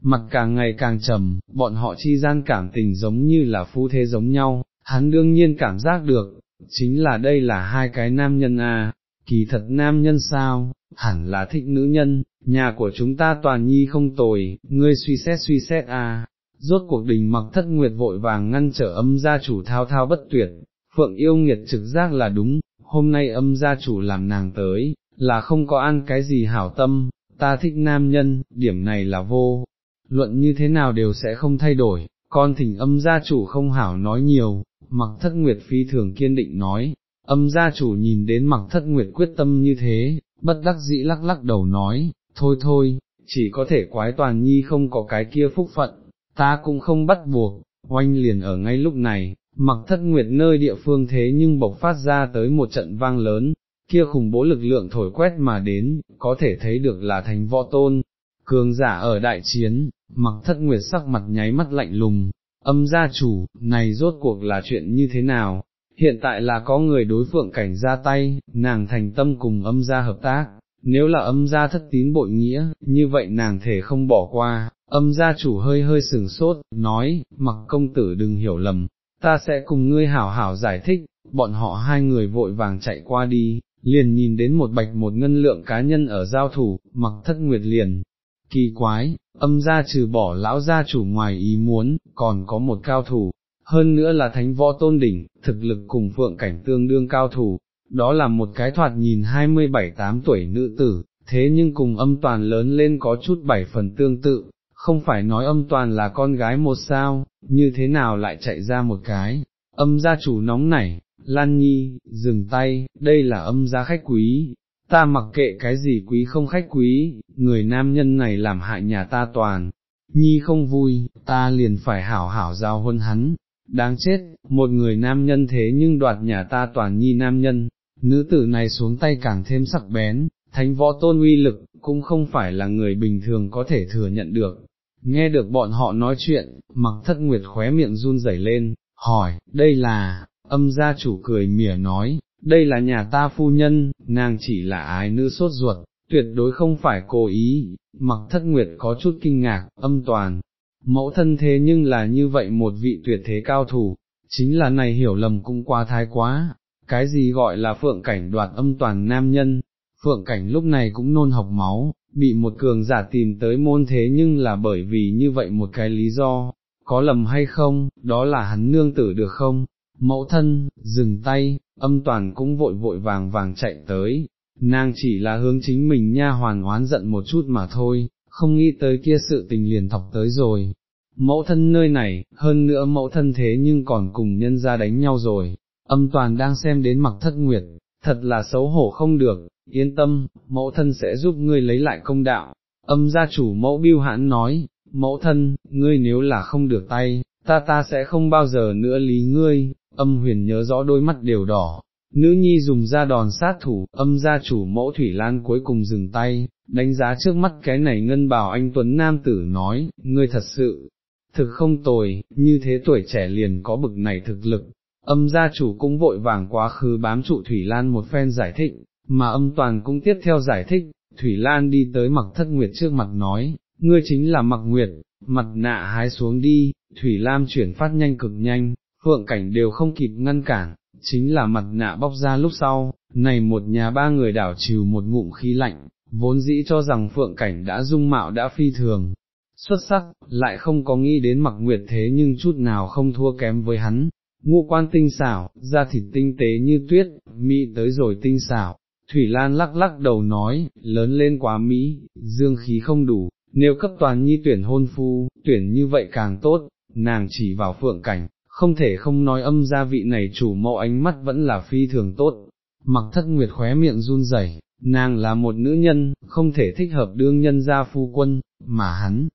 mặt càng ngày càng trầm, bọn họ chi gian cảm tình giống như là phu thế giống nhau, hắn đương nhiên cảm giác được, chính là đây là hai cái nam nhân à, kỳ thật nam nhân sao, hẳn là thích nữ nhân, nhà của chúng ta toàn nhi không tồi, ngươi suy xét suy xét à, rốt cuộc đình mặc thất nguyệt vội vàng ngăn trở âm gia chủ thao thao bất tuyệt, phượng yêu nghiệt trực giác là đúng, hôm nay âm gia chủ làm nàng tới, là không có ăn cái gì hảo tâm, ta thích nam nhân, điểm này là vô, luận như thế nào đều sẽ không thay đổi, con thỉnh âm gia chủ không hảo nói nhiều, mặc thất nguyệt phi thường kiên định nói, âm gia chủ nhìn đến mặc thất nguyệt quyết tâm như thế, bất đắc dĩ lắc lắc đầu nói, thôi thôi, chỉ có thể quái toàn nhi không có cái kia phúc phận, ta cũng không bắt buộc, oanh liền ở ngay lúc này, mặc thất nguyệt nơi địa phương thế nhưng bộc phát ra tới một trận vang lớn, kia khủng bố lực lượng thổi quét mà đến, có thể thấy được là thành võ tôn, cường giả ở đại chiến, mặc thất nguyệt sắc mặt nháy mắt lạnh lùng, âm gia chủ, này rốt cuộc là chuyện như thế nào, hiện tại là có người đối phượng cảnh ra tay, nàng thành tâm cùng âm gia hợp tác, nếu là âm gia thất tín bội nghĩa, như vậy nàng thể không bỏ qua, âm gia chủ hơi hơi sừng sốt, nói, mặc công tử đừng hiểu lầm, ta sẽ cùng ngươi hảo hảo giải thích, bọn họ hai người vội vàng chạy qua đi, liền nhìn đến một bạch một ngân lượng cá nhân ở giao thủ, mặc thất nguyệt liền. Kỳ quái, âm gia trừ bỏ lão gia chủ ngoài ý muốn, còn có một cao thủ, hơn nữa là thánh võ tôn đỉnh, thực lực cùng phượng cảnh tương đương cao thủ, đó là một cái thoạt nhìn 27-8 tuổi nữ tử, thế nhưng cùng âm toàn lớn lên có chút bảy phần tương tự, không phải nói âm toàn là con gái một sao, như thế nào lại chạy ra một cái, âm gia chủ nóng nảy, Lan Nhi, dừng tay, đây là âm gia khách quý, ta mặc kệ cái gì quý không khách quý, người nam nhân này làm hại nhà ta toàn, Nhi không vui, ta liền phải hảo hảo giao huân hắn, đáng chết, một người nam nhân thế nhưng đoạt nhà ta toàn Nhi nam nhân, nữ tử này xuống tay càng thêm sắc bén, thánh võ tôn uy lực, cũng không phải là người bình thường có thể thừa nhận được. Nghe được bọn họ nói chuyện, mặc thất nguyệt khóe miệng run rẩy lên, hỏi, đây là, âm gia chủ cười mỉa nói, đây là nhà ta phu nhân, nàng chỉ là ái nữ sốt ruột, tuyệt đối không phải cố ý, mặc thất nguyệt có chút kinh ngạc, âm toàn, mẫu thân thế nhưng là như vậy một vị tuyệt thế cao thủ, chính là này hiểu lầm cũng quá thái quá, cái gì gọi là phượng cảnh đoạt âm toàn nam nhân, phượng cảnh lúc này cũng nôn học máu, bị một cường giả tìm tới môn thế nhưng là bởi vì như vậy một cái lý do, có lầm hay không, đó là hắn nương tử được không, mẫu thân, dừng tay, âm toàn cũng vội vội vàng vàng chạy tới, nàng chỉ là hướng chính mình nha hoàn oán giận một chút mà thôi, không nghĩ tới kia sự tình liền thọc tới rồi. Mẫu thân nơi này, hơn nữa mẫu thân thế nhưng còn cùng nhân ra đánh nhau rồi, âm toàn đang xem đến mặc thất nguyệt, thật là xấu hổ không được, yên tâm, mẫu thân sẽ giúp ngươi lấy lại công đạo. Âm gia chủ mẫu biêu hãn nói, mẫu thân, ngươi nếu là không được tay, ta ta sẽ không bao giờ nữa lý ngươi, âm huyền nhớ rõ đôi mắt đều đỏ. Nữ nhi dùng ra đòn sát thủ, âm gia chủ mẫu Thủy Lan cuối cùng dừng tay, đánh giá trước mắt cái này ngân bảo anh Tuấn Nam tử nói, ngươi thật sự, thực không tồi, như thế tuổi trẻ liền có bực này thực lực, âm gia chủ cũng vội vàng quá khứ bám trụ Thủy Lan một phen giải thích, mà âm toàn cũng tiếp theo giải thích, Thủy Lan đi tới mặc thất nguyệt trước mặt nói, ngươi chính là mặc nguyệt, mặt nạ hái xuống đi, Thủy Lam chuyển phát nhanh cực nhanh, phượng cảnh đều không kịp ngăn cản, chính là mặt nạ bóc ra lúc sau, này một nhà ba người đảo trừ một ngụm khí lạnh, vốn dĩ cho rằng phượng cảnh đã dung mạo đã phi thường, xuất sắc, lại không có nghĩ đến mặc nguyệt thế nhưng chút nào không thua kém với hắn, ngũ quan tinh xảo, da thịt tinh tế như tuyết, mỹ tới rồi tinh xảo. Thủy Lan lắc lắc đầu nói, lớn lên quá Mỹ, dương khí không đủ, nếu cấp toàn nhi tuyển hôn phu, tuyển như vậy càng tốt, nàng chỉ vào phượng cảnh, không thể không nói âm gia vị này chủ mẫu ánh mắt vẫn là phi thường tốt. Mặc thất nguyệt khóe miệng run rẩy, nàng là một nữ nhân, không thể thích hợp đương nhân gia phu quân, mà hắn,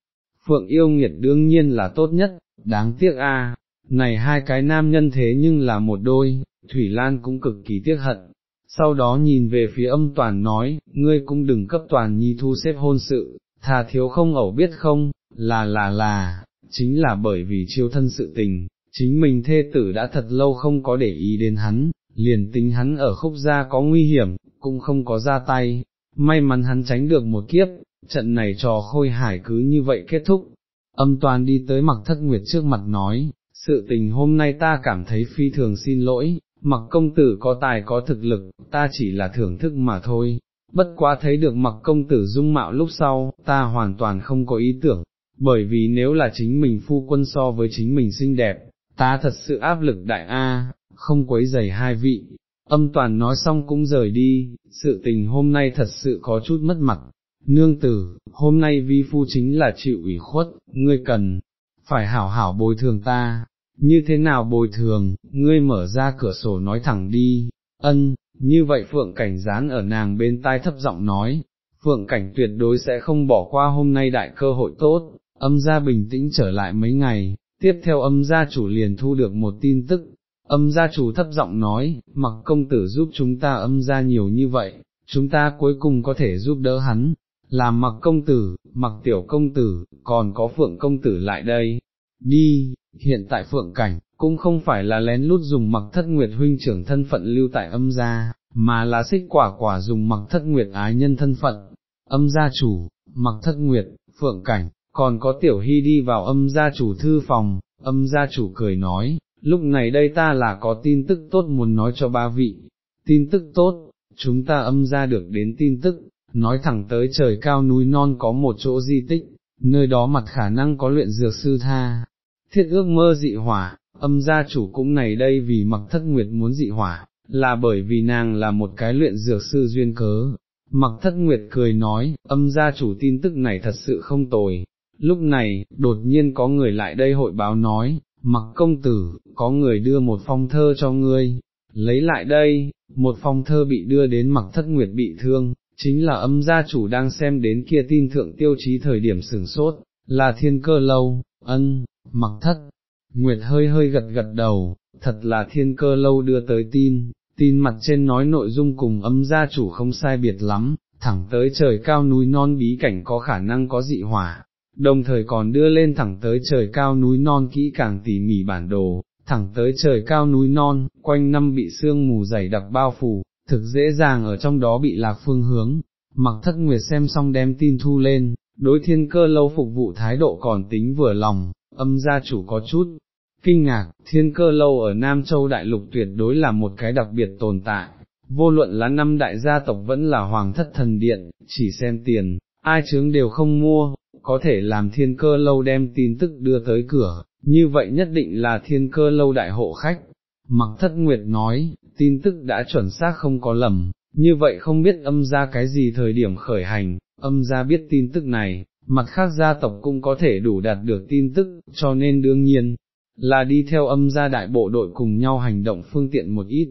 phượng yêu nghiệt đương nhiên là tốt nhất, đáng tiếc a, này hai cái nam nhân thế nhưng là một đôi, Thủy Lan cũng cực kỳ tiếc hận. Sau đó nhìn về phía âm toàn nói, ngươi cũng đừng cấp toàn nhi thu xếp hôn sự, thà thiếu không ẩu biết không, là là là, chính là bởi vì chiêu thân sự tình, chính mình thê tử đã thật lâu không có để ý đến hắn, liền tính hắn ở khúc gia có nguy hiểm, cũng không có ra tay, may mắn hắn tránh được một kiếp, trận này trò khôi hải cứ như vậy kết thúc. Âm toàn đi tới mặc thất nguyệt trước mặt nói, sự tình hôm nay ta cảm thấy phi thường xin lỗi, mặc công tử có tài có thực lực, ta chỉ là thưởng thức mà thôi, bất quá thấy được mặc công tử dung mạo lúc sau, ta hoàn toàn không có ý tưởng, bởi vì nếu là chính mình phu quân so với chính mình xinh đẹp, ta thật sự áp lực đại A, không quấy dày hai vị. Âm toàn nói xong cũng rời đi, sự tình hôm nay thật sự có chút mất mặt. Nương tử, hôm nay vi phu chính là chịu ủy khuất, ngươi cần, phải hảo hảo bồi thường ta, như thế nào bồi thường, ngươi mở ra cửa sổ nói thẳng đi, ân, như vậy Phượng Cảnh dán ở nàng bên tai thấp giọng nói, Phượng Cảnh tuyệt đối sẽ không bỏ qua hôm nay đại cơ hội tốt, âm gia bình tĩnh trở lại mấy ngày, tiếp theo âm gia chủ liền thu được một tin tức, âm gia chủ thấp giọng nói, mặc công tử giúp chúng ta âm gia nhiều như vậy, chúng ta cuối cùng có thể giúp đỡ hắn, làm mặc công tử, mặc tiểu công tử, còn có Phượng công tử lại đây, đi, hiện tại Phượng Cảnh, cũng không phải là lén lút dùng mặc thất nguyệt huynh trưởng thân phận lưu tại âm gia, mà là xích quả quả dùng mặc thất nguyệt ái nhân thân phận, âm gia chủ, mặc thất nguyệt, Phượng Cảnh, còn có tiểu hy đi vào âm gia chủ thư phòng, âm gia chủ cười nói, lúc này đây ta là có tin tức tốt muốn nói cho ba vị, tin tức tốt, chúng ta âm gia được đến tin tức, nói thẳng tới trời cao núi non có một chỗ di tích, nơi đó mặt khả năng có luyện dược sư tha, thiết ước mơ dị hỏa, âm gia chủ cũng này đây vì mặc thất nguyệt muốn dị hỏa, là bởi vì nàng là một cái luyện dược sư duyên cớ. Mặc thất nguyệt cười nói, âm gia chủ tin tức này thật sự không tồi. Lúc này, đột nhiên có người lại đây hội báo nói, mặc công tử, có người đưa một phong thơ cho ngươi, lấy lại đây, một phong thơ bị đưa đến mặc thất nguyệt bị thương, chính là âm gia chủ đang xem đến kia tin thượng tiêu chí thời điểm sửng sốt, là thiên cơ lâu, ân, mặc thất, nguyệt hơi hơi gật gật đầu, thật là thiên cơ lâu đưa tới tin, tin mặt trên nói nội dung cùng âm gia chủ không sai biệt lắm, thẳng tới trời cao núi non bí cảnh có khả năng có dị hỏa, đồng thời còn đưa lên thẳng tới trời cao núi non kỹ càng tỉ mỉ bản đồ, thẳng tới trời cao núi non, quanh năm bị sương mù dày đặc bao phủ, thực dễ dàng ở trong đó bị lạc phương hướng, mặc thất nguyệt xem xong đem tin thu lên, đối thiên cơ lâu phục vụ thái độ còn tính vừa lòng, âm gia chủ có chút. Kinh ngạc, thiên cơ lâu ở Nam Châu Đại Lục tuyệt đối là một cái đặc biệt tồn tại, vô luận là năm đại gia tộc vẫn là hoàng thất thần điện, chỉ xem tiền, ai chướng đều không mua, có thể làm thiên cơ lâu đem tin tức đưa tới cửa, như vậy nhất định là thiên cơ lâu đại hộ khách. Mặc thất nguyệt nói, tin tức đã chuẩn xác không có lầm, như vậy không biết âm ra cái gì thời điểm khởi hành, âm ra biết tin tức này, mặt khác gia tộc cũng có thể đủ đạt được tin tức, cho nên đương nhiên, là đi theo âm gia đại bộ đội cùng nhau hành động phương tiện một ít.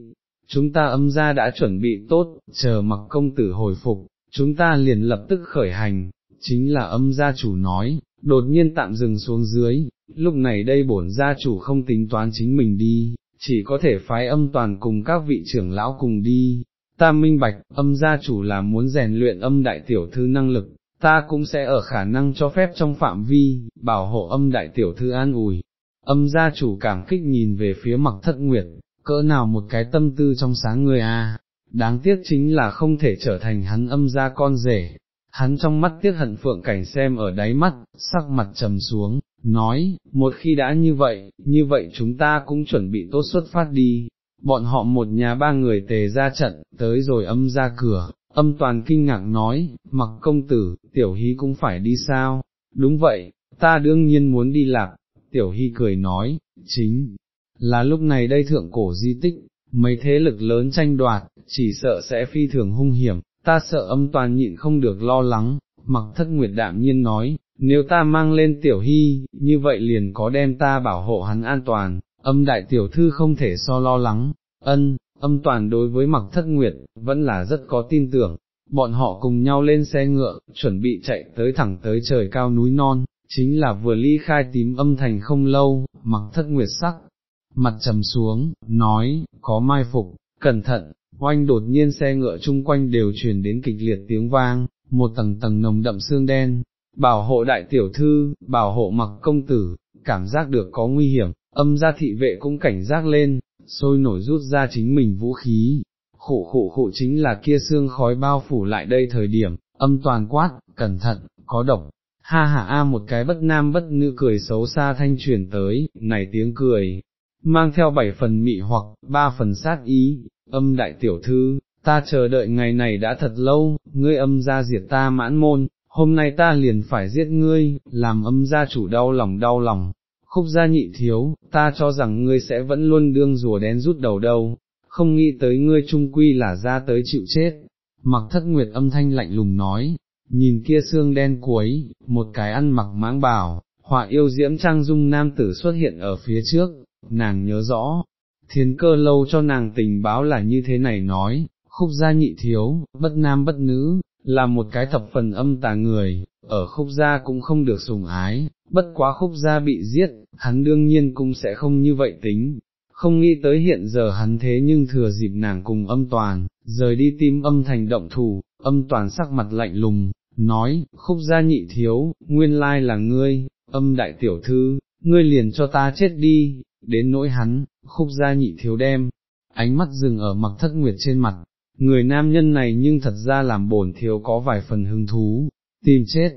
Chúng ta âm gia đã chuẩn bị tốt, chờ mặc công tử hồi phục, chúng ta liền lập tức khởi hành, chính là âm gia chủ nói, đột nhiên tạm dừng xuống dưới, lúc này đây bổn gia chủ không tính toán chính mình đi, chỉ có thể phái âm toàn cùng các vị trưởng lão cùng đi. Ta minh bạch, âm gia chủ là muốn rèn luyện âm đại tiểu thư năng lực, ta cũng sẽ ở khả năng cho phép trong phạm vi, bảo hộ âm đại tiểu thư an ủi. Âm gia chủ cảm kích nhìn về phía mặc thất nguyệt, cỡ nào một cái tâm tư trong sáng người a, đáng tiếc chính là không thể trở thành hắn âm gia con rể, hắn trong mắt tiếc hận phượng cảnh xem ở đáy mắt, sắc mặt trầm xuống, nói, một khi đã như vậy, như vậy chúng ta cũng chuẩn bị tốt xuất phát đi, bọn họ một nhà ba người tề ra trận, tới rồi âm ra cửa, âm toàn kinh ngạc nói, mặc công tử, tiểu hy cũng phải đi sao, đúng vậy, ta đương nhiên muốn đi lạc, tiểu hy cười nói, chính là lúc này đây thượng cổ di tích, mấy thế lực lớn tranh đoạt, chỉ sợ sẽ phi thường hung hiểm, ta sợ âm toàn nhịn không được lo lắng, mặc thất nguyệt đạm nhiên nói, nếu ta mang lên tiểu hy, như vậy liền có đem ta bảo hộ hắn an toàn, âm đại tiểu thư không thể so lo lắng, ân, âm toàn đối với mặc thất nguyệt, vẫn là rất có tin tưởng, bọn họ cùng nhau lên xe ngựa, chuẩn bị chạy tới thẳng tới trời cao núi non, chính là vừa ly khai tím âm thành không lâu, mặc thất nguyệt sắc, mặt trầm xuống, nói, có mai phục, cẩn thận, oanh đột nhiên xe ngựa chung quanh đều truyền đến kịch liệt tiếng vang, một tầng tầng nồng đậm xương đen, bảo hộ đại tiểu thư, bảo hộ mặc công tử, cảm giác được có nguy hiểm, âm gia thị vệ cũng cảnh giác lên, sôi nổi rút ra chính mình vũ khí, khổ khổ khổ chính là kia xương khói bao phủ lại đây thời điểm, âm toàn quát, cẩn thận, có độc. Ha ha a một cái bất nam bất nữ cười xấu xa thanh truyền tới, này tiếng cười, mang theo bảy phần mị hoặc, ba phần sát ý, âm đại tiểu thư, ta chờ đợi ngày này đã thật lâu, ngươi âm ra diệt ta mãn môn, hôm nay ta liền phải giết ngươi, làm âm gia chủ đau lòng đau lòng, khúc gia nhị thiếu, ta cho rằng ngươi sẽ vẫn luôn đương rùa đen rút đầu đâu, không nghĩ tới ngươi trung quy là ra tới chịu chết, mặc thất nguyệt âm thanh lạnh lùng nói, nhìn kia xương đen cuối, một cái ăn mặc mãng bảo họa yêu diễm trang dung nam tử xuất hiện ở phía trước, nàng nhớ rõ, thiên cơ lâu cho nàng tình báo là như thế này nói, khúc gia nhị thiếu, bất nam bất nữ, là một cái thập phần âm tà người, ở khúc gia cũng không được sùng ái, bất quá khúc gia bị giết, hắn đương nhiên cũng sẽ không như vậy tính, không nghĩ tới hiện giờ hắn thế nhưng thừa dịp nàng cùng âm toàn, rời đi tim âm thành động thủ, âm toàn sắc mặt lạnh lùng, nói, khúc gia nhị thiếu, nguyên lai là ngươi, âm đại tiểu thư, ngươi liền cho ta chết đi, đến nỗi hắn, khúc gia nhị thiếu đem, ánh mắt dừng ở mặc thất nguyệt trên mặt, người nam nhân này nhưng thật ra làm bổn thiếu có vài phần hứng thú, tìm chết,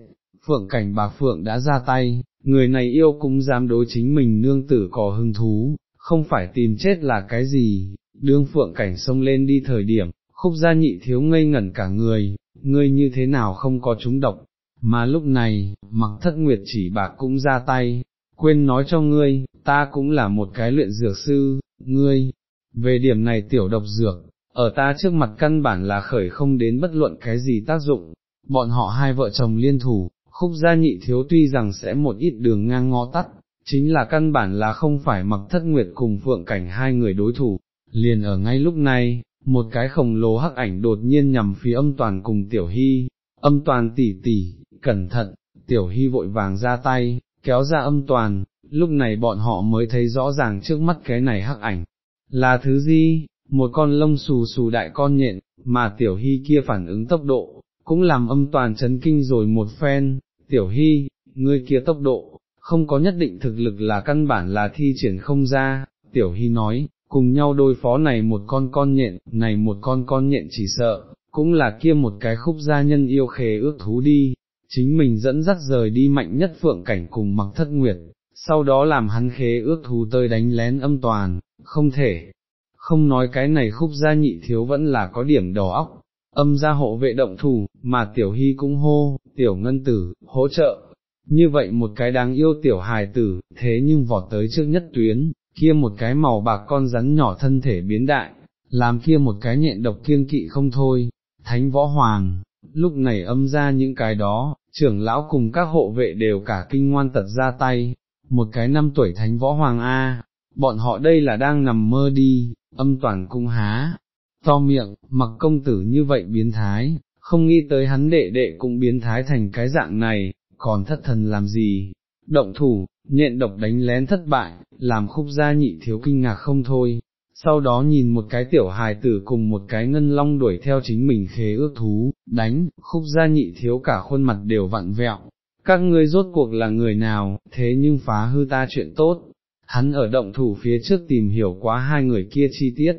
phượng cảnh bà phượng đã ra tay, người này yêu cũng dám đối chính mình nương tử có hứng thú, không phải tìm chết là cái gì, đương phượng cảnh xông lên đi thời điểm, khúc gia nhị thiếu ngây ngẩn cả người, ngươi như thế nào không có chúng độc, mà lúc này, mặc thất nguyệt chỉ bạc cũng ra tay, quên nói cho ngươi, ta cũng là một cái luyện dược sư, ngươi, về điểm này tiểu độc dược, ở ta trước mặt căn bản là khởi không đến bất luận cái gì tác dụng, bọn họ hai vợ chồng liên thủ, khúc gia nhị thiếu tuy rằng sẽ một ít đường ngang ngó tắt, chính là căn bản là không phải mặc thất nguyệt cùng phượng cảnh hai người đối thủ, liền ở ngay lúc này, một cái khổng lồ hắc ảnh đột nhiên nhằm phía âm toàn cùng tiểu hy, âm toàn tỉ tỉ, cẩn thận, tiểu hy vội vàng ra tay, kéo ra âm toàn, lúc này bọn họ mới thấy rõ ràng trước mắt cái này hắc ảnh, là thứ gì, một con lông xù xù đại con nhện, mà tiểu hy kia phản ứng tốc độ, cũng làm âm toàn chấn kinh rồi một phen, tiểu hy, ngươi kia tốc độ, không có nhất định thực lực là căn bản là thi triển không ra, tiểu hy nói, cùng nhau đôi phó này một con con nhện, này một con con nhện chỉ sợ, cũng là kia một cái khúc gia nhân yêu khề ước thú đi, chính mình dẫn dắt rời đi mạnh nhất phượng cảnh cùng mặc thất nguyệt, sau đó làm hắn khế ước thú tơi đánh lén âm toàn, không thể, không nói cái này khúc gia nhị thiếu vẫn là có điểm đầu óc, âm gia hộ vệ động thủ, mà tiểu hy cũng hô, tiểu ngân tử, hỗ trợ, như vậy một cái đáng yêu tiểu hài tử, thế nhưng vọt tới trước nhất tuyến, kia một cái màu bạc con rắn nhỏ thân thể biến đại, làm kia một cái nhện độc kiên kỵ không thôi, thánh võ hoàng, lúc này âm ra những cái đó, trưởng lão cùng các hộ vệ đều cả kinh ngoan tật ra tay, một cái năm tuổi thánh võ hoàng A, bọn họ đây là đang nằm mơ đi, âm toàn cung há, to miệng, mặc công tử như vậy biến thái, không nghĩ tới hắn đệ đệ cũng biến thái thành cái dạng này, còn thất thần làm gì, động thủ, nhện độc đánh lén thất bại, làm khúc gia nhị thiếu kinh ngạc không thôi, sau đó nhìn một cái tiểu hài tử cùng một cái ngân long đuổi theo chính mình khế ước thú, đánh, khúc gia nhị thiếu cả khuôn mặt đều vặn vẹo, các ngươi rốt cuộc là người nào, thế nhưng phá hư ta chuyện tốt, hắn ở động thủ phía trước tìm hiểu quá hai người kia chi tiết,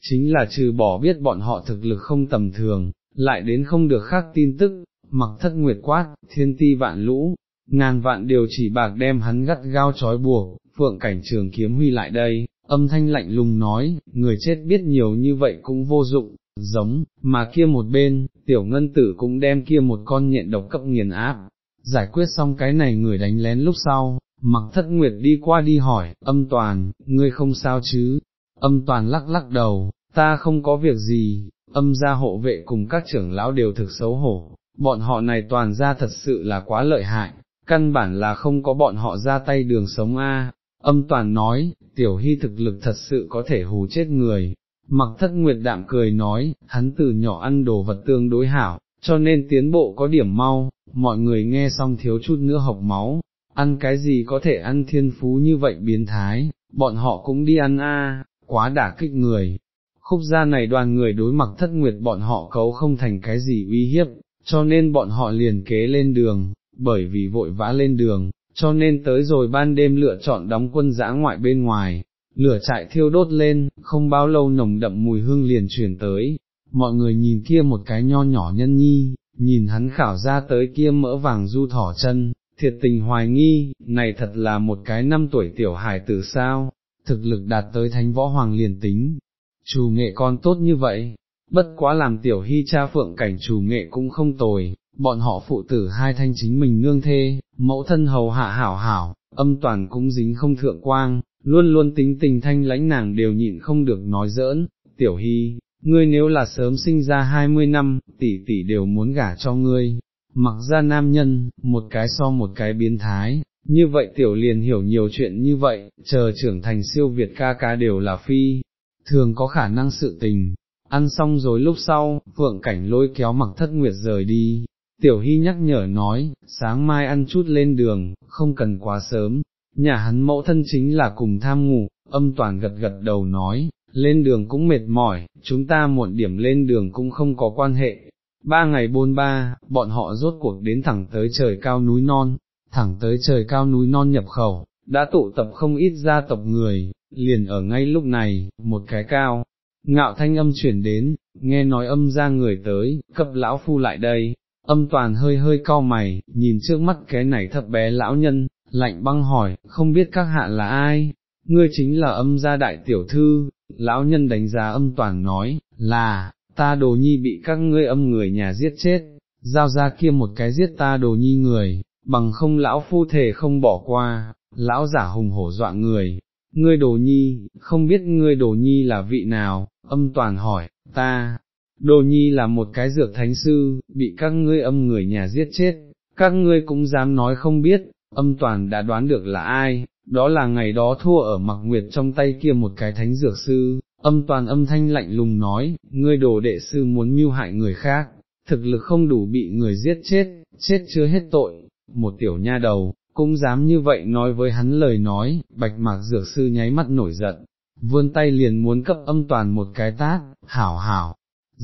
chính là trừ bỏ biết bọn họ thực lực không tầm thường, lại đến không được khác tin tức, mặc thất nguyệt quát, thiên ti vạn lũ, ngàn vạn điều chỉ bạc đem hắn gắt gao trói buộc, phượng cảnh trường kiếm huy lại đây, âm thanh lạnh lùng nói, người chết biết nhiều như vậy cũng vô dụng, giống, mà kia một bên, tiểu ngân tử cũng đem kia một con nhện độc cấp nghiền áp, giải quyết xong cái này người đánh lén lúc sau, mặc thất nguyệt đi qua đi hỏi, âm toàn, ngươi không sao chứ, âm toàn lắc lắc đầu, ta không có việc gì, âm gia hộ vệ cùng các trưởng lão đều thực xấu hổ, bọn họ này toàn ra thật sự là quá lợi hại, căn bản là không có bọn họ ra tay đường sống a. Âm toàn nói, tiểu hy thực lực thật sự có thể hù chết người, mặc thất nguyệt đạm cười nói, hắn từ nhỏ ăn đồ vật tương đối hảo, cho nên tiến bộ có điểm mau, mọi người nghe xong thiếu chút nữa học máu, ăn cái gì có thể ăn thiên phú như vậy biến thái, bọn họ cũng đi ăn a, quá đả kích người. Khúc gia này đoàn người đối mặt thất nguyệt bọn họ cấu không thành cái gì uy hiếp, cho nên bọn họ liền kế lên đường, bởi vì vội vã lên đường, cho nên tới rồi ban đêm lựa chọn đóng quân giã ngoại bên ngoài, lửa trại thiêu đốt lên, không bao lâu nồng đậm mùi hương liền chuyển tới, mọi người nhìn kia một cái nho nhỏ nhân nhi, nhìn hắn khảo ra tới kia mỡ vàng du thỏ chân, thiệt tình hoài nghi, này thật là một cái năm tuổi tiểu hài tử sao, thực lực đạt tới thánh võ hoàng liền tính, chủ nghệ con tốt như vậy, bất quá làm tiểu hy cha phượng cảnh chủ nghệ cũng không tồi, bọn họ phụ tử hai thanh chính mình nương thê, mẫu thân hầu hạ hảo hảo, âm toàn cũng dính không thượng quang, luôn luôn tính tình thanh lãnh nàng đều nhịn không được nói giỡn, tiểu hy, ngươi nếu là sớm sinh ra hai mươi năm, tỷ tỷ đều muốn gả cho ngươi, mặc ra nam nhân, một cái so một cái biến thái, như vậy tiểu liền hiểu nhiều chuyện như vậy, chờ trưởng thành siêu Việt ca ca đều là phi, thường có khả năng sự tình. Ăn xong rồi lúc sau, phượng cảnh lôi kéo mặc thất nguyệt rời đi, Tiểu Hy nhắc nhở nói, sáng mai ăn chút lên đường, không cần quá sớm, nhà hắn mẫu thân chính là cùng tham ngủ, âm toàn gật gật đầu nói, lên đường cũng mệt mỏi, chúng ta muộn điểm lên đường cũng không có quan hệ. Ba ngày bôn ba, bọn họ rốt cuộc đến thẳng tới trời cao núi non, thẳng tới trời cao núi non nhập khẩu, đã tụ tập không ít gia tộc người, liền ở ngay lúc này, một cái cao, ngạo thanh âm chuyển đến, nghe nói âm ra người tới, cấp lão phu lại đây, Âm toàn hơi hơi cau mày, nhìn trước mắt cái này thấp bé lão nhân, lạnh băng hỏi, không biết các hạ là ai, ngươi chính là âm gia đại tiểu thư, lão nhân đánh giá âm toàn nói, là, ta đồ nhi bị các ngươi âm người nhà giết chết, giao ra kia một cái giết ta đồ nhi người, bằng không lão phu thể không bỏ qua, lão giả hùng hổ dọa người, ngươi đồ nhi, không biết ngươi đồ nhi là vị nào, âm toàn hỏi, ta, đồ nhi là một cái dược thánh sư, bị các ngươi âm người nhà giết chết, các ngươi cũng dám nói không biết, âm toàn đã đoán được là ai, đó là ngày đó thua ở mặc nguyệt trong tay kia một cái thánh dược sư, âm toàn âm thanh lạnh lùng nói, ngươi đồ đệ sư muốn mưu hại người khác, thực lực không đủ bị người giết chết, chết chưa hết tội, một tiểu nha đầu, cũng dám như vậy nói với hắn lời nói, bạch mạc dược sư nháy mắt nổi giận, vươn tay liền muốn cấp âm toàn một cái tát, hảo hảo,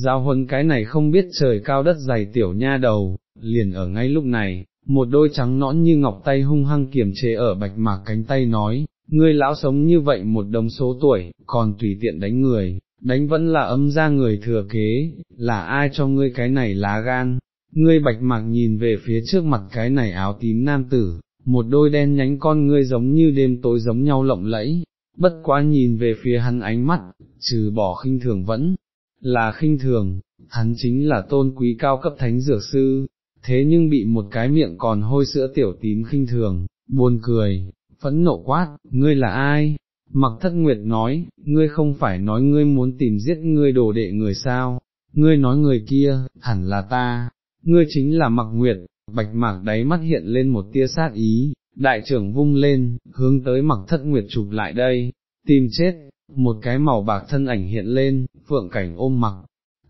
giao huấn cái này không biết trời cao đất dày tiểu nha đầu, liền ở ngay lúc này, một đôi trắng nõn như ngọc tay hung hăng kiềm chế ở bạch mạc cánh tay nói, ngươi lão sống như vậy một đồng số tuổi, còn tùy tiện đánh người, đánh vẫn là âm ra người thừa kế, là ai cho ngươi cái này lá gan, ngươi bạch mạc nhìn về phía trước mặt cái này áo tím nam tử, một đôi đen nhánh con ngươi giống như đêm tối giống nhau lộng lẫy, bất quá nhìn về phía hắn ánh mắt, trừ bỏ khinh thường vẫn là khinh thường, hắn chính là tôn quý cao cấp thánh dược sư, thế nhưng bị một cái miệng còn hôi sữa tiểu tím khinh thường, buồn cười, phẫn nộ quát, ngươi là ai? Mặc thất nguyệt nói, ngươi không phải nói ngươi muốn tìm giết ngươi đồ đệ người sao, ngươi nói người kia, hẳn là ta, ngươi chính là mặc nguyệt, bạch mạc đáy mắt hiện lên một tia sát ý, đại trưởng vung lên, hướng tới mặc thất nguyệt chụp lại đây, tìm chết, một cái màu bạc thân ảnh hiện lên, phượng cảnh ôm mặc,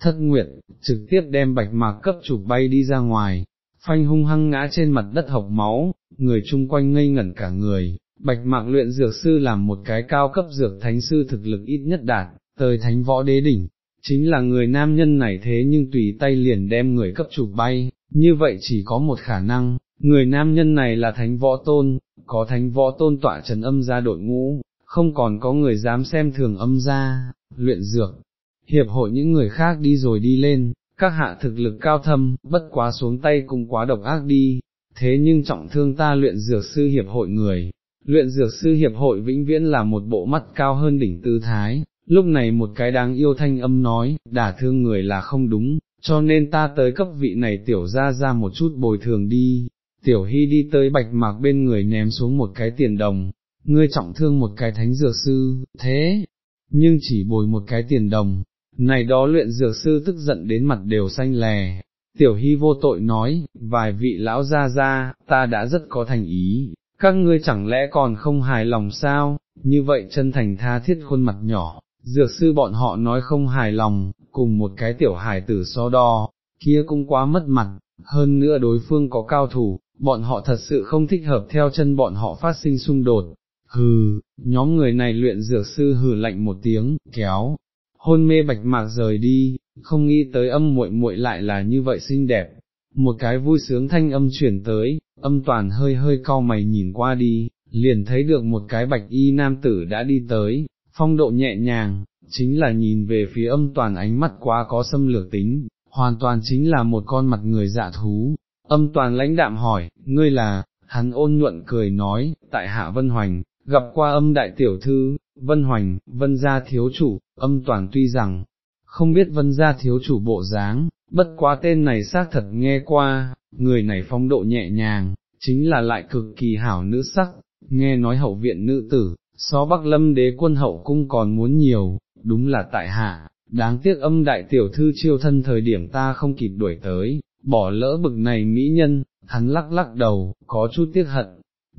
thất nguyệt, trực tiếp đem bạch mạc cấp chụp bay đi ra ngoài, phanh hung hăng ngã trên mặt đất học máu, người chung quanh ngây ngẩn cả người, bạch mạc luyện dược sư làm một cái cao cấp dược thánh sư thực lực ít nhất đạt, tới thánh võ đế đỉnh, chính là người nam nhân này thế nhưng tùy tay liền đem người cấp chụp bay, như vậy chỉ có một khả năng, người nam nhân này là thánh võ tôn, có thánh võ tôn tọa trần âm ra đội ngũ, không còn có người dám xem thường âm gia luyện dược, hiệp hội những người khác đi rồi đi lên, các hạ thực lực cao thâm, bất quá xuống tay cũng quá độc ác đi, thế nhưng trọng thương ta luyện dược sư hiệp hội người, luyện dược sư hiệp hội vĩnh viễn là một bộ mắt cao hơn đỉnh tư thái, lúc này một cái đáng yêu thanh âm nói, đả thương người là không đúng, cho nên ta tới cấp vị này tiểu ra ra một chút bồi thường đi, tiểu hy đi tới bạch mạc bên người ném xuống một cái tiền đồng, ngươi trọng thương một cái thánh dược sư, thế, nhưng chỉ bồi một cái tiền đồng, này đó luyện dược sư tức giận đến mặt đều xanh lè, tiểu hy vô tội nói, vài vị lão gia gia, ta đã rất có thành ý, các ngươi chẳng lẽ còn không hài lòng sao, như vậy chân thành tha thiết khuôn mặt nhỏ, dược sư bọn họ nói không hài lòng, cùng một cái tiểu hài tử so đo, kia cũng quá mất mặt, hơn nữa đối phương có cao thủ, bọn họ thật sự không thích hợp theo chân bọn họ phát sinh xung đột. Hừ, nhóm người này luyện dược sư hừ lạnh một tiếng, kéo, hôn mê bạch mạc rời đi, không nghĩ tới âm muội muội lại là như vậy xinh đẹp. Một cái vui sướng thanh âm chuyển tới, âm toàn hơi hơi cau mày nhìn qua đi, liền thấy được một cái bạch y nam tử đã đi tới, phong độ nhẹ nhàng, chính là nhìn về phía âm toàn ánh mắt quá có xâm lược tính, hoàn toàn chính là một con mặt người dạ thú. Âm toàn lãnh đạm hỏi, ngươi là, hắn ôn nhuận cười nói, tại hạ Vân Hoành, gặp qua âm đại tiểu thư, Vân Hoành, Vân gia thiếu chủ, âm toàn tuy rằng, không biết Vân gia thiếu chủ bộ dáng, bất quá tên này xác thật nghe qua, người này phong độ nhẹ nhàng, chính là lại cực kỳ hảo nữ sắc, nghe nói hậu viện nữ tử, so Bắc Lâm đế quân hậu cung còn muốn nhiều, đúng là tại hạ, đáng tiếc âm đại tiểu thư chiêu thân thời điểm ta không kịp đuổi tới, bỏ lỡ bực này mỹ nhân, hắn lắc lắc đầu, có chút tiếc hận,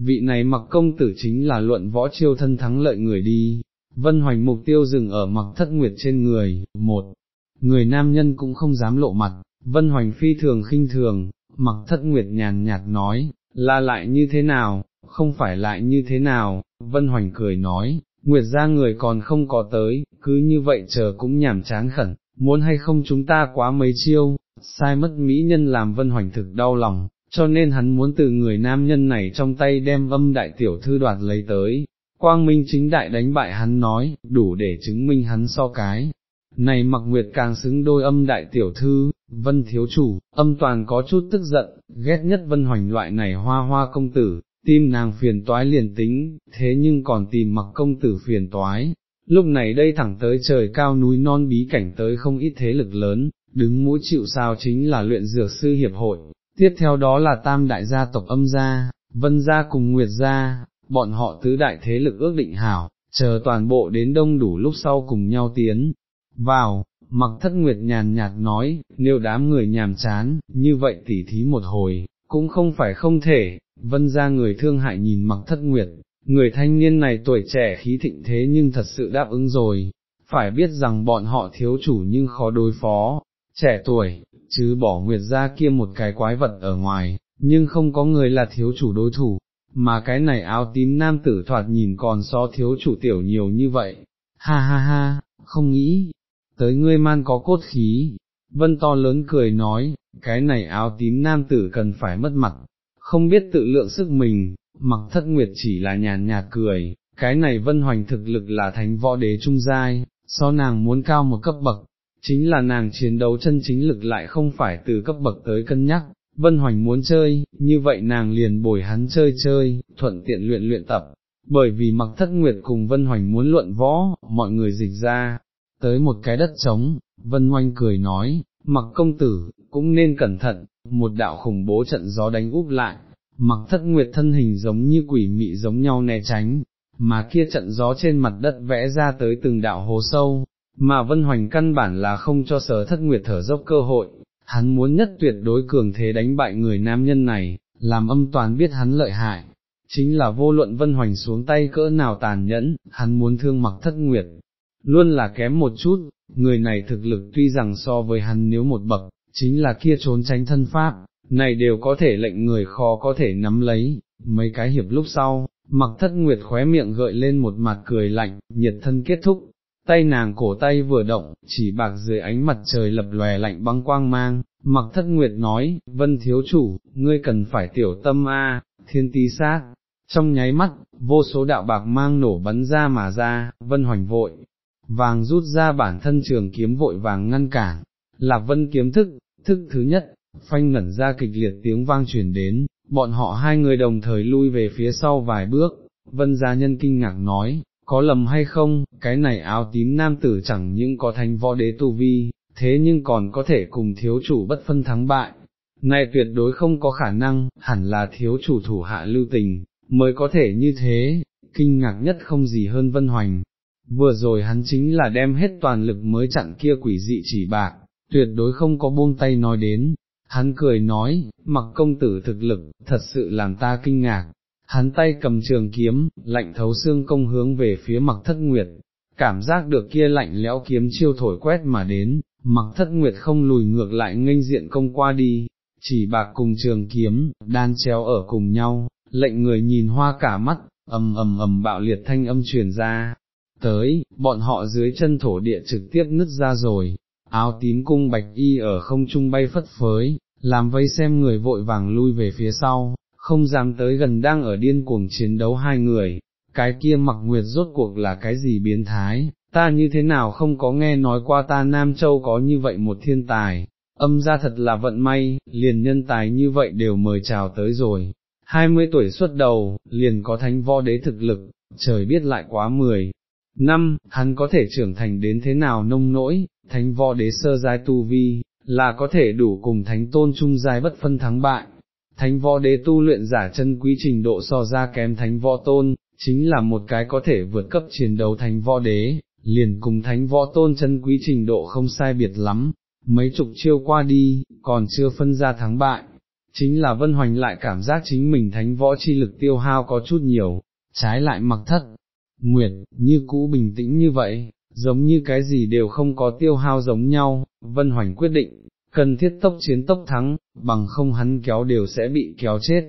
vị này mặc công tử chính là luận võ chiêu thân thắng lợi người đi, vân hoành mục tiêu dừng ở mặc thất nguyệt trên người, một, người nam nhân cũng không dám lộ mặt, vân hoành phi thường khinh thường, mặc thất nguyệt nhàn nhạt nói, là lại như thế nào, không phải lại như thế nào, vân hoành cười nói, nguyệt ra người còn không có tới, cứ như vậy chờ cũng nhảm chán khẩn, muốn hay không chúng ta quá mấy chiêu, sai mất mỹ nhân làm vân hoành thực đau lòng, cho nên hắn muốn từ người nam nhân này trong tay đem âm đại tiểu thư đoạt lấy tới. Quang Minh chính đại đánh bại hắn nói, đủ để chứng minh hắn so cái. Này mặc nguyệt càng xứng đôi âm đại tiểu thư, vân thiếu chủ, âm toàn có chút tức giận, ghét nhất vân hoành loại này hoa hoa công tử, tim nàng phiền toái liền tính, thế nhưng còn tìm mặc công tử phiền toái. lúc này đây thẳng tới trời cao núi non bí cảnh tới không ít thế lực lớn, đứng mũi chịu sao chính là luyện dược sư hiệp hội, tiếp theo đó là tam đại gia tộc âm gia, vân gia cùng nguyệt gia, bọn họ tứ đại thế lực ước định hảo, chờ toàn bộ đến đông đủ lúc sau cùng nhau tiến vào, mặc thất nguyệt nhàn nhạt nói, nếu đám người nhàm chán, như vậy tỉ thí một hồi, cũng không phải không thể, vân ra người thương hại nhìn mặc thất nguyệt, người thanh niên này tuổi trẻ khí thịnh thế nhưng thật sự đáp ứng rồi, phải biết rằng bọn họ thiếu chủ nhưng khó đối phó, trẻ tuổi, chứ bỏ nguyệt ra kia một cái quái vật ở ngoài, nhưng không có người là thiếu chủ đối thủ, mà cái này áo tím nam tử thoạt nhìn còn so thiếu chủ tiểu nhiều như vậy, ha ha ha, không nghĩ, tới ngươi man có cốt khí, vân to lớn cười nói, cái này áo tím nam tử cần phải mất mặt, không biết tự lượng sức mình, mặc thất nguyệt chỉ là nhàn nhạt cười, cái này vân hoành thực lực là thánh võ đế trung giai, so nàng muốn cao một cấp bậc, chính là nàng chiến đấu chân chính lực lại không phải từ cấp bậc tới cân nhắc, Vân Hoành muốn chơi, như vậy nàng liền bồi hắn chơi chơi, thuận tiện luyện luyện tập, bởi vì mặc thất nguyệt cùng Vân Hoành muốn luận võ, mọi người dịch ra, tới một cái đất trống, Vân Hoành cười nói, mặc công tử, cũng nên cẩn thận, một đạo khủng bố trận gió đánh úp lại, mặc thất nguyệt thân hình giống như quỷ mị giống nhau né tránh, mà kia trận gió trên mặt đất vẽ ra tới từng đạo hồ sâu, mà Vân Hoành căn bản là không cho sở thất nguyệt thở dốc cơ hội, hắn muốn nhất tuyệt đối cường thế đánh bại người nam nhân này, làm âm toàn biết hắn lợi hại, chính là vô luận vân hoành xuống tay cỡ nào tàn nhẫn, hắn muốn thương mặc thất nguyệt, luôn là kém một chút, người này thực lực tuy rằng so với hắn nếu một bậc, chính là kia trốn tránh thân pháp, này đều có thể lệnh người khó có thể nắm lấy, mấy cái hiệp lúc sau, mặc thất nguyệt khóe miệng gợi lên một mặt cười lạnh, nhiệt thân kết thúc, tay nàng cổ tay vừa động, chỉ bạc dưới ánh mặt trời lập lòe lạnh băng quang mang, mặc thất nguyệt nói, vân thiếu chủ, ngươi cần phải tiểu tâm a, thiên tí sát, trong nháy mắt, vô số đạo bạc mang nổ bắn ra mà ra, vân hoành vội, vàng rút ra bản thân trường kiếm vội vàng ngăn cản, lạc vân kiếm thức, thức thứ nhất, phanh ngẩn ra kịch liệt tiếng vang truyền đến, bọn họ hai người đồng thời lui về phía sau vài bước, vân gia nhân kinh ngạc nói, có lầm hay không, cái này áo tím nam tử chẳng những có thành võ đế tu vi, thế nhưng còn có thể cùng thiếu chủ bất phân thắng bại. Này tuyệt đối không có khả năng, hẳn là thiếu chủ thủ hạ lưu tình, mới có thể như thế, kinh ngạc nhất không gì hơn Vân Hoành. Vừa rồi hắn chính là đem hết toàn lực mới chặn kia quỷ dị chỉ bạc, tuyệt đối không có buông tay nói đến. Hắn cười nói, mặc công tử thực lực, thật sự làm ta kinh ngạc, hắn tay cầm trường kiếm, lạnh thấu xương công hướng về phía mặc thất nguyệt, cảm giác được kia lạnh lẽo kiếm chiêu thổi quét mà đến, mặc thất nguyệt không lùi ngược lại nghênh diện công qua đi, chỉ bạc cùng trường kiếm, đan chéo ở cùng nhau, lệnh người nhìn hoa cả mắt, ầm ầm ầm bạo liệt thanh âm truyền ra, tới, bọn họ dưới chân thổ địa trực tiếp nứt ra rồi, áo tím cung bạch y ở không trung bay phất phới, làm vây xem người vội vàng lui về phía sau, không dám tới gần đang ở điên cuồng chiến đấu hai người, cái kia mặc nguyệt rốt cuộc là cái gì biến thái, ta như thế nào không có nghe nói qua ta Nam Châu có như vậy một thiên tài, âm ra thật là vận may, liền nhân tài như vậy đều mời chào tới rồi, 20 tuổi xuất đầu, liền có thánh võ đế thực lực, trời biết lại quá 10. Năm, hắn có thể trưởng thành đến thế nào nông nỗi, thánh võ đế sơ giai tu vi, là có thể đủ cùng thánh tôn trung giai bất phân thắng bại, thánh võ đế tu luyện giả chân quý trình độ so ra kém thánh võ tôn, chính là một cái có thể vượt cấp chiến đấu thánh võ đế, liền cùng thánh võ tôn chân quý trình độ không sai biệt lắm, mấy chục chiêu qua đi, còn chưa phân ra thắng bại, chính là vân hoành lại cảm giác chính mình thánh võ chi lực tiêu hao có chút nhiều, trái lại mặc thất, nguyệt, như cũ bình tĩnh như vậy, giống như cái gì đều không có tiêu hao giống nhau, vân hoành quyết định, cần thiết tốc chiến tốc thắng, bằng không hắn kéo đều sẽ bị kéo chết.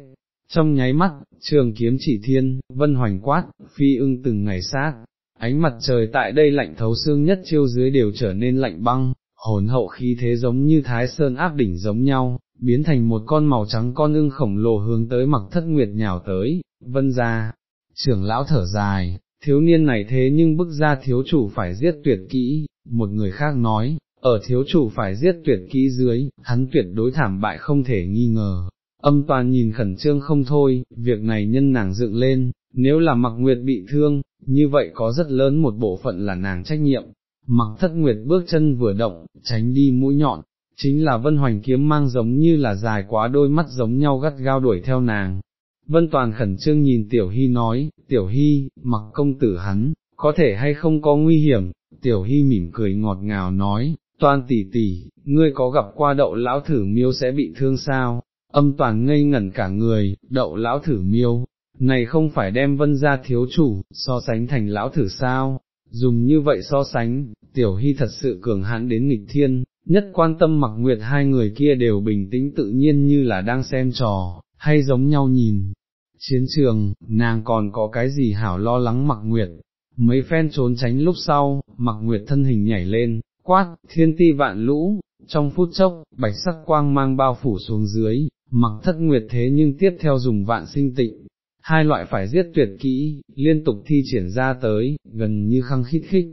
Trong nháy mắt, trường kiếm chỉ thiên, vân hoành quát, phi ưng từng ngày sát, ánh mặt trời tại đây lạnh thấu xương nhất chiêu dưới đều trở nên lạnh băng, hồn hậu khí thế giống như thái sơn áp đỉnh giống nhau, biến thành một con màu trắng con ưng khổng lồ hướng tới mặc thất nguyệt nhào tới, vân ra, trưởng lão thở dài, thiếu niên này thế nhưng bức ra thiếu chủ phải giết tuyệt kỹ, một người khác nói, ở thiếu chủ phải giết tuyệt kỹ dưới, hắn tuyệt đối thảm bại không thể nghi ngờ. Âm toàn nhìn khẩn trương không thôi, việc này nhân nàng dựng lên, nếu là mặc nguyệt bị thương, như vậy có rất lớn một bộ phận là nàng trách nhiệm. Mặc thất nguyệt bước chân vừa động, tránh đi mũi nhọn, chính là vân hoành kiếm mang giống như là dài quá đôi mắt giống nhau gắt gao đuổi theo nàng. Vân toàn khẩn trương nhìn tiểu hy nói, tiểu hy, mặc công tử hắn, có thể hay không có nguy hiểm, tiểu hy mỉm cười ngọt ngào nói, toàn tỷ tỷ, ngươi có gặp qua đậu lão thử miêu sẽ bị thương sao, âm toàn ngây ngẩn cả người, đậu lão thử miêu, này không phải đem vân ra thiếu chủ, so sánh thành lão thử sao, dùng như vậy so sánh, tiểu hy thật sự cường hãn đến nghịch thiên, nhất quan tâm mặc nguyệt hai người kia đều bình tĩnh tự nhiên như là đang xem trò, hay giống nhau nhìn. Chiến trường, nàng còn có cái gì hảo lo lắng mặc nguyệt, mấy phen trốn tránh lúc sau, mặc nguyệt thân hình nhảy lên, quát, thiên ti vạn lũ, trong phút chốc, bạch sắc quang mang bao phủ xuống dưới, mặc thất nguyệt thế nhưng tiếp theo dùng vạn sinh tịnh, hai loại phải giết tuyệt kỹ, liên tục thi triển ra tới, gần như khăng khít khích,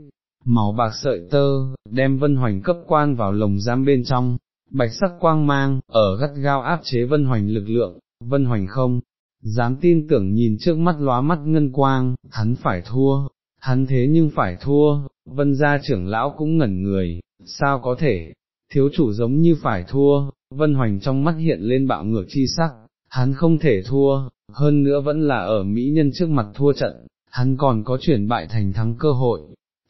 màu bạc sợi tơ, đem vân hoành cấp quan vào lồng giam bên trong, bạch sắc quang mang, ở gắt gao áp chế vân hoành lực lượng, vân hoành không, dám tin tưởng nhìn trước mắt lóa mắt ngân quang, hắn phải thua, hắn thế nhưng phải thua, vân gia trưởng lão cũng ngẩn người, sao có thể, thiếu chủ giống như phải thua, vân hoành trong mắt hiện lên bạo ngược chi sắc, hắn không thể thua, hơn nữa vẫn là ở mỹ nhân trước mặt thua trận, hắn còn có chuyển bại thành thắng cơ hội.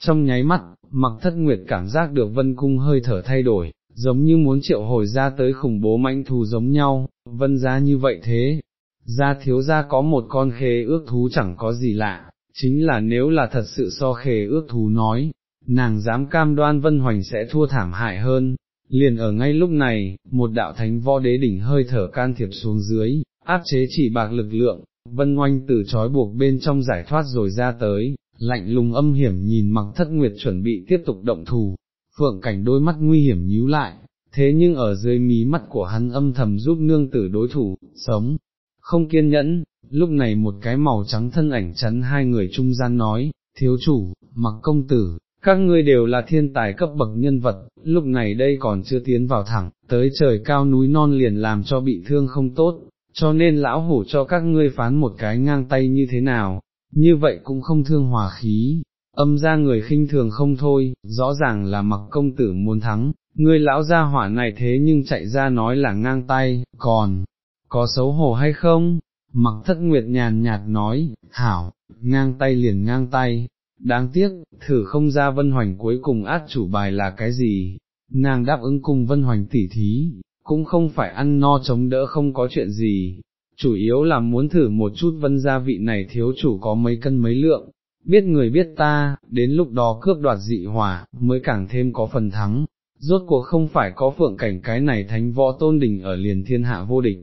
Trong nháy mắt, mặc thất nguyệt cảm giác được vân cung hơi thở thay đổi, giống như muốn triệu hồi ra tới khủng bố mãnh thù giống nhau, vân gia như vậy thế, gia thiếu gia có một con khế ước thú chẳng có gì lạ, chính là nếu là thật sự so khề ước thú nói, nàng dám cam đoan vân hoành sẽ thua thảm hại hơn, liền ở ngay lúc này, một đạo thánh võ đế đỉnh hơi thở can thiệp xuống dưới, áp chế chỉ bạc lực lượng, vân oanh từ trói buộc bên trong giải thoát rồi ra tới, lạnh lùng âm hiểm nhìn mặc thất nguyệt chuẩn bị tiếp tục động thù, phượng cảnh đôi mắt nguy hiểm nhíu lại, thế nhưng ở dưới mí mắt của hắn âm thầm giúp nương tử đối thủ, sống, không kiên nhẫn, lúc này một cái màu trắng thân ảnh chắn hai người trung gian nói, thiếu chủ, mặc công tử, các ngươi đều là thiên tài cấp bậc nhân vật, lúc này đây còn chưa tiến vào thẳng, tới trời cao núi non liền làm cho bị thương không tốt, cho nên lão hủ cho các ngươi phán một cái ngang tay như thế nào, như vậy cũng không thương hòa khí, âm ra người khinh thường không thôi, rõ ràng là mặc công tử muốn thắng, ngươi lão gia hỏa này thế nhưng chạy ra nói là ngang tay, còn, có xấu hổ hay không? Mặc thất nguyệt nhàn nhạt nói, hảo, ngang tay liền ngang tay, đáng tiếc, thử không ra vân hoành cuối cùng át chủ bài là cái gì, nàng đáp ứng cùng vân hoành tỉ thí, cũng không phải ăn no chống đỡ không có chuyện gì, chủ yếu là muốn thử một chút vân gia vị này thiếu chủ có mấy cân mấy lượng, biết người biết ta, đến lúc đó cướp đoạt dị hỏa, mới càng thêm có phần thắng, rốt cuộc không phải có phượng cảnh cái này thánh võ tôn đình ở liền thiên hạ vô địch,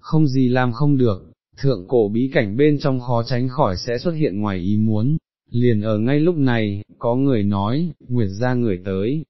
không gì làm không được, thượng cổ bí cảnh bên trong khó tránh khỏi sẽ xuất hiện ngoài ý muốn, liền ở ngay lúc này, có người nói, Nguyệt ra người tới,